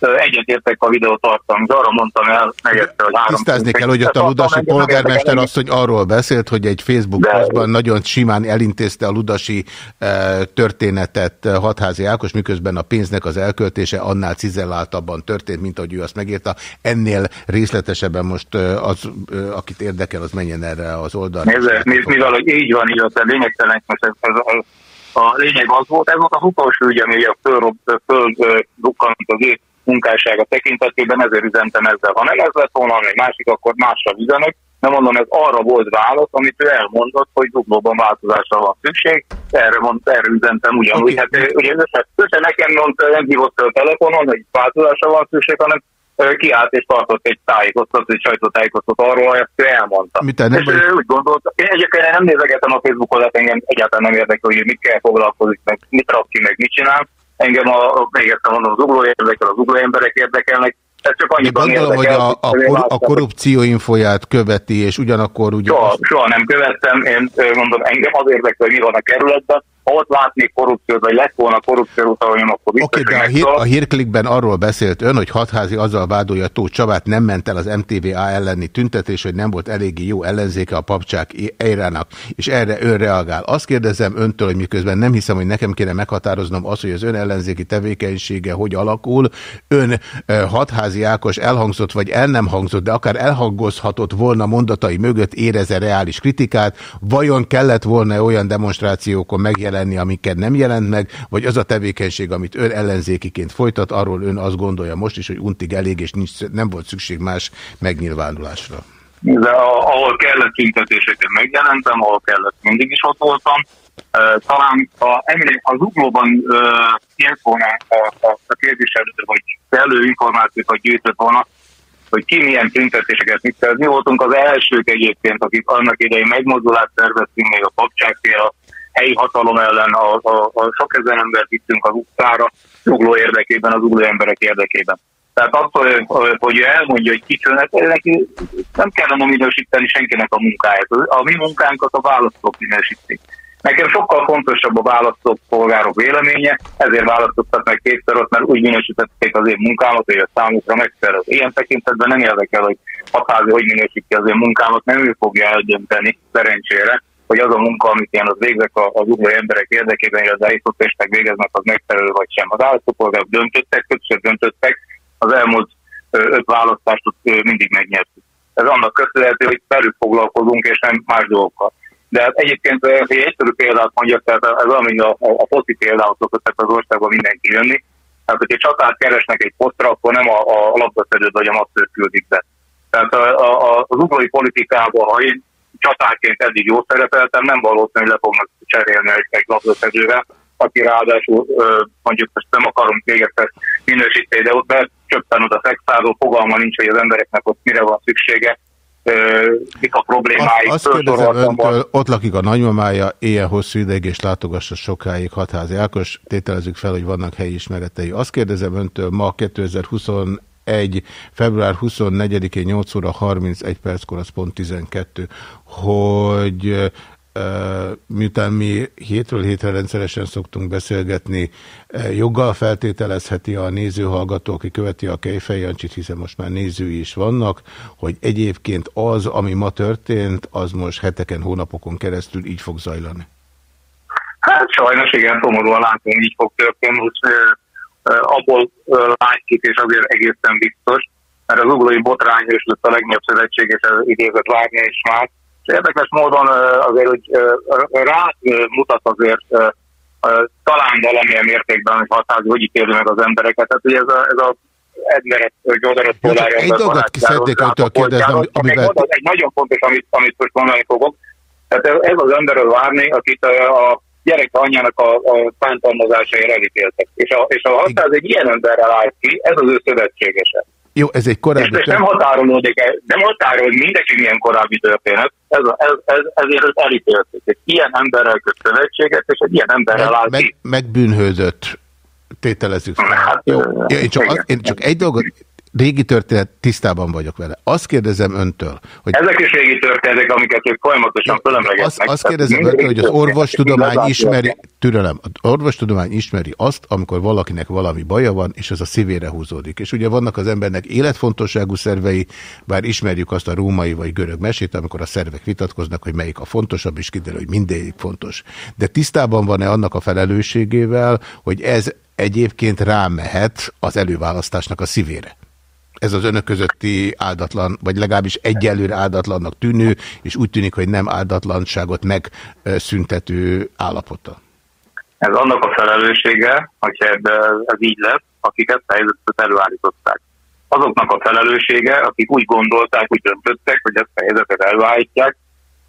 egyetértek a videó tartalom, de arra mondtam el negyedszer, hogy három... Tisztázni kell, hogy ott a ludasi polgármester asszony arról beszélt, hogy egy Facebook posztban nagyon simán elintézte a ludasi e, történetet Hatházi Ákos, miközben a pénznek az elköltése annál cizelláltabban történt, mint ahogy ő azt megírta. Ennél részletesebben most az, akit érdekel, az menjen erre az oldalra. Nézze, mivel hogy így van, így a lényegtelen, most ez, ez, ez, a lényeg az volt, ez volt az utolsó ügy, ami a föl, föl, föl az év munkássága tekintetében, ezért üzentem ezzel. Ha nem ez lett volna, egy másik, akkor másra üzenek. Nem mondom, ez arra volt válasz, amit ő elmondott, hogy zuglóban változásra van szükség. Erre, mond, erre üzentem ugyanúgy. Okay. Hát ugye össze, össze nekem mondta, nem hívott a telefonon, hogy változásra van szükség, hanem kiállt és tartott egy tájékoztatót, egy sajtótájékoztatót arról, hogy ezt ő elmondta. Mit és vagy... ő úgy gondolta, én egyébként nem nézegetem a Facebookon, hát engem egyáltalán nem érdekel, hogy mit kell foglalkozni, meg mit rak ki, meg mit csinál. Engem a, még egyszer mondom, az ugló érdekel, az ugló emberek érdekelnek, ez csak annyiban gondolom, érdekel, hogy a, a, kor, a korrupció infóját követi, és ugyanakkor ugye... Soha, soha nem követtem, én mondom, engem az érdekel, hogy mi van a kerületben, ha ott látnék korrupciót, vagy lett volna korrupció utalanyom, akkor biztos, okay, de a, hír, a hírklikben arról beszélt ön, hogy hatházi azzal vádolja Tóth Csabát, nem ment el az MTVA elleni tüntetés, hogy nem volt eléggé jó ellenzéke a papcsák Eirának, és erre ön reagál. Azt kérdezem öntől, hogy miközben nem hiszem, hogy nekem kéne meghatároznom azt, hogy az ön ellenzéki tevékenysége hogy alakul. Ön hatházi Ákos elhangzott, vagy el nem hangzott, de akár elhangozhatott volna mondatai mögött éreze reális kritikát, vajon kellett volna olyan demonstrációkon megjelenni, lenni, amiket nem jelent meg, vagy az a tevékenység, amit ön ellenzékiként folytat, arról ön azt gondolja most is, hogy untig elég, és nincs, nem volt szükség más megnyilvánulásra. De ahol kellett tüntetéseket megjelentem, ahol kellett mindig is ott voltam. Talán a, az uglóban ilyet volna a, a, a képviselő, vagy kellő információkat gyűjtött volna, hogy ki milyen tüntetéseket mit. Mi voltunk az elsők egyébként, akik annak idején megmozdulást szerveztünk még a papcsákfél, helyi hatalom ellen, a, a, a sok ezer embert vittünk az utcára, ugló érdekében, az ugló emberek érdekében. Tehát az, hogy elmondja, hogy kicsonak, neki nem kellene minősíteni senkinek a munkáját. A mi munkánkat a választók minősítik. Nekem sokkal fontosabb a választók polgárok véleménye, ezért választottak meg kétszer ott, mert úgy minősítették az én munkámat, hogy a számukra megfelelő. Ilyen tekintetben nem érdekel, hogy hatázi hogy minősíti az én munkámat, nem ő fogja eldönteni, szerencsére, hogy az a munka, amit én az végzek az ugló emberek érdekében, illetve állítótestek végeznek, az megfelelő vagy sem. Az állítópolgárok döntöttek, többször döntöttek, az elmúlt öt választást mindig megnyertük. Ez annak köszönhető, hogy belül foglalkozunk, és nem más dolgokkal. De egyébként, egy egyszerű példát mondjak, tehát ez ami a, a, a foci például szokott az országban mindenki jönni. Tehát, hogyha csatát keresnek egy posztra, akkor nem a, a labdaszedőt vagy a masszőt küldik be. Tehát a, a, az uglói politikában, ha én csatárként eddig jó szerepeltem, nem valószínű, hogy le fognak cserélni egy, egy labdaszedővel, aki ráadásul mondjuk most nem akarom egyszer minősíteni, de ott becsöppen oda szexázó, fogalma nincs, hogy az embereknek ott mire van szüksége, mik a problémáik. Azt, azt kérdezem öntől, ott lakik a nagymamája, éjjel hosszú ideig és látogassa sokáig hatházi Ákos, tételezzük fel, hogy vannak helyi ismeretei. Azt kérdezem öntől ma 2020 1. február 24-én 8 óra 31 perckor, az pont 12, hogy miután mi hétről hétre rendszeresen szoktunk beszélgetni, joggal feltételezheti a nézőhallgató, aki követi a Kejfej hiszen most már nézői is vannak, hogy egyébként az, ami ma történt, az most heteken, hónapokon keresztül így fog zajlani. Hát sajnos igen, szomorúan látom, így fog történni, abból látszik, és azért egészen biztos, mert az uglói botrány is lett a legnagyobb szövetséges idézet várni is már. És érdekes módon azért, hogy rá mutat azért talán valamilyen mértékben, hogy hatály, hogy ítéli meg az embereket. Tehát ugye ez a, ez a Jó, csak egy dolgot szeretnék öntől kérdezni, ami- amivel-. Egy nagyon fontos, amit, amit most mondani fogok. Tehát ez- ez az emberről várni, akit a, a gyerek anyjának a, a bántalmazásaért elítéltek. És a, és a határ egy ilyen emberrel állt ki, ez az ő szövetségese. Jó, ez egy korábbi... és nem határolódik, el- nem határolódik mindegy, hogy milyen korábbi történet. Ez, a- ez, ez, ezért őt elítélték. Egy ilyen emberrel köt szövetséget, és egy ilyen emberrel áll meg, ki. megbűnhődött tételezzük fel. Hát, Jó, ja, én, csak az, én csak egy dolgot, régi történet, tisztában vagyok vele. Azt kérdezem öntől, hogy Ezek is régi történetek, amiket ők folyamatosan fölemlegetnek. azt, azt kérdezem öntől, hogy az orvostudomány ismeri, türelem, az orvostudomány ismeri azt, amikor valakinek valami baja van, és az a szívére húzódik. És ugye vannak az embernek életfontosságú szervei, bár ismerjük azt a római vagy görög mesét, amikor a szervek vitatkoznak, hogy melyik a fontosabb, és kiderül, hogy mindegyik fontos. De tisztában van-e annak a felelősségével, hogy ez egyébként rámehet az előválasztásnak a szívére? Ez az önök közötti áldatlan, vagy legalábbis egyelőre áldatlannak tűnő, és úgy tűnik, hogy nem áldatlanságot megszüntető állapota. Ez annak a felelőssége, ebbe ez így lesz, akik ezt a helyzetet előállították. Azoknak a felelőssége, akik úgy gondolták, úgy döntöttek, hogy ezt a helyzetet előállítják,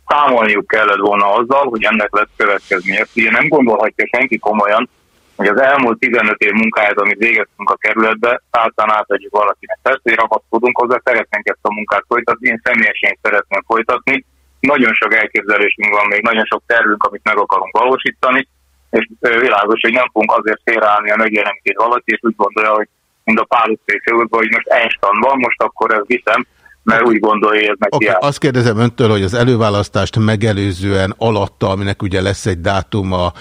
számolniuk kellett volna azzal, hogy ennek lesz következménye. Ugye nem gondolhatja senki komolyan, hogy az elmúlt 15 év munkáját, amit végeztünk a kerületbe, általán átadjuk valakinek. Persze, hogy ragaszkodunk hozzá, szeretnénk ezt a munkát folytatni, én személyesen szeretném folytatni. Nagyon sok elképzelésünk van még, nagyon sok tervünk, amit meg akarunk valósítani, és világos, hogy nem fogunk azért félreállni, ha megjelenik egy valaki, és úgy gondolja, hogy mind a Pál utcai hogy most Einstein van, most akkor ezt viszem, mert úgy gondolja, hogy ez neki Okay, azt kérdezem öntől, hogy az előválasztást megelőzően alatta, aminek ugye lesz egy dátuma,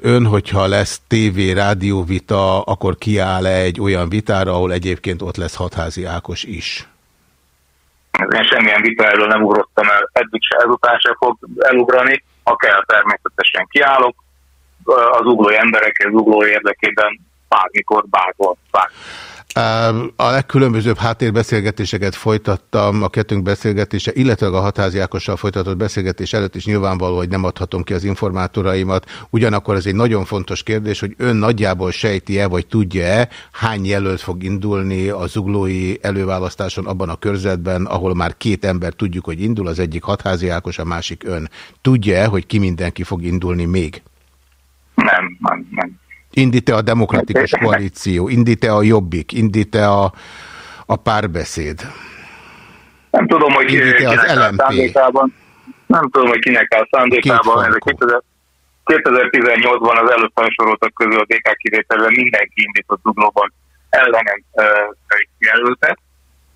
ön, hogyha lesz TV, rádióvita, akkor kiáll-e egy olyan vitára, ahol egyébként ott lesz hatházi Ákos is? Én semmilyen vita erről nem ugrottam el, eddig se, ezután se fog elugrani, ha kell természetesen kiállok, az uglói emberek, az ugló érdekében bármikor, bárhol, bárhol. A legkülönbözőbb háttérbeszélgetéseket folytattam a kettőnk beszélgetése, illetve a Hatházi Ákossal folytatott beszélgetés előtt is nyilvánvaló, hogy nem adhatom ki az informátoraimat. Ugyanakkor ez egy nagyon fontos kérdés, hogy ön nagyjából sejti-e, vagy tudja-e, hány jelölt fog indulni a zuglói előválasztáson abban a körzetben, ahol már két ember tudjuk, hogy indul, az egyik Hatházi Ákos, a másik ön. Tudja-e, hogy ki mindenki fog indulni még? Nem. Indít-e a demokratikus koalíció? Indít-e a jobbik? Indít-e a, a párbeszéd? Nem tudom, hogy Indít-e az LMP? Nem tudom, hogy kinek áll szándékában. Ez a 2000 2018-ban az előbb felsoroltak közül a DK kivételben mindenki indított zuglóban ellenem jelöltet.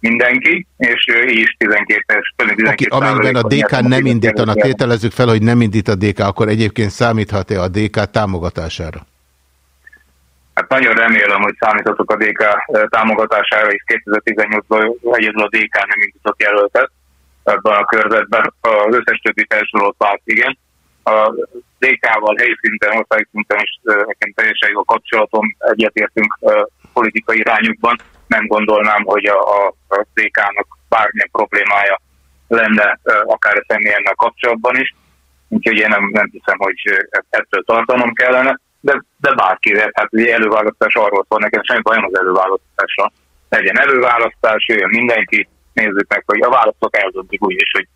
Mindenki, és így is 12-es, 12 Aki, amennyiben a DK nem indítanak, tételezzük fel, hogy nem indít a DK, akkor egyébként számíthat-e a DK támogatására? Hát nagyon remélem, hogy számíthatok a DK támogatására, és 2018-ban egyedül a DK nem indított jelöltet ebben a körzetben. Az összes többi felsorolt párt igen. A DK-val helyi szinten, ország szinten is nekem teljesen jó kapcsolatom, egyetértünk politikai irányukban. Nem gondolnám, hogy a, a, DK-nak bármilyen problémája lenne akár a személyennel kapcsolatban is. Úgyhogy én nem, nem hiszem, hogy ettől tartanom kellene de, de bárkire, hát ugye előválasztás arról szól, nekem semmi bajom az előválasztásra. Legyen előválasztás, jöjjön mindenki, nézzük meg, hogy a választók eldöntik úgy is, hogy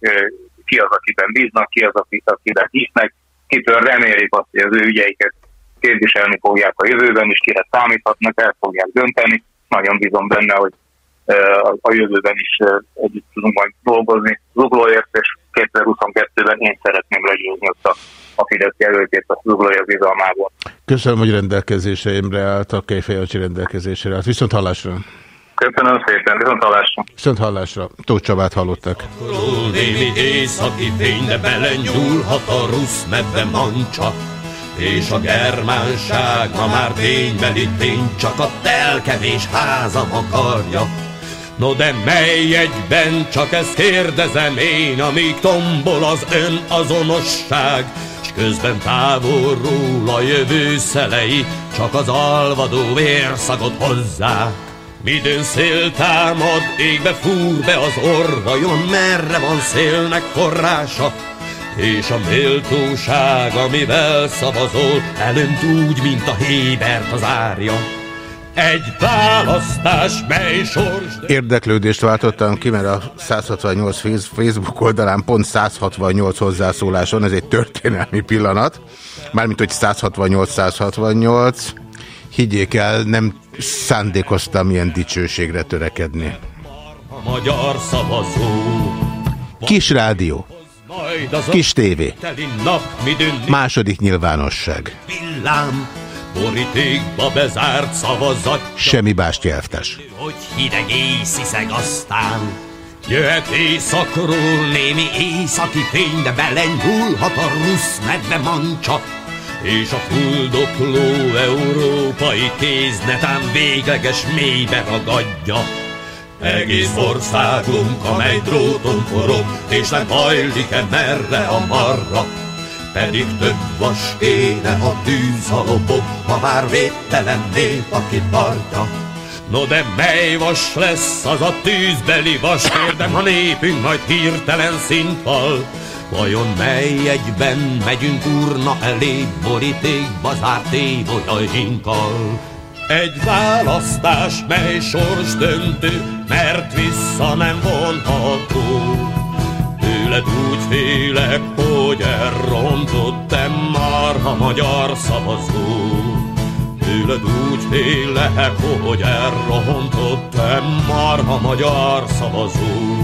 ki az, akiben bíznak, ki az, akiben hisznek, kitől remélik azt, hogy az ő ügyeiket képviselni fogják a jövőben is, kire számíthatnak, el fogják dönteni. Nagyon bízom benne, hogy a jövőben is együtt tudunk majd dolgozni zuglóért, és 2022-ben én szeretném legyőzni ott a, a Fidesz jelöltét a zuglója bizalmából. Köszönöm, hogy rendelkezéseimre állt, a Kejfejancsi rendelkezésre állt. Viszont hallásra! Köszönöm szépen, viszont hallásra! Viszont hallásra! Tóth Csabát hallottak. Némi északi fény, de belenyúlhat a rusz medve mancsa. És a germánság ma már ténybeli tény, csak a telkevés házam akarja. No de mely egyben, csak ezt kérdezem én, amíg tombol az ön közben távolról a jövő szelei, csak az alvadó vérszagot hozzák. Midőn szél támad, égbe fúr be az orvajon, merre van szélnek forrása, és a méltóság, amivel szavazol, elönt úgy, mint a hébert az árja. Egy választás, mely sors... Érdeklődést váltottam ki, mert a 168 Facebook oldalán pont 168 hozzászóláson, ez egy történelmi pillanat. Mármint, hogy 168-168. Higgyék el, nem szándékoztam ilyen dicsőségre törekedni. A magyar szavazó. Kis rádió. Kis tévé. Második nyilvánosság. villám, borítékba bezárt szavazat, Semmi bástyelvtes. hogy hideg észiszeg aztán. Jöhet éjszakról némi északi fény, de belenyúlhat a rusz medve mancsa, és a fuldokló európai kéz netán végleges mélybe ragadja. Egész országunk, amely dróton forog, és nem hajlik-e merre a marra. Pedig több vas kéne a tűz a lobog, ha már védtelen nép, aki tartja. No de mely vas lesz az a tűzbeli vas, kérdem, ha népünk majd hirtelen szintval. Vajon mely egyben megyünk urna elé, borítékba zárt évolyainkkal? Egy választás, mely sors döntő, mert vissza nem vonható. Tőled úgy félek, hogy elrontottam már a magyar szavazó. Tőled úgy félek, hogy elrontottam már a magyar szavazó.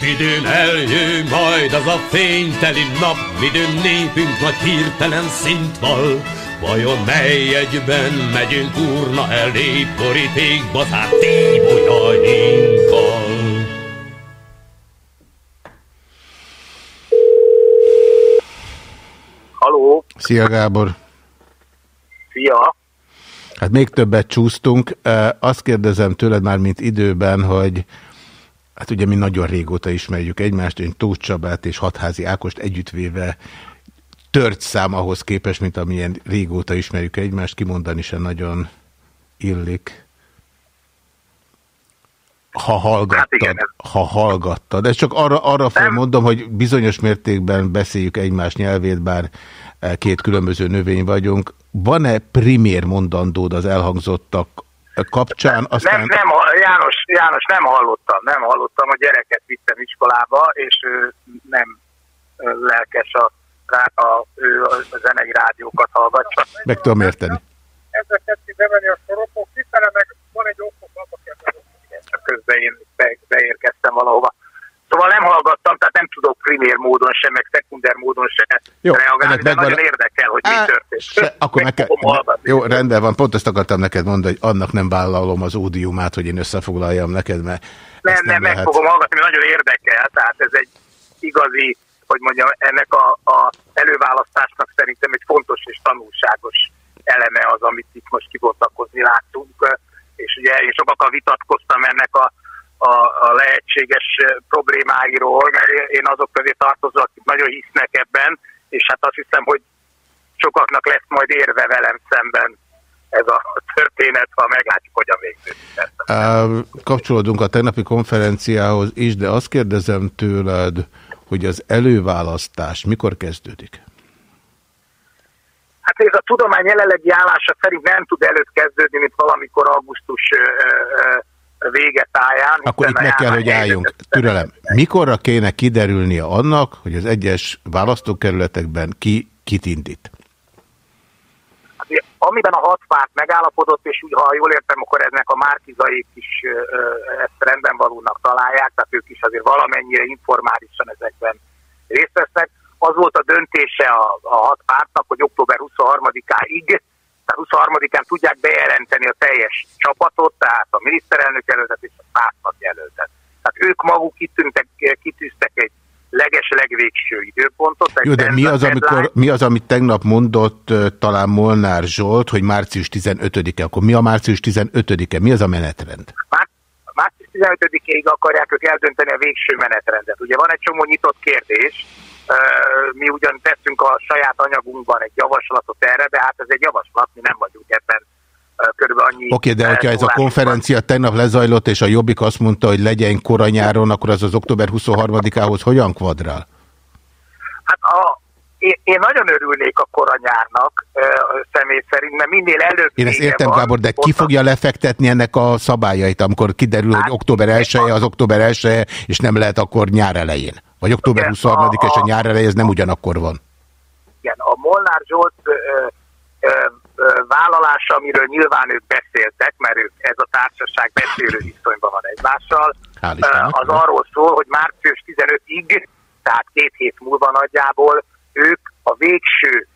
Midőn eljön majd az a fényteli nap, midőn népünk nagy hirtelen szint val. Vajon mely egyben megyünk urna elé, borítékba zárt tíbolyainkkal? Szia Gábor! szia! Hát még többet csúsztunk. Azt kérdezem tőled már, mint időben, hogy hát ugye mi nagyon régóta ismerjük egymást, én Tóth Csabát és Hatházi Ákost együttvéve tört szám ahhoz képest, mint amilyen régóta ismerjük egymást, kimondani sem nagyon illik. Ha hallgattad, ha hallgattad. Ez csak arra, arra fel mondom, hogy bizonyos mértékben beszéljük egymás nyelvét, bár két különböző növény vagyunk. Van-e primér mondandód az elhangzottak kapcsán? Aztán... Nem, nem, János, János, nem hallottam, nem hallottam, a gyereket vittem iskolába, és nem lelkes a, rá- a, ő a zenei rádiókat hallgatja. Meg tudom érteni. Ezeket ki bemenni a soropok, kifele meg van egy okok, abba kell közben én be, beérkeztem valahova. Szóval nem hallgattam, tehát nem tudok primér módon sem, meg szekunder módon sem Jó, reagálni, de megvan- nagyon érdekel, hogy mi történt. Se, akkor meg kell, jó, rendben van, pont ezt akartam neked mondani, hogy annak nem vállalom az ódiumát, hogy én összefoglaljam neked, mert Nem, nem, meg lehet. fogom hallgatni, mert nagyon érdekel, tehát ez egy igazi, hogy mondjam, ennek a, a előválasztásnak szerintem egy fontos és tanulságos eleme az, amit itt most kibontakozni láttunk, és ugye én sokakkal vitatkoztam ennek a, a, a lehetséges problémáiról, mert én azok közé tartozom, akik nagyon hisznek ebben, és hát azt hiszem, hogy sokaknak lesz majd érve velem szemben ez a történet, ha meglátjuk, hogyan végződik. Kapcsolódunk a tegnapi konferenciához is, de azt kérdezem tőled, hogy az előválasztás mikor kezdődik? Hát ez a tudomány jelenlegi állása szerint nem tud előtt kezdődni, mint valamikor augusztus ö, ö, vége táján. Akkor itt meg kell, hogy álljunk. Türelem. Mikorra kéne kiderülnie annak, hogy az egyes választókerületekben ki kit indít? Amiben a hat párt megállapodott, és úgy, ha jól értem, akkor ennek a márkizaik is ezt rendben valónak találják, tehát ők is azért valamennyire informálisan ezekben részt vesznek. Az volt a döntése a, a hat pártnak, hogy október 23-áig, tehát 23-án tudják bejelenteni a teljes csapatot, tehát a miniszterelnök jelöltet és a pártnak jelöltet. Tehát ők maguk kitűntek, kitűztek egy leges legvégső időpontot. Jó, de mi az, deadline. amikor, mi az, amit tegnap mondott talán Molnár Zsolt, hogy március 15-e, akkor mi a március 15-e? Mi az a menetrend? Már, március 15-ig akarják ők eldönteni a végső menetrendet. Ugye van egy csomó nyitott kérdés, mi ugyan tettünk a saját anyagunkban egy javaslatot erre, de hát ez egy javaslat, mi nem vagyunk ebben körülbelül annyi... Oké, de hogyha ez a konferencia tegnap lezajlott, és a Jobbik azt mondta, hogy legyen koranyáron, akkor az az október 23-ához hogyan kvadrál? Hát a, én, én nagyon örülnék a koranyárnak személy szerint, mert minél előbb... Én ezt értem, van, Gábor, de ki fogja lefektetni ennek a szabályait, amikor kiderül, hát, hogy október 1 -e, az október 1 -e, és nem lehet akkor nyár elején? Vagy október 23 és a nyár elején, ez nem ugyanakkor van? Igen, a Molnár Zsolt ö, ö, ö, vállalása, amiről nyilván ők beszéltek, mert ők, ez a társaság beszélő viszonyban van egymással, az arról szól, hogy március 15-ig, tehát két hét múlva nagyjából ők a végső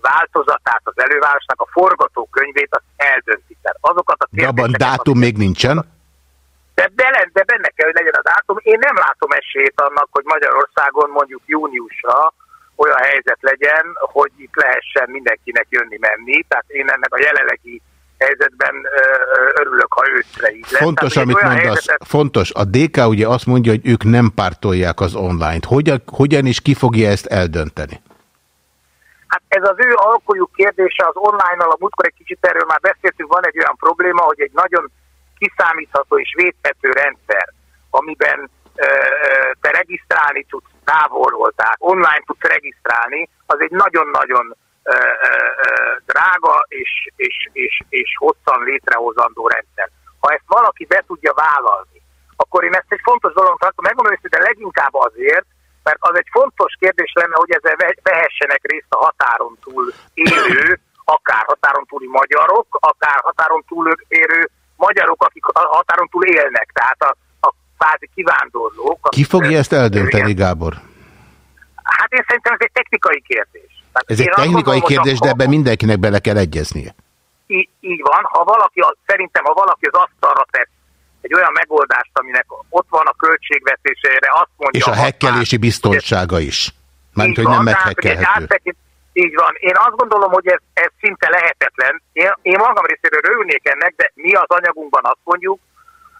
változatát az elővárosnak, a forgatókönyvét azt eldöntik. Tehát azokat a De abban dátum még nincsen? De, de, de benne kell, hogy legyen a dátum. Én nem látom esélyt annak, hogy Magyarországon mondjuk júniusra olyan helyzet legyen, hogy itt lehessen mindenkinek jönni-menni. Tehát én ennek a jelenlegi helyzetben örülök, ha őszre így lesz. Fontos, Tehát, amit mondasz, helyzetet... fontos. A DK ugye azt mondja, hogy ők nem pártolják az online-t. Hogyan, hogyan is ki fogja ezt eldönteni? Hát ez az ő alkojuk kérdése az online-nal, a múltkor egy kicsit erről már beszéltünk, van egy olyan probléma, hogy egy nagyon kiszámítható és védhető rendszer, amiben te regisztrálni tudsz távolról, tehát online tudsz regisztrálni, az egy nagyon-nagyon drága és, és, és, és hosszan létrehozandó rendszer. Ha ezt valaki be tudja vállalni, akkor én ezt egy fontos dolog tartom, megmondom de leginkább azért, mert az egy fontos kérdés lenne, hogy ezzel vehessenek részt a határon túl élő, akár határon túli magyarok, akár határon túl élő magyarok, akik a határon túl élnek, tehát a, a fázi kivándorlók. Ki fogja ezt eldönteni, Gábor? Hát én szerintem ez egy technikai kérdés. Tehát Ez egy technikai gondolom, kérdés, de ebben mindenkinek bele kell egyeznie. Így, így van. Ha valaki, szerintem, ha valaki az asztalra tesz egy olyan megoldást, aminek ott van a költségvetésére, azt mondja... És a hekkelési biztonsága is. Mert hogy nem meghekkelhető. Így van. Én azt gondolom, hogy ez, ez szinte lehetetlen. Én, én magam részéről örülnék ennek, de mi az anyagunkban azt mondjuk,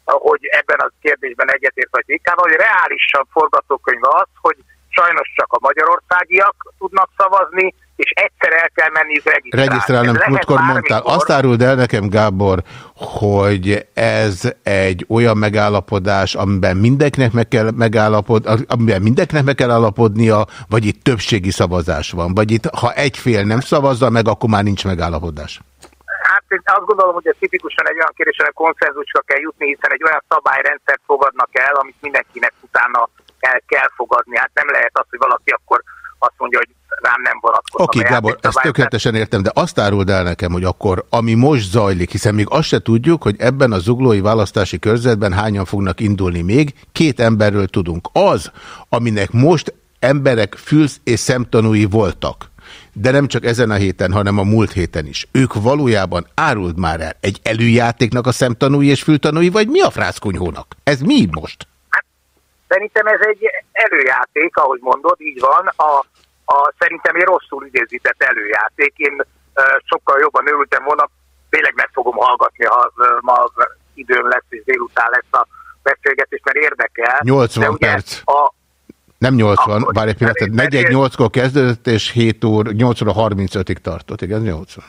hogy ebben a kérdésben egyetért vagy Vikával, hogy reálisabb forgatókönyv az, hogy sajnos csak a magyarországiak tudnak szavazni, és egyszer el kell menni regisztrálni. Regisztrálni, múltkor mondtál. Azt áruld el nekem, Gábor, hogy ez egy olyan megállapodás, amiben mindenkinek meg kell megállapod, amiben mindenkinek meg kell állapodnia, vagy itt többségi szavazás van? Vagy itt, ha egy fél nem szavazza meg, akkor már nincs megállapodás? Hát én azt gondolom, hogy ez tipikusan egy olyan kérdés, hogy konszenzusra kell jutni, hiszen egy olyan szabályrendszert fogadnak el, amit mindenkinek utána el kell fogadni. Hát nem lehet az, hogy valaki akkor azt mondja, hogy rám nem vonatkozik. Oké, okay, Gábor, ezt tökéletesen értem, de azt áruld el nekem, hogy akkor, ami most zajlik, hiszen még azt se tudjuk, hogy ebben a zuglói választási körzetben hányan fognak indulni még, két emberről tudunk. Az, aminek most emberek fülsz és szemtanúi voltak, de nem csak ezen a héten, hanem a múlt héten is. Ők valójában áruld már el egy előjátéknak a szemtanúi és fültanúi, vagy mi a frászkonyhónak? Ez mi most? Szerintem ez egy előjáték, ahogy mondod, így van. A, a, szerintem egy rosszul idézített előjáték. Én sokkal jobban örültem volna, tényleg meg fogom hallgatni, ha ma időm lesz, és délután lesz a beszélgetés, mert érdekel. 80 perc. A, nem 80, akkor, bár egy pillanat, 4 8-kor kezdődött, és 7 óra, 8 óra 35-ig tartott, igen, 80.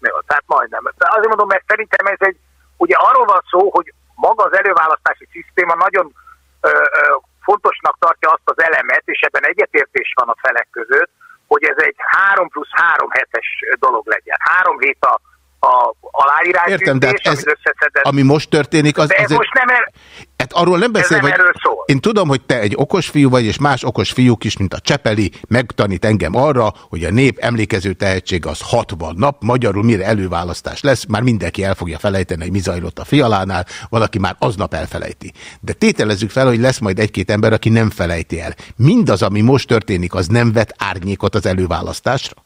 Jó, tehát majdnem. De azért mondom, mert szerintem ez egy, ugye arról van szó, hogy maga az előválasztási szisztéma nagyon fontosnak tartja azt az elemet, és ebben egyetértés van a felek között, hogy ez egy 3 plusz 3 hetes dolog legyen. Három hét a, a aláírás Értem, de hát ez, ami most történik, az... De ez azért... most nem er... Hát arról nem beszél, hogy én tudom, hogy te egy okos fiú vagy, és más okos fiúk is, mint a Csepeli, megtanít engem arra, hogy a nép emlékező tehetség az 60 nap, magyarul mire előválasztás lesz, már mindenki el fogja felejteni, hogy mi zajlott a fialánál, valaki már aznap elfelejti. De tételezzük fel, hogy lesz majd egy-két ember, aki nem felejti el. Mindaz, ami most történik, az nem vet árnyékot az előválasztásra?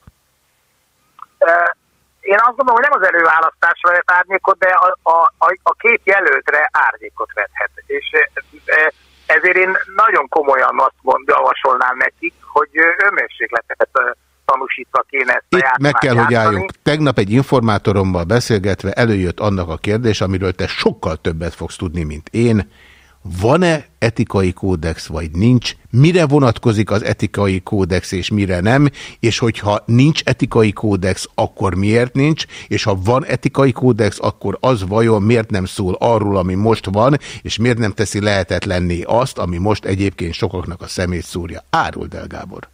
Én azt gondolom, hogy nem az előválasztásra vet árnyékot, de a, a, a, a két jelöltre árnyékot vethet. És e, ezért én nagyon komolyan azt mond, javasolnám nekik, hogy önmérsékletet tanúsítva kéne ezt a Itt meg kell, játszani. hogy álljunk. Tegnap egy informátorommal beszélgetve előjött annak a kérdés, amiről te sokkal többet fogsz tudni, mint én, van-e etikai kódex, vagy nincs, mire vonatkozik az etikai kódex, és mire nem, és hogyha nincs etikai kódex, akkor miért nincs, és ha van etikai kódex, akkor az vajon miért nem szól arról, ami most van, és miért nem teszi lehetetlenné azt, ami most egyébként sokaknak a szemét szúrja. Áruld el, Gábor!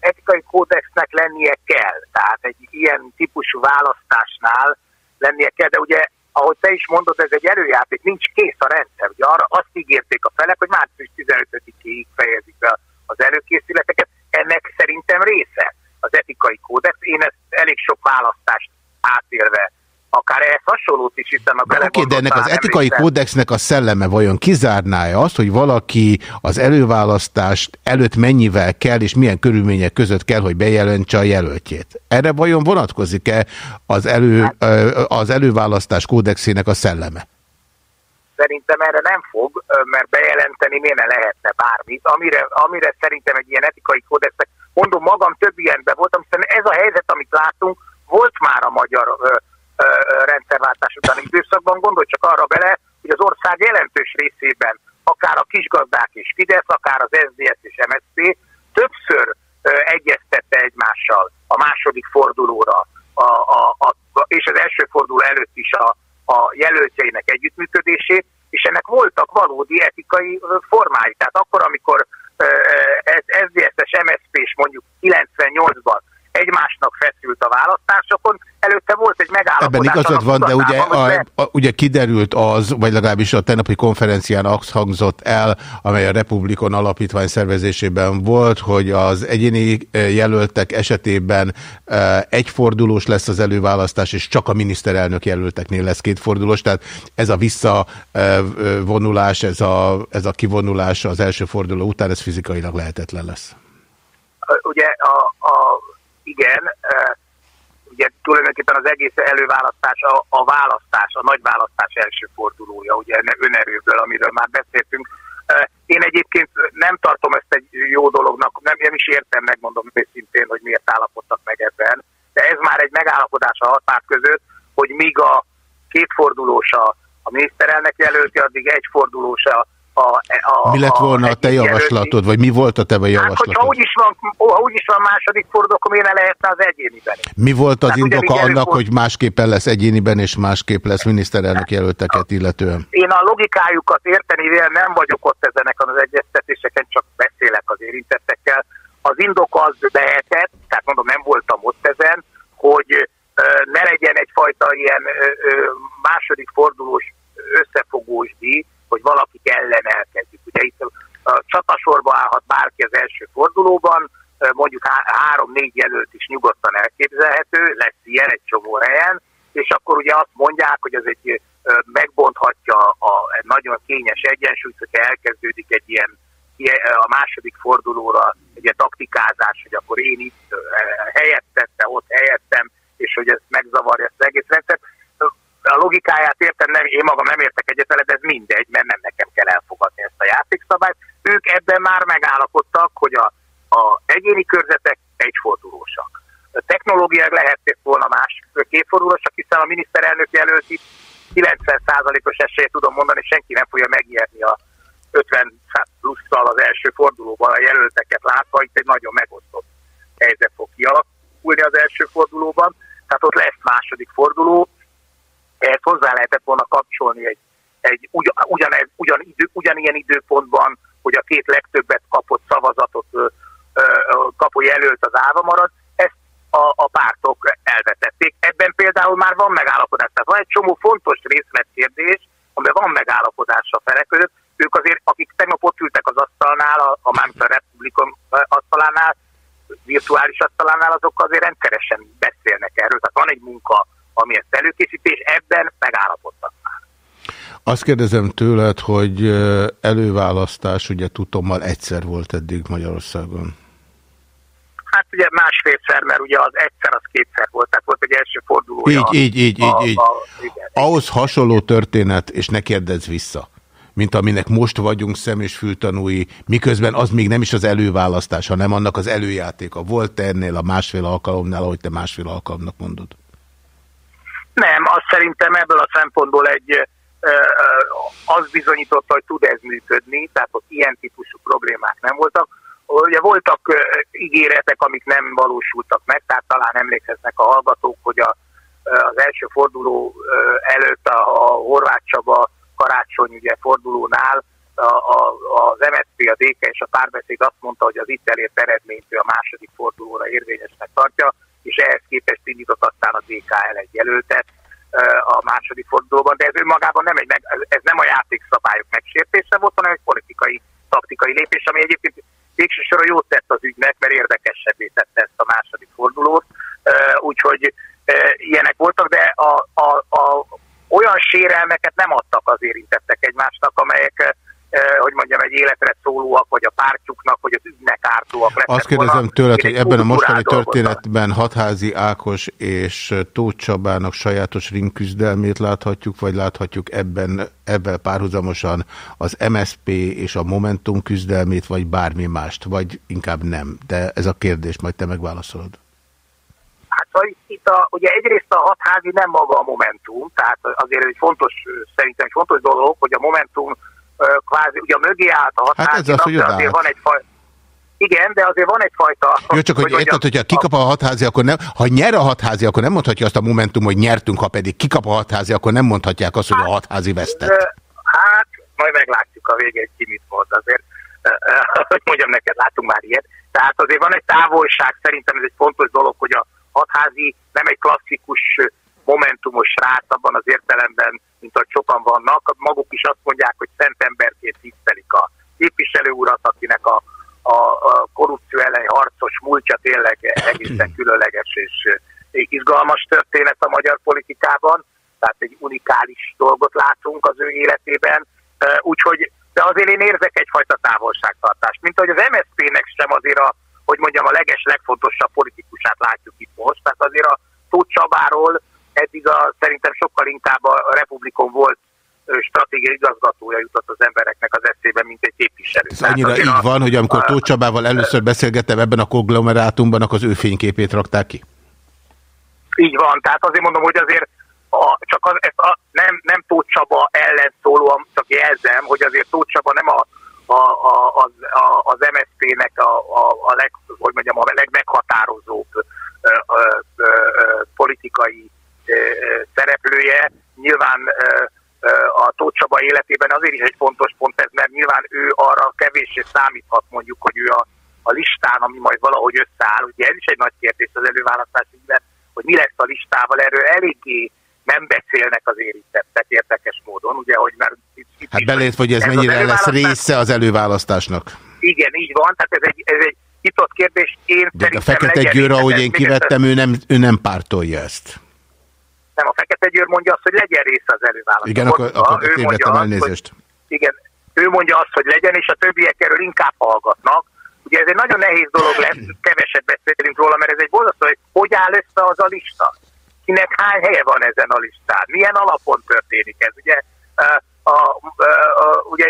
etikai kódexnek lennie kell. Tehát egy ilyen típusú választásnál lennie kell, de ugye, ahogy te is mondod, ez egy előjáték, nincs kész a rendszer. Ugye arra azt ígérték a felek, hogy március 15-ig fejezik be az előkészületeket. Ennek szerintem része az etikai kódex. Én ezt elég sok választást átélve akár ehhez hasonlót is, hiszen a Oké, okay, de ennek az etikai emlékszem. kódexnek a szelleme vajon kizárná-e azt, hogy valaki az előválasztást előtt mennyivel kell, és milyen körülmények között kell, hogy bejelentse a jelöltjét? Erre vajon vonatkozik-e az, elő, az előválasztás kódexének a szelleme? Szerintem erre nem fog, mert bejelenteni miért ne lehetne bármit. Amire, amire szerintem egy ilyen etikai kódexnek, mondom, magam több ilyenben voltam, hiszen ez a helyzet, amit látunk, volt már a magyar rendszerváltás utáni időszakban. Gondolj csak arra bele, hogy az ország jelentős részében akár a kisgazdák és Fidesz, akár az SZDSZ és MSZP többször egyeztette egymással a második fordulóra, a, a, a, és az első forduló előtt is a, a jelöltjeinek együttműködését, és ennek voltak valódi etikai formái. Tehát akkor, amikor SZDSZ-es MSZP és mondjuk 98-ban egymásnak feszült a választásokon. Előtte volt. Ebben igazad van, de ugye, a, a, ugye kiderült az, vagy legalábbis a tegnapi konferencián az hangzott el, amely a Republikon Alapítvány szervezésében volt, hogy az egyéni eh, jelöltek esetében eh, egyfordulós lesz az előválasztás, és csak a miniszterelnök jelölteknél lesz kétfordulós, tehát ez a visszavonulás, ez a, ez a kivonulás az első forduló után, ez fizikailag lehetetlen lesz. Ugye a, a igen, ugye tulajdonképpen az egész előválasztás, a, a választás, a nagy választás első fordulója, ugye önerőből, amiről már beszéltünk. Én egyébként nem tartom ezt egy jó dolognak, nem, nem is értem, megmondom őszintén, hogy miért állapodtak meg ebben, de ez már egy megállapodás a határ között, hogy míg a kétfordulós a, a miniszterelnök jelölti, addig egyfordulós a, a, mi lett volna a, a te javaslatod, vagy mi volt a te javaslatod? Hát, hogyha úgyis van, úgyis van második forduló, akkor miért ne lehetne az egyéniben? Mi volt az indoka annak, előfordul... hogy másképpen lesz egyéniben, és másképp lesz miniszterelnök jelölteket illetően? Én a logikájukat érteni, nem vagyok ott ezeneken az egyeztetéseken, csak beszélek az érintettekkel. Az indok az lehetett, tehát mondom, nem voltam ott ezen, hogy ne legyen egyfajta ilyen második fordulós összefogós díj, hogy valakik ellen elkezdjük. Ugye itt csatasorba állhat bárki az első fordulóban, mondjuk három-négy jelölt is nyugodtan elképzelhető, lesz ilyen egy csomó helyen, és akkor ugye azt mondják, hogy ez egy megbonthatja a, nagyon kényes egyensúlyt, hogyha elkezdődik egy ilyen a második fordulóra egy ilyen taktikázás, hogy akkor én itt helyet tette, ott helyettem, és hogy ez megzavarja ezt az egész rendszert a logikáját értem, nem, én magam nem értek egyetlen, de ez mindegy, mert nem nekem kell elfogadni ezt a játékszabályt. Ők ebben már megállapodtak, hogy a, a egyéni körzetek egyfordulósak. A technológiák lehették volna más kétfordulósak, hiszen a miniszterelnök jelölti 90%-os esélyt tudom mondani, senki nem fogja megijedni a 50 plusszal az első fordulóban a jelölteket látva, itt egy nagyon megosztott helyzet fog kialakulni az első fordulóban, tehát ott lesz második forduló, ehhez hozzá lehetett volna kapcsolni egy, egy ugyan, ugyan idő, ugyanilyen időpontban, hogy a két legtöbbet kapott szavazatot kapó jelölt az állva marad, ezt a, a pártok elvetették. Ebben például már van megállapodás. Tehát van egy csomó fontos részletkérdés, amiben van megállapodás a felek között. Ők azért, akik tegnap ott ültek az asztalnál, a, a a Republikon asztalánál, virtuális asztalánál, azok azért rendszeresen beszélnek erről. Tehát van egy munka ami ezt előkészítés, ebben megállapodtak már. Azt kérdezem tőled, hogy előválasztás ugye tudtommal egyszer volt eddig Magyarországon. Hát ugye másfélszer, mert ugye az egyszer az kétszer volt, tehát volt egy első fordulója. Így, így, így, a, így. így. A, igen, Ahhoz hasonló történet, és ne kérdezz vissza, mint aminek most vagyunk szem és fültanúi, miközben az még nem is az előválasztás, hanem annak az előjátéka. Volt -e ennél a másfél alkalomnál, ahogy te másfél alkalomnak mondod? Nem, azt szerintem ebből a szempontból egy az bizonyította, hogy tud ez működni, tehát ott ilyen típusú problémák nem voltak. Ugye voltak ígéretek, amik nem valósultak meg, tehát talán emlékeznek a hallgatók, hogy a, az első forduló előtt a, a Horváth Csaba karácsony ugye fordulónál a, a, az MSZP, a DK és a párbeszéd azt mondta, hogy az itt elért eredményt a második fordulóra érvényesnek tartja, és ehhez képest indított aztán a DK el egy jelöltet a második fordulóban, de ez önmagában nem, egy, ez nem a játékszabályok megsértése volt, hanem egy politikai, taktikai lépés, ami egyébként végső soron jót tett az ügynek, mert érdekesebbé tette ezt a második fordulót. Úgyhogy ilyenek voltak, de a, a, a, olyan sérelmeket nem adtak az érintettek egymásnak, amelyek hogy mondjam, egy életre szólóak, vagy a pártjuknak, vagy az ügynek ártóak Azt kérdezem tőled, hogy ebben a mostani történetben Hatházi Ákos és Tóth Csabának sajátos ringküzdelmét láthatjuk, vagy láthatjuk ebben, ebben párhuzamosan az MSP és a Momentum küzdelmét, vagy bármi mást, vagy inkább nem. De ez a kérdés, majd te megválaszolod. Hát szóval itt a, ugye egyrészt a hatházi nem maga a Momentum, tehát azért egy fontos, szerintem egy fontos dolog, hogy a Momentum kvázi, ugye mögé állt a hatházi, hát ez az, hogy azért van egyfajta igen, de azért van egyfajta... Jó, csak hogy, hogy érted, hogyha kikap a hatházi, akkor nem, ha nyer a hatházi, akkor nem mondhatja azt a Momentum, hogy nyertünk, ha pedig kikap a hatházi, akkor nem mondhatják azt, hogy a hatházi vesztett. Hát, majd meglátjuk a végén, ki mit mond azért. Hogy mondjam neked, látunk már ilyet. Tehát azért van egy távolság, szerintem ez egy fontos dolog, hogy a hatházi nem egy klasszikus momentumos srác abban az értelemben, mint ahogy sokan vannak. Maguk is azt mondják, hogy szent emberként tisztelik a képviselő urat, akinek a, a, a korrupció ellen harcos múltja tényleg egészen különleges és izgalmas történet a magyar politikában. Tehát egy unikális dolgot látunk az ő életében. Úgyhogy, de azért én érzek egyfajta távolságtartást. Mint hogy az MSZP-nek sem azért a, hogy mondjam, a leges, legfontosabb politikusát látjuk itt most. Tehát azért a Tóth Csabáról eddig a, szerintem sokkal inkább a Republikon volt stratégiai igazgatója jutott az embereknek az eszébe, mint egy képviselő. Ez annyira így a, van, hogy amikor Tóth Csabával először beszélgettem ebben a konglomerátumban, az ő fényképét rakták ki? Így van, tehát azért mondom, hogy azért a, csak az, ez a, nem, nem Tóth Csaba ellen szólóan, csak jelzem, hogy azért Tóth Csaba nem a, a, a, az, a, az MSZP-nek a, a, a, leg, hogy mondjam, a legmeghatározóbb ö, ö, ö, politikai szereplője. Nyilván a Tóth Csaba életében azért is egy fontos pont ez, mert nyilván ő arra kevéssé számíthat mondjuk, hogy ő a, a listán, ami majd valahogy összeáll. Ugye ez is egy nagy kérdés az előválasztás ügyben, hogy mi lesz a listával. Erről eléggé nem beszélnek az érintettek érdekes módon, ugye, hogy már itt, Hát belét, hogy ez, ez mennyire lesz része az előválasztásnak. Igen, így van, tehát ez egy, ez egy nyitott kérdés. Én De a Fekete Győr, ahogy én kivettem, ő nem, ő nem pártolja ezt nem a Fekete Győr mondja azt, hogy legyen része az előválasztás. Igen, akkor, akkor ő mondja azt, elnézést. Hogy, igen, ő mondja azt, hogy legyen, és a többiek erről inkább hallgatnak. Ugye ez egy nagyon nehéz dolog lesz, keveset beszélünk róla, mert ez egy borzasztó, hogy hogy áll össze az a lista. Kinek hány helye van ezen a listán? Milyen alapon történik ez? Ugye, a, a, a, ugye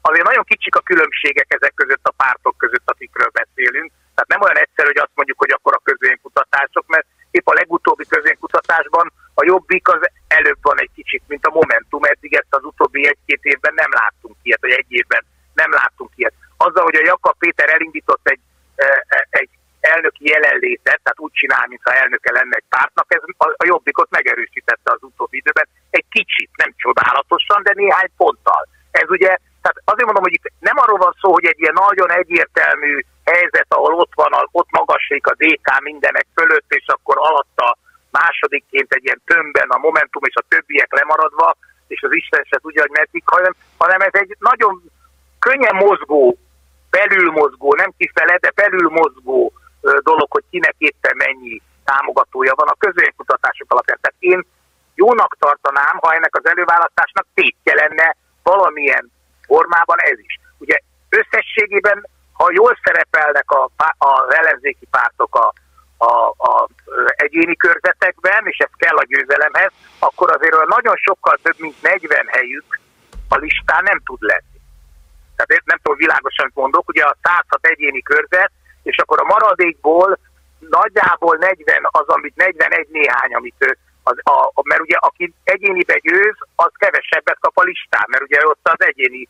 azért nagyon kicsik a különbségek ezek között a pártok között, akikről beszélünk. Tehát nem olyan egyszerű, hogy azt mondjuk, hogy akkor a közvénkutatások, mert épp a legutóbbi közvénkutatásban a jobbik az előbb van egy kicsit, mint a Momentum, eddig ezt az utóbbi egy-két évben nem láttunk ilyet, vagy egy évben nem láttunk ilyet. Azzal, hogy a Jakab Péter elindított egy, e, e, egy elnöki jelenlétet, tehát úgy csinál, mintha elnöke lenne egy pártnak, ez a jobbikot megerősítette az utóbbi időben. Egy kicsit, nem csodálatosan, de néhány ponttal. Ez ugye, tehát azért mondom, hogy itt nem arról van szó, hogy egy ilyen nagyon egyértelmű helyzet, ahol ott van, ott magasik a DK mindenek fölött, és akkor alatta másodikként egy ilyen tömbben a Momentum és a többiek lemaradva, és az Isten se tudja, hogy meddig, hanem, hanem ez egy nagyon könnyen mozgó, belül mozgó, nem kifele, de belül mozgó dolog, hogy kinek éppen mennyi támogatója van a közönkutatások alapján. Tehát én jónak tartanám, ha ennek az előválasztásnak tétje lenne valamilyen formában ez is. Ugye összességében, ha jól szerepelnek a, az ellenzéki pártok a a, a egyéni körzetekben, és ez kell a győzelemhez, akkor azért nagyon sokkal több, mint 40 helyük a listán nem tud lenni. Tehát nem tudom világosan mondok, ugye a 106 egyéni körzet, és akkor a maradékból nagyjából 40 az, amit 41 néhány, amit az, a, a, mert ugye aki egyénibe győz, az kevesebbet kap a listán, mert ugye ott az egyéni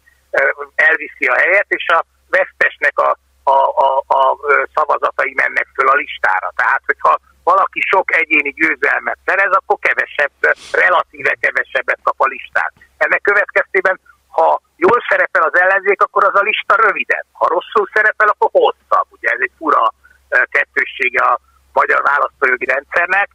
elviszi a helyet, és a vesztesnek a a, a, a szavazatai mennek föl a listára. Tehát, hogyha valaki sok egyéni győzelmet szerez, akkor kevesebb, relatíve kevesebbet kap a listát. Ennek következtében, ha jól szerepel az akkor az a lista rövidebb. Ha rosszul szerepel, akkor hosszabb. Ugye ez egy fura kettőssége a magyar választójogi rendszernek.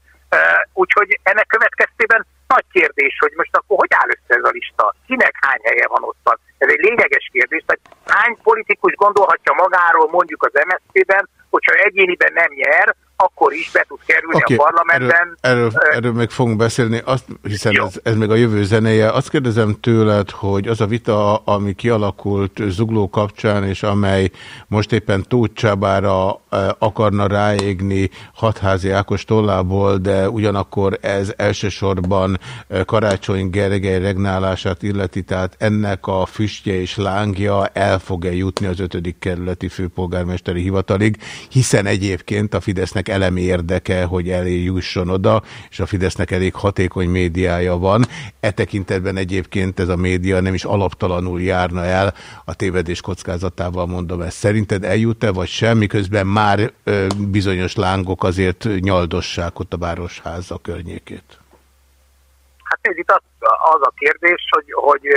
Úgyhogy ennek következtében nagy kérdés, hogy most akkor hogy áll össze ez a lista? Kinek hány helye van ott? Ez egy lényeges kérdés. Tehát hány politikus gondolhatja magáról mondjuk az MSZP-ben, hogyha egyéniben nem nyer, akkor is be tud kerülni Oké, a parlamentben. Erről, erről, erről meg fogunk beszélni, azt, hiszen ez, ez még a jövő zenéje. Azt kérdezem tőled, hogy az a vita, ami kialakult Zugló kapcsán, és amely most éppen Tóth Csabára akarna ráégni hatházi Ákos tollából, de ugyanakkor ez elsősorban Karácsony Gergely regnálását illeti, tehát ennek a füstje és lángja el fog-e jutni az ötödik kerületi főpolgármesteri hivatalig, hiszen egyébként a Fidesznek elemi érdeke, hogy elé jusson oda, és a Fidesznek elég hatékony médiája van. E tekintetben egyébként ez a média nem is alaptalanul járna el, a tévedés kockázatával mondom ezt. Szerinted eljut-e, vagy sem, miközben már ö, bizonyos lángok azért nyaldossák ott a Városháza környékét? Hát ez itt az, az a kérdés, hogy, hogy,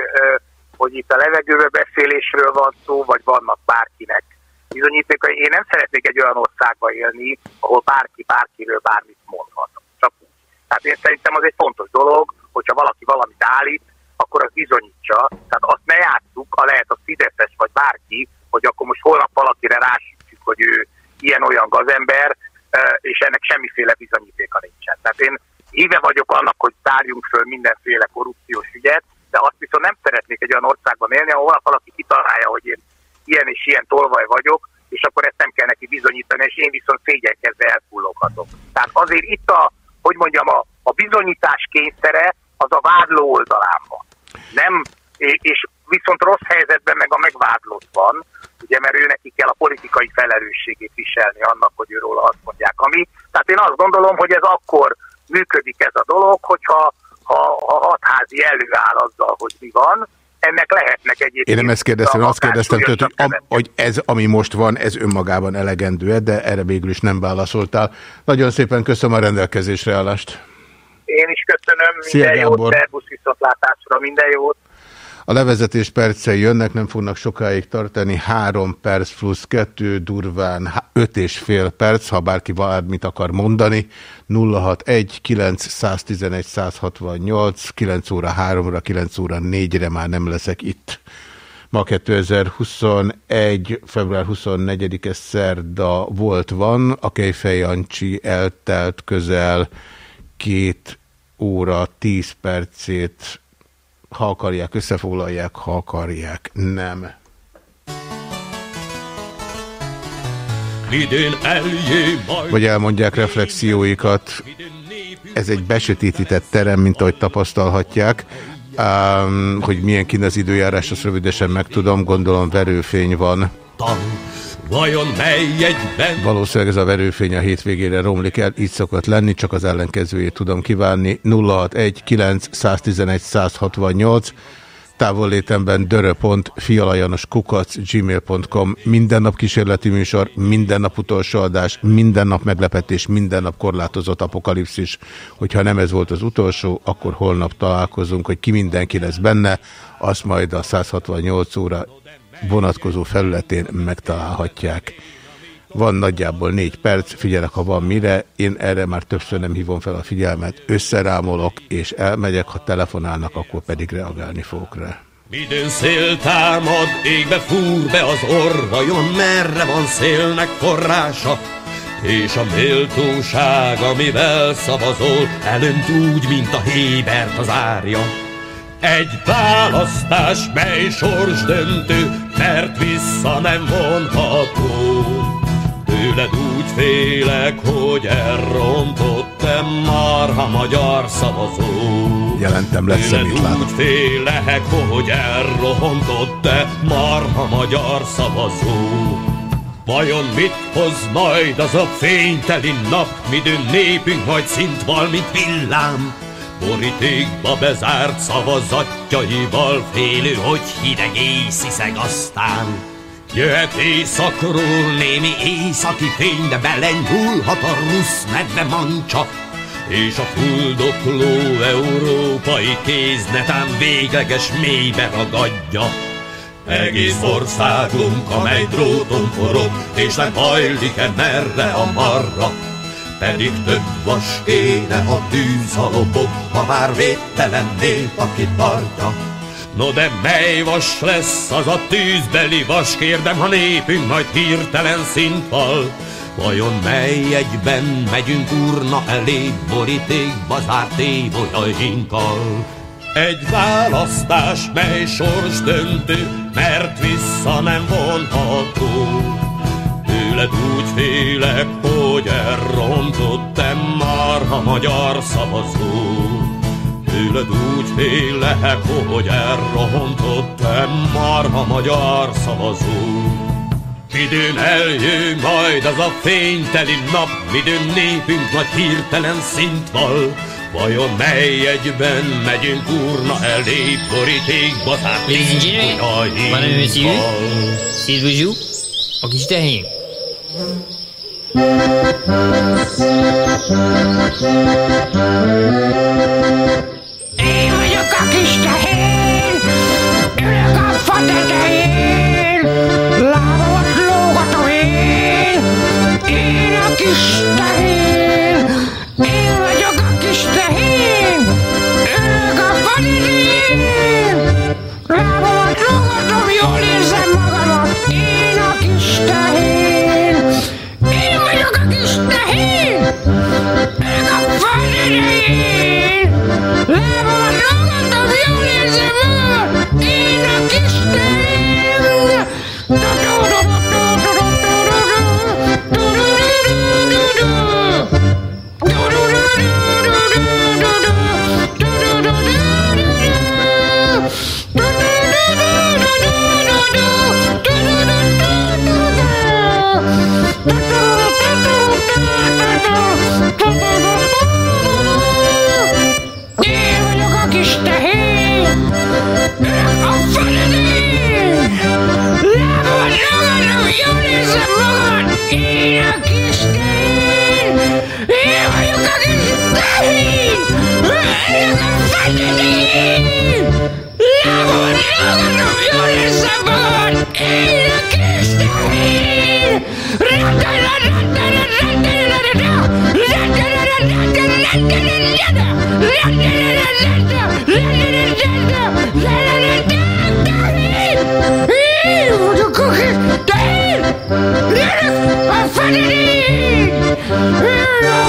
hogy itt a levegőbe beszélésről van szó, vagy vannak bárkinek bizonyítékai. Én nem szeretnék egy olyan országba élni, ahol bárki bárkiről bármit mondhat. Csak úgy. Tehát én szerintem az egy fontos dolog, hogyha valaki valamit állít, akkor az bizonyítsa. Tehát azt ne játsszuk, ha lehet a Fideszes vagy bárki, hogy akkor most holnap valakire rásítjük, hogy ő ilyen-olyan gazember, és ennek semmiféle bizonyítéka nincsen. Tehát én híve vagyok annak, hogy tárjunk föl mindenféle korrupciós ügyet, de azt viszont nem szeretnék egy olyan országban élni, ahol valaki kitalálja, hogy én ilyen és ilyen tolvaj vagyok, és akkor ezt nem kell neki bizonyítani, és én viszont szégyenkezve elfulloghatok. Tehát azért itt a, hogy mondjam, a, a bizonyítás kényszere az a vádló oldalán van. Nem, és, viszont rossz helyzetben meg a megvádlott van, ugye, mert ő neki kell a politikai felelősségét viselni annak, hogy ő róla azt mondják, ami. Tehát én azt gondolom, hogy ez akkor működik ez a dolog, hogyha ha, ha hatházi előáll azzal, hogy mi van, ennek lehetnek egyébként... Én nem ezt kérdeztem, azt kérdeztem tőled, hogy, am, hogy ez, ami most van, ez önmagában elegendő de erre végül is nem válaszoltál. Nagyon szépen köszönöm a rendelkezésre állást. Én is köszönöm, Szia, minden jót, Gábor. szervusz, viszontlátásra, minden jót. A levezetés percei jönnek, nem fognak sokáig tartani, három perc plusz kettő, durván öt és fél perc, ha bárki bármit akar mondani. 061 911 168, 9 óra 3-ra, 9 óra 4-re már nem leszek itt. Ma 2021. február 24-e szerda volt van, a Kejfej eltelt közel két óra 10 percét ha akarják, összefoglalják, ha akarják, nem. Vagy elmondják reflexióikat. Ez egy besötétített terem, mint ahogy tapasztalhatják. Um, hogy milyen kín az időjárás, azt rövidesen megtudom, gondolom verőfény van. Vajon mely egyben Valószínűleg ez a verőfény a hétvégére romlik el, így szokott lenni, csak az ellenkezőjét tudom kívánni. 061 9 111 168 távollétemben dörö.fialajanos kukac gmail.com minden nap kísérleti műsor, minden nap utolsó adás, minden nap meglepetés, minden nap korlátozott apokalipszis. Hogyha nem ez volt az utolsó, akkor holnap találkozunk, hogy ki mindenki lesz benne, azt majd a 168 óra vonatkozó felületén megtalálhatják. Van nagyjából négy perc, figyelek, ha van mire, én erre már többször nem hívom fel a figyelmet, összerámolok és elmegyek, ha telefonálnak, akkor pedig reagálni fogok rá. Midőn szél támad, égbe fúr be az orr, vajon merre van szélnek forrása? És a méltóság, amivel szavazol, elönt úgy, mint a hébert az árja. Egy választás, mely sors döntő, mert vissza nem vonható. Tőled úgy félek, hogy elrontottam marha magyar szavazó. Jelentem lesz Tőled úgy félek, hogy elrohontott-e marha magyar szavazó. Vajon mit hoz majd az a fényteli nap, midőn népünk majd szint val, mint villám? Borítékba bezárt szavazatjaival félő, hogy hideg észiszeg aztán. Jöhet éjszakról némi északi fény, de belenyúlhat a rusz medve mancsa, és a fuldokló európai kéz netán végleges mélybe ragadja. Egész országunk, amely dróton forog, és nem hajlik-e merre a marra. Pedig több vas kéne a tűz a lobog, ha már védtelen nép, aki tartja. No de mely vas lesz az a tűzbeli vas, kérdem, ha népünk majd hirtelen szintval. Vajon mely egyben megyünk urna elé, borítékba zárt évolyainkkal? Egy választás, mely sors döntő, mert vissza nem vonható. Tőled úgy félek, hogy elrontottam már a magyar szavazó. Tőled úgy félek, hogy elrontottam már a magyar szavazó. Midőn eljön majd az a fényteli nap, midőn népünk nagy hirtelen szint val, Vajon mely egyben megyünk urna elé, borítékba madame, monsieur, s'il vous joue, a kis tehén. Én vagyok a kis tehén, ülök a fa tetején, lábamat lógatom én, én a kis tehén, én vagyok a kis tehén, ülök a fa tetején, lábamat lógatom, jól érzem tehén, ülök a fa tetején, lábamat lógatom, jól érzem magamat, én a kis ragadom, jól érzem magad, én a kis tehén, én vagyok a kis tehén, ülök a feledén, lábamat ragadom, jól érzem Infinity! Here, the